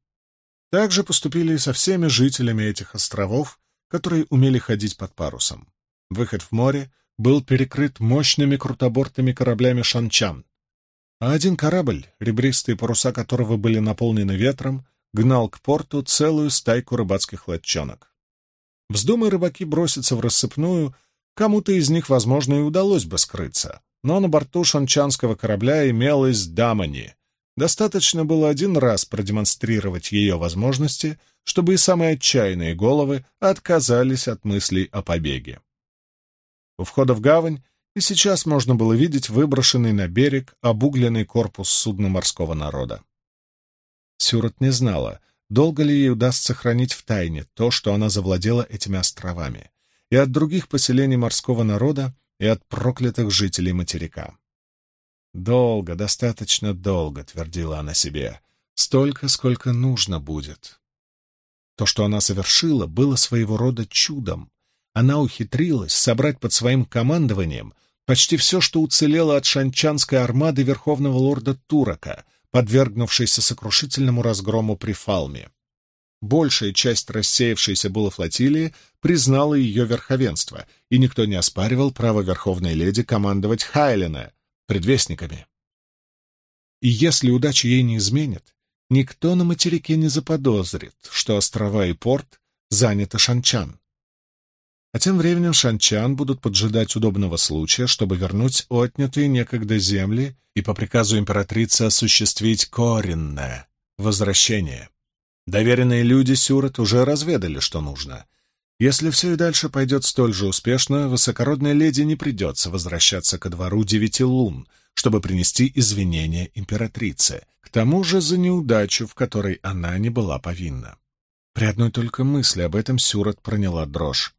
Так же поступили и со всеми жителями этих островов, которые умели ходить под парусом. Выход в море был перекрыт мощными крутобортными кораблями «Шанчан», а один корабль, ребристые паруса которого были наполнены ветром, гнал к порту целую стайку рыбацких лодчонок. Вздумай рыбаки броситься в рассыпную, кому-то из них, возможно, и удалось бы скрыться, но на борту шанчанского корабля имелась дамани, Достаточно было один раз продемонстрировать ее возможности, чтобы и самые отчаянные головы отказались от мыслей о побеге. У входа в гавань и сейчас можно было видеть выброшенный на берег обугленный корпус судна морского народа. Сюрот не знала, долго ли ей удастся хранить в тайне то, что она завладела этими островами, и от других поселений морского народа, и от проклятых жителей материка. «Долго, достаточно долго», — твердила она себе, — «столько, сколько нужно будет». То, что она совершила, было своего рода чудом. Она ухитрилась собрать под своим командованием почти все, что уцелело от шанчанской армады верховного лорда Турака, подвергнувшейся сокрушительному разгрому при Фалме. Большая часть рассеявшейся было флотилии признала ее верховенство, и никто не оспаривал право верховной леди командовать Хайлена, предвестниками. И если удача ей не изменит, никто на материке не заподозрит, что острова и порт заняты Шанчан. А тем временем Шанчан будут поджидать удобного случая, чтобы вернуть отнятые некогда земли и по приказу императрицы осуществить коренное возвращение. Доверенные люди Сюрот уже разведали, что нужно, если все и дальше пойдет столь же успешно, высокородной леди не придется возвращаться ко двору девяти лун, чтобы принести извинения императрице, к тому же за неудачу, в которой она не была повинна. При одной только мысли об этом Сюрот проняла дрожь.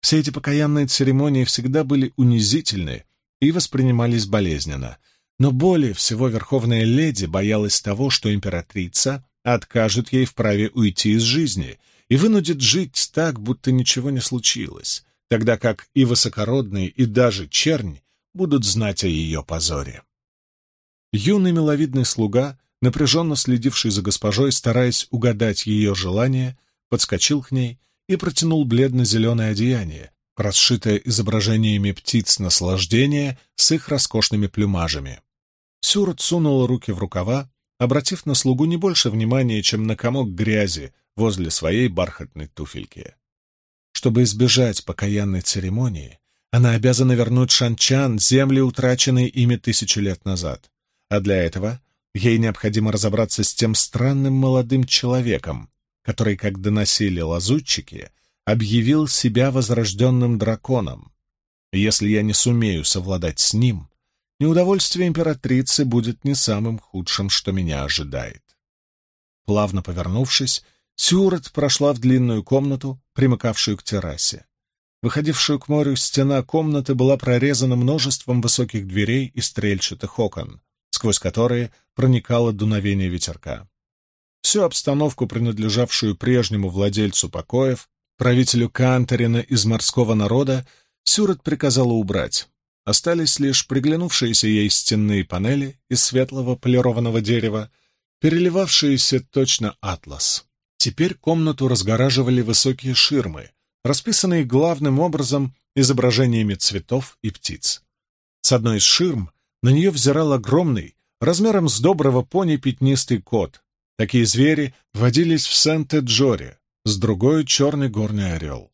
Все эти покаянные церемонии всегда были унизительны и воспринимались болезненно, но более всего верховная леди боялась того, что императрица откажет ей в праве уйти из жизни — и вынудит жить так, будто ничего не случилось, тогда как и высокородные, и даже чернь будут знать о ее позоре. Юный миловидный слуга, напряженно следивший за госпожой, стараясь угадать ее желание, подскочил к ней и протянул бледно-зеленое одеяние, расшитое изображениями птиц наслаждения с их роскошными плюмажами. Сюрот сунула руки в рукава, обратив на слугу не больше внимания, чем на комок грязи, возле своей бархатной туфельки. Чтобы избежать покаянной церемонии, она обязана вернуть Шанчан земли, утраченные ими тысячу лет назад. А для этого ей необходимо разобраться с тем странным молодым человеком, который, как доносили лазутчики, объявил себя возрожденным драконом. если я не сумею совладать с ним, неудовольствие императрицы будет не самым худшим, что меня ожидает. Плавно повернувшись, Сюрот прошла в длинную комнату, примыкавшую к террасе. Выходившую к морю стена комнаты была прорезана множеством высоких дверей и стрельчатых окон, сквозь которые проникало дуновение ветерка. Всю обстановку, принадлежавшую прежнему владельцу покоев, правителю Канторина из морского народа, Сюрот приказала убрать. Остались лишь приглянувшиеся ей стенные панели из светлого полированного дерева, переливавшиеся точно атлас. Теперь комнату разгораживали высокие ширмы, расписанные главным образом изображениями цветов и птиц. С одной из ширм на нее взирал огромный, размером с доброго пони пятнистый кот, Такие звери водились в Сент-Эджоре, с другой — черный горный орел.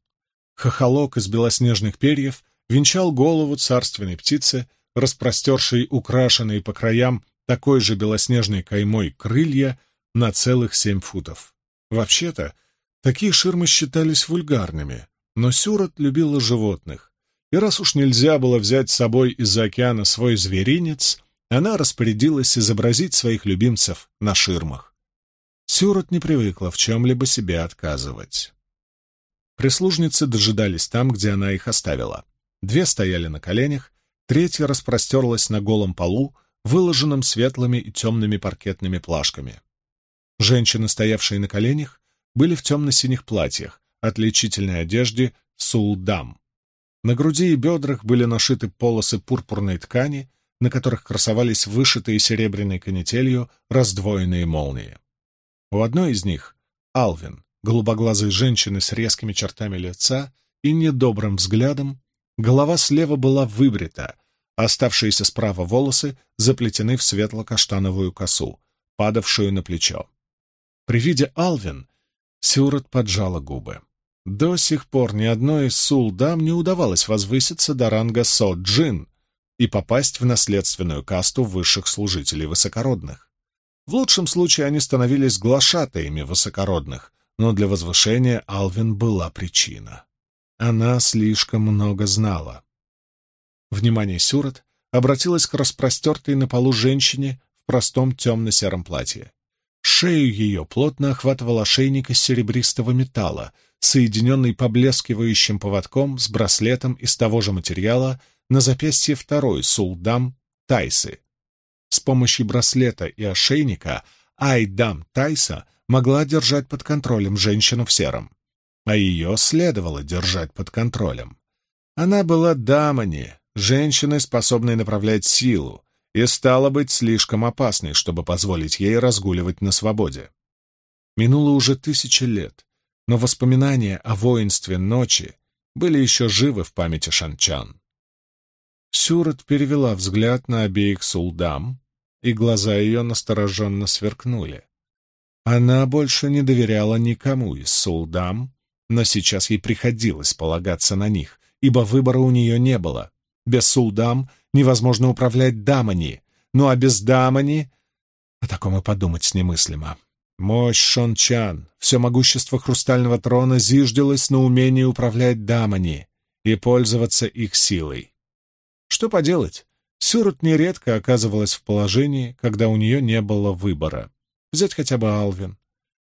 Хохолок из белоснежных перьев венчал голову царственной птицы, распростершей украшенные по краям такой же белоснежной каймой крылья на целых семь футов. Вообще-то, такие ширмы считались вульгарными, но Сюрот любила животных, и раз уж нельзя было взять с собой из-за океана свой зверинец, она распорядилась изобразить своих любимцев на ширмах. Сюрот не привыкла в чем-либо себе отказывать. Прислужницы дожидались там, где она их оставила. Две стояли на коленях, третья распростерлась на голом полу, выложенном светлыми и темными паркетными плашками. Женщины, стоявшие на коленях, были в темно-синих платьях, отличительной одежде сулдам. На груди и бедрах были нашиты полосы пурпурной ткани, на которых красовались вышитые серебряной канителью раздвоенные молнии. У одной из них, Алвин, голубоглазой женщины с резкими чертами лица и недобрым взглядом, голова слева была выбрита, а оставшиеся справа волосы заплетены в светло-каштановую косу, падавшую на плечо. При виде Алвин Сюрот поджала губы. До сих пор ни одной из сулдам не удавалось возвыситься до ранга Со-Джин и попасть в наследственную касту высших служителей высокородных. В лучшем случае они становились глашатаями высокородных, но для возвышения Алвин была причина. Она слишком много знала. Внимание Сюрот обратилось к распростертой на полу женщине в простом темно-сером платье. Шею ее плотно охватывал ошейник из серебристого металла, соединенный поблескивающим поводком с браслетом из того же материала на запястье второй сулдам Тайсы. С помощью браслета и ошейника Айдам Тайса могла держать под контролем женщину в сером, а ее следовало держать под контролем. Она была дамани, женщиной, способной направлять силу, и стала быть слишком опасной, чтобы позволить ей разгуливать на свободе. Минуло уже тысячи лет, но воспоминания о воинстве ночи были еще живы в памяти шанчан. Сюрот перевела взгляд на обеих сулдам, и глаза ее настороженно сверкнули. Она больше не доверяла никому из сулдам, но сейчас ей приходилось полагаться на них, ибо выбора у нее не было. Без сулдам невозможно управлять дамани, ну а без дамани... О таком и подумать немыслимо. Мощь Шончан, все могущество хрустального трона зиждилось на умении управлять дамани и пользоваться их силой. Что поделать, Сюрут нередко оказывалась в положении, когда у нее не было выбора. Взять хотя бы Алвин.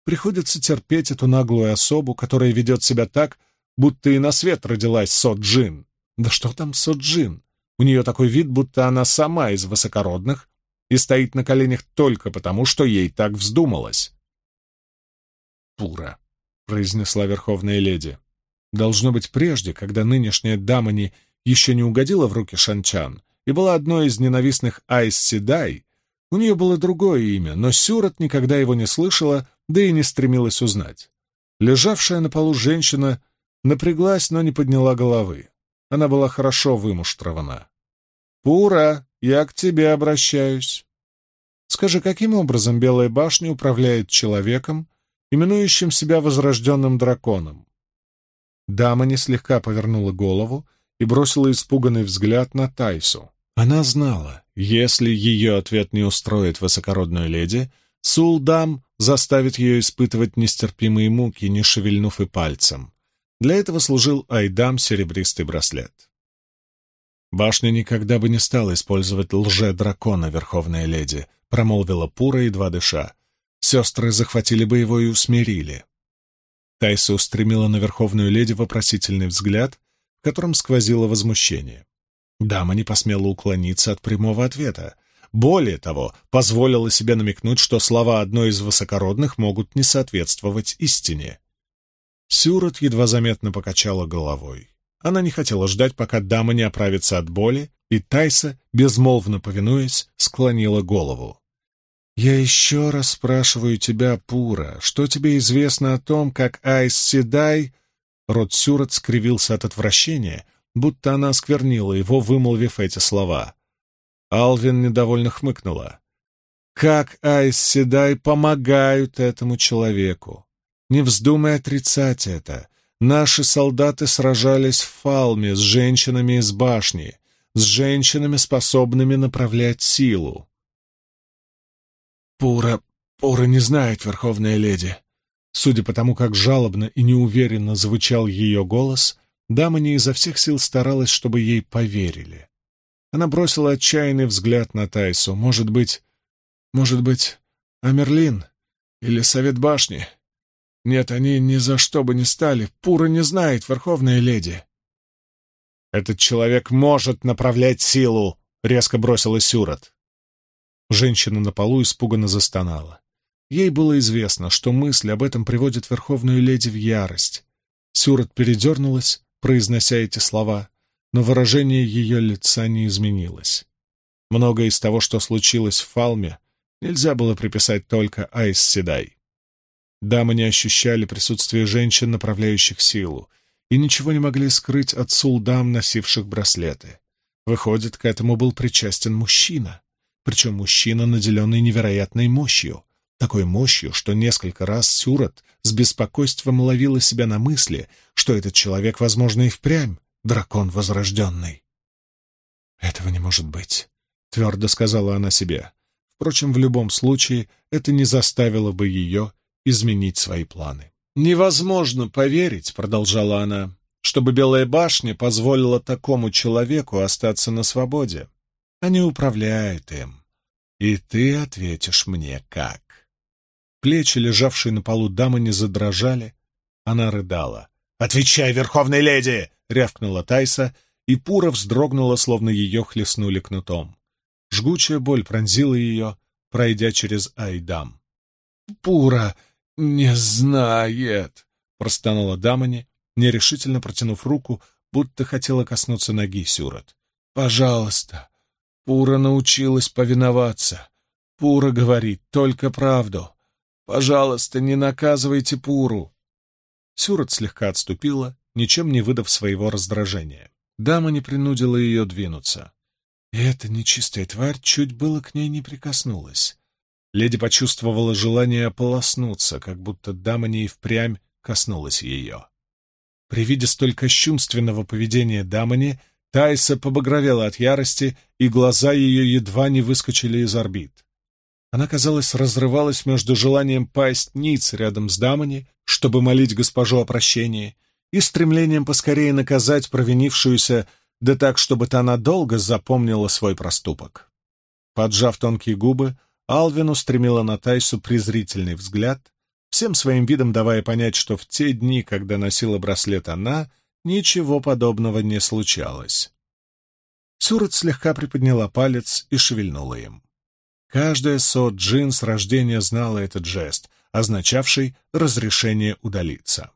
Приходится терпеть эту наглую особу, которая ведет себя так, будто и на свет родилась Соджин. Да что там Соджин? У нее такой вид, будто она сама из высокородных и стоит на коленях только потому, что ей так вздумалось. «Пура», — произнесла верховная леди. Должно быть, прежде, когда нынешняя Дамани еще не угодила в руки Шанчан и была одной из ненавистных Айс Седай, у нее было другое имя, но Сюрот никогда его не слышала, да и не стремилась узнать. Лежавшая на полу женщина напряглась, но не подняла головы. Она была хорошо вымуштрована. «Пура, я к тебе обращаюсь. Скажи, каким образом Белая башня управляет человеком, именующим себя возрожденным драконом?» Дама не слегка повернула голову и бросила испуганный взгляд на Тайсу. Она знала, если ее ответ не устроит высокородную леди, Сулдам заставит ее испытывать нестерпимые муки, не шевельнув и пальцем. Для этого служил Айдам серебристый браслет. «Башня никогда бы не стала использовать лже-дракона, Верховная Леди», — промолвила Пура, едва дыша. «Сестры захватили бы его и усмирили». Тайса устремила на Верховную Леди вопросительный взгляд, в котором сквозило возмущение. Дама не посмела уклониться от прямого ответа. Более того, позволила себе намекнуть, что слова одной из высокородных могут не соответствовать истине. Сюрот едва заметно покачала головой. Она не хотела ждать, пока дама не оправится от боли, и Тайса, безмолвно повинуясь, склонила голову. «Я еще раз спрашиваю тебя, Пура, что тебе известно о том, как Айс Седай...» Рот Сюрот скривился от отвращения, будто она осквернила его, вымолвив эти слова. Алвин недовольно хмыкнула. как Айс Седай помогают этому человеку. Не вздумай отрицать это. Наши солдаты сражались в Фалме с женщинами из башни, с женщинами, способными направлять силу. Пура, Пура не знает, Верховная Леди. Судя по тому, как жалобно и неуверенно звучал ее голос, дама не изо всех сил старалась, чтобы ей поверили. Она бросила отчаянный взгляд на Тайсу. Может быть, может быть, Амерлин или Совет Башни? Нет, они ни за что бы не стали. Пура не знает, Верховная Леди. «Этот человек может направлять силу!» — резко бросила Сюрот. Женщина на полу испуганно застонала. Ей было известно, что мысль об этом приводит Верховную Леди в ярость. Сюрот передернулась, произнося эти слова, но выражение ее лица не изменилось. Многое из того, что случилось в Фалме, нельзя было приписать только Айс Седай. Дамы не ощущали присутствия женщин, направляющих силу, и ничего не могли скрыть от сулдам, носивших браслеты. Выходит, к этому был причастен мужчина, причем мужчина, наделенный невероятной мощью, такой мощью, что несколько раз Сюрот с беспокойством ловила себя на мысли, что этот человек, возможно, и впрямь дракон возрожденный. «Этого не может быть», — твердо сказала она себе. Впрочем, в любом случае это не заставило бы ее изменить свои планы. «Невозможно поверить», — продолжала она, — «чтобы Белая башня позволила такому человеку остаться на свободе. Они управляют им. И ты ответишь мне, как». Плечи, лежавшие на полу дамы, не задрожали. Она рыдала. «Отвечай, верховной леди!» — рявкнула Тайса, и Пура вздрогнула, словно ее хлестнули кнутом. Жгучая боль пронзила ее, пройдя через Айдам. «Пура не знает!» — простонала Дамани, нерешительно протянув руку, будто хотела коснуться ноги Сюрот. «Пожалуйста!» Пура научилась повиноваться. Пура говорит только правду. Пожалуйста, не наказывайте Пуру. Сюрот слегка отступила, ничем не выдав своего раздражения. Дама не принудила ее двинуться. Эта нечистая тварь чуть было к ней не прикоснулась. Леди почувствовала желание ополоснуться, как будто дама не и впрямь коснулась ее. При виде столь кощунственного поведения дамани Тайса побагровела от ярости, и глаза ее едва не выскочили из орбит. Она, казалось, разрывалась между желанием пасть ниц рядом с дамани, чтобы молить госпожу о прощении, и стремлением поскорее наказать провинившуюся да так, чтобы та надолго запомнила свой проступок. Поджав тонкие губы, Алвин устремила на Тайсу презрительный взгляд, всем своим видом давая понять, что в те дни, когда носила браслет она, ничего подобного не случалось. Сюрот слегка приподняла палец и шевельнула им. Каждая Со-Джин с рождения знала этот жест, означавший разрешение удалиться.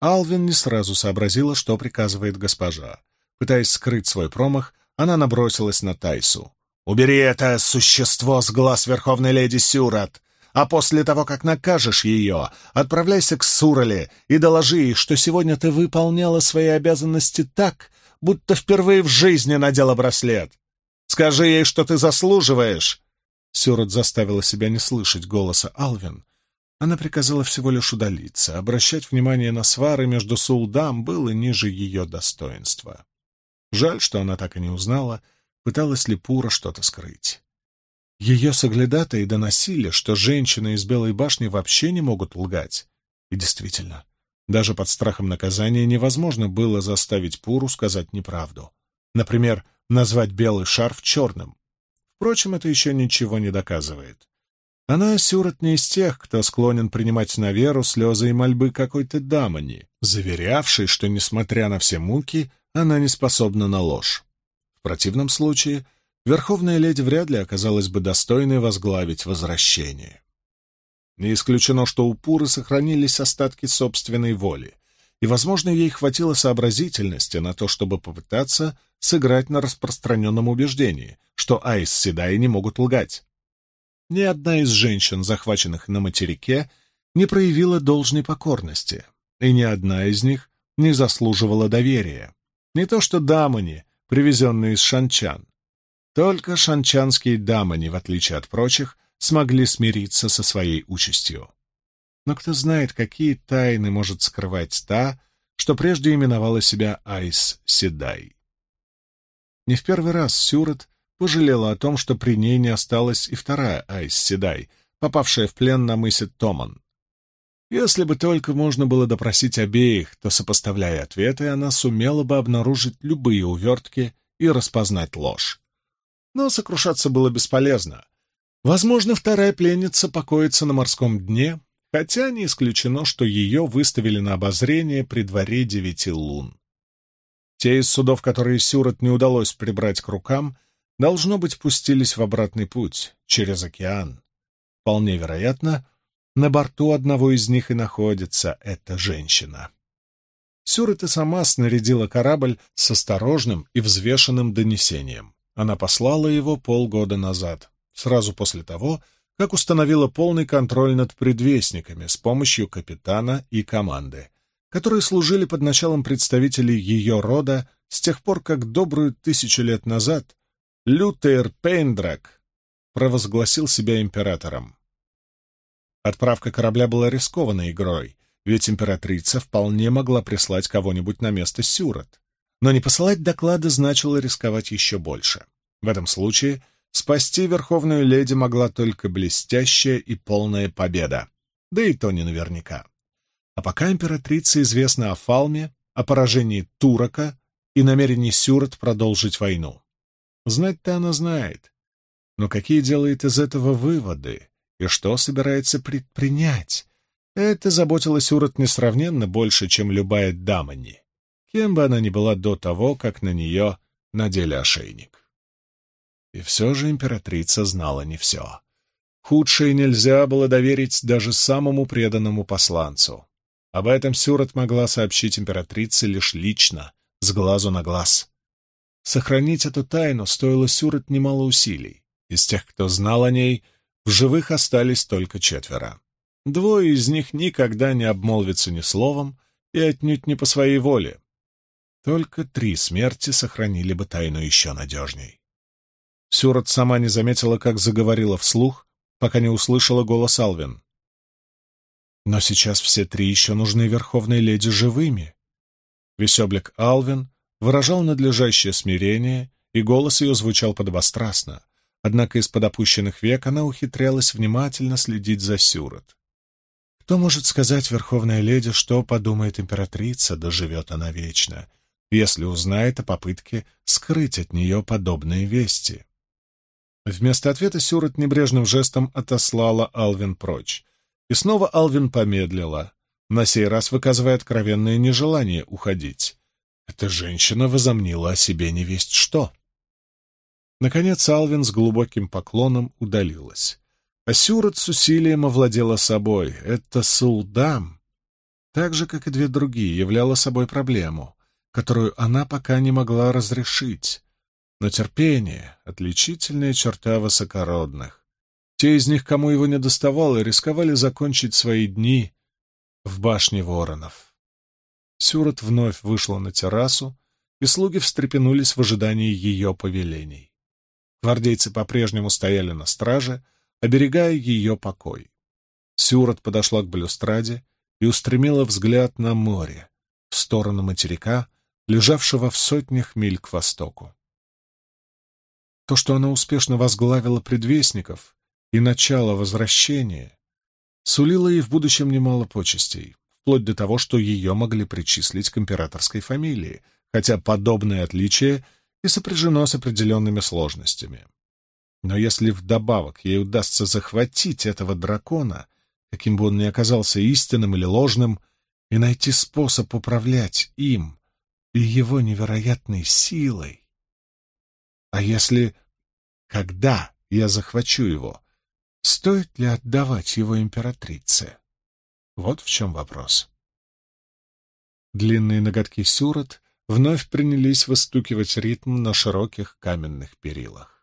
Алвин не сразу сообразила, что приказывает госпожа. Пытаясь скрыть свой промах, она набросилась на Тайсу. «Убери это существо с глаз Верховной Леди Сюрат, а после того, как накажешь ее, отправляйся к Сурале и доложи ей, что сегодня ты выполняла свои обязанности так, будто впервые в жизни надела браслет. Скажи ей, что ты заслуживаешь!» Сюрат заставила себя не слышать голоса Алвин. Она приказала всего лишь удалиться. Обращать внимание на свары между Сулдам было ниже ее достоинства. Жаль, что она так и не узнала, пыталась ли Пура что-то скрыть. Ее соглядатые доносили, что женщины из Белой башни вообще не могут лгать. И действительно, даже под страхом наказания невозможно было заставить Пуру сказать неправду. Например, назвать белый шарф черным. Впрочем, это еще ничего не доказывает. Она, Сюрот, не из тех, кто склонен принимать на веру слезы и мольбы какой-то дамани, заверявшей, что, несмотря на все муки, она не способна на ложь. Противном случае Верховная леди вряд ли оказалась бы достойной возглавить возвращение. Не исключено, что у Пуры сохранились остатки собственной воли, и, возможно, ей хватило сообразительности на то, чтобы попытаться сыграть на распространенном убеждении, что Айс Седай не могут лгать. Ни одна из женщин, захваченных на материке, не проявила должной покорности, и ни одна из них не заслуживала доверия. Не то что дамани, привезенные из Шанчан. Только шанчанские дамы, в отличие от прочих, смогли смириться со своей участью. Но кто знает, какие тайны может скрывать та, что прежде именовала себя Айс Седай. Не в первый раз Сюрот пожалела о том, что при ней не осталась и вторая Айс Седай, попавшая в плен на мысе Томан. Если бы только можно было допросить обеих, то, сопоставляя ответы, она сумела бы обнаружить любые увертки и распознать ложь. Но сокрушаться было бесполезно. Возможно, вторая пленница покоится на морском дне, хотя не исключено, что ее выставили на обозрение при дворе девяти лун. Те из судов, которые Сюрот не удалось прибрать к рукам, должно быть, пустились в обратный путь, через океан. Вполне вероятно, на борту одного из них и находится эта женщина. Сюрот и сама снарядила корабль с осторожным и взвешенным донесением. Она послала его полгода назад, сразу после того, как установила полный контроль над предвестниками с помощью капитана и команды, которые служили под началом представителей ее рода с тех пор, как добрую тысячу лет назад Лютер Пейндрак провозгласил себя императором. Отправка корабля была рискованной игрой, ведь императрица вполне могла прислать кого-нибудь на место Сюрот. Но не посылать доклады значило рисковать еще больше. В этом случае спасти Верховную Леди могла только блестящая и полная победа, да и то не наверняка. А пока императрице известно о Фалме, о поражении Турока и намерении Сюрот продолжить войну. Знать-то она знает. Но какие делает из этого выводы и что собирается предпринять? Это заботило Сюрот несравненно больше, чем любая дамани, кем бы она ни была до того, как на нее надели ошейник. И все же императрица знала не все. Худшее нельзя было доверить даже самому преданному посланцу. Об этом Сюрот могла сообщить императрице лишь лично, с глазу на глаз. Сохранить эту тайну стоило Сюрот немало усилий. Из тех, кто знал о ней, в живых остались только четверо. Двое из них никогда не обмолвятся ни словом и отнюдь не по своей воле. Только три смерти сохранили бы тайну еще надежней. Сюрот сама не заметила, как заговорила вслух, пока не услышала голос Алвин. Но сейчас все три еще нужны Верховной Леди живыми. Весь облик Алвин выражал надлежащее смирение, и голос ее звучал подобострастно, однако из-под опущенных век она ухитрялась внимательно следить за Сюрот. Кто может сказать, Верховная Леди, что подумает императрица, да живет она вечно, если узнает о попытке скрыть от нее подобные вести? Вместо ответа Сюрот небрежным жестом отослала Алвин прочь, и снова Алвин помедлила, на сей раз выказывая откровенное нежелание уходить. Эта женщина возомнила о себе невесть что. Наконец Алвин с глубоким поклоном удалилась. А Сюрот с усилием овладела собой. Это Сулдам, так же, как и две другие, являла собой проблему, которую она пока не могла разрешить. Но терпение — отличительная черта высокородных. Те из них, кому его не доставало, рисковали закончить свои дни в башне воронов. Сюрот вновь вышла на террасу, и слуги встрепенулись в ожидании ее повелений. Гвардейцы по-прежнему стояли на страже, оберегая ее покой. Сюрот подошла к балюстраде и устремила взгляд на море, в сторону материка, лежавшего в сотнях миль к востоку. То, что она успешно возглавила предвестников, и начало возвращения сулило ей в будущем немало почестей, вплоть до того, что ее могли причислить к императорской фамилии, хотя подобное отличие и сопряжено с определенными сложностями. Но если вдобавок ей удастся захватить этого дракона, каким бы он ни оказался истинным или ложным, и найти способ управлять им и его невероятной силой. А если... Когда я захвачу его? Стоит ли отдавать его императрице? Вот в чем вопрос. Длинные ноготки Сюрот вновь принялись выстукивать ритм на широких каменных перилах.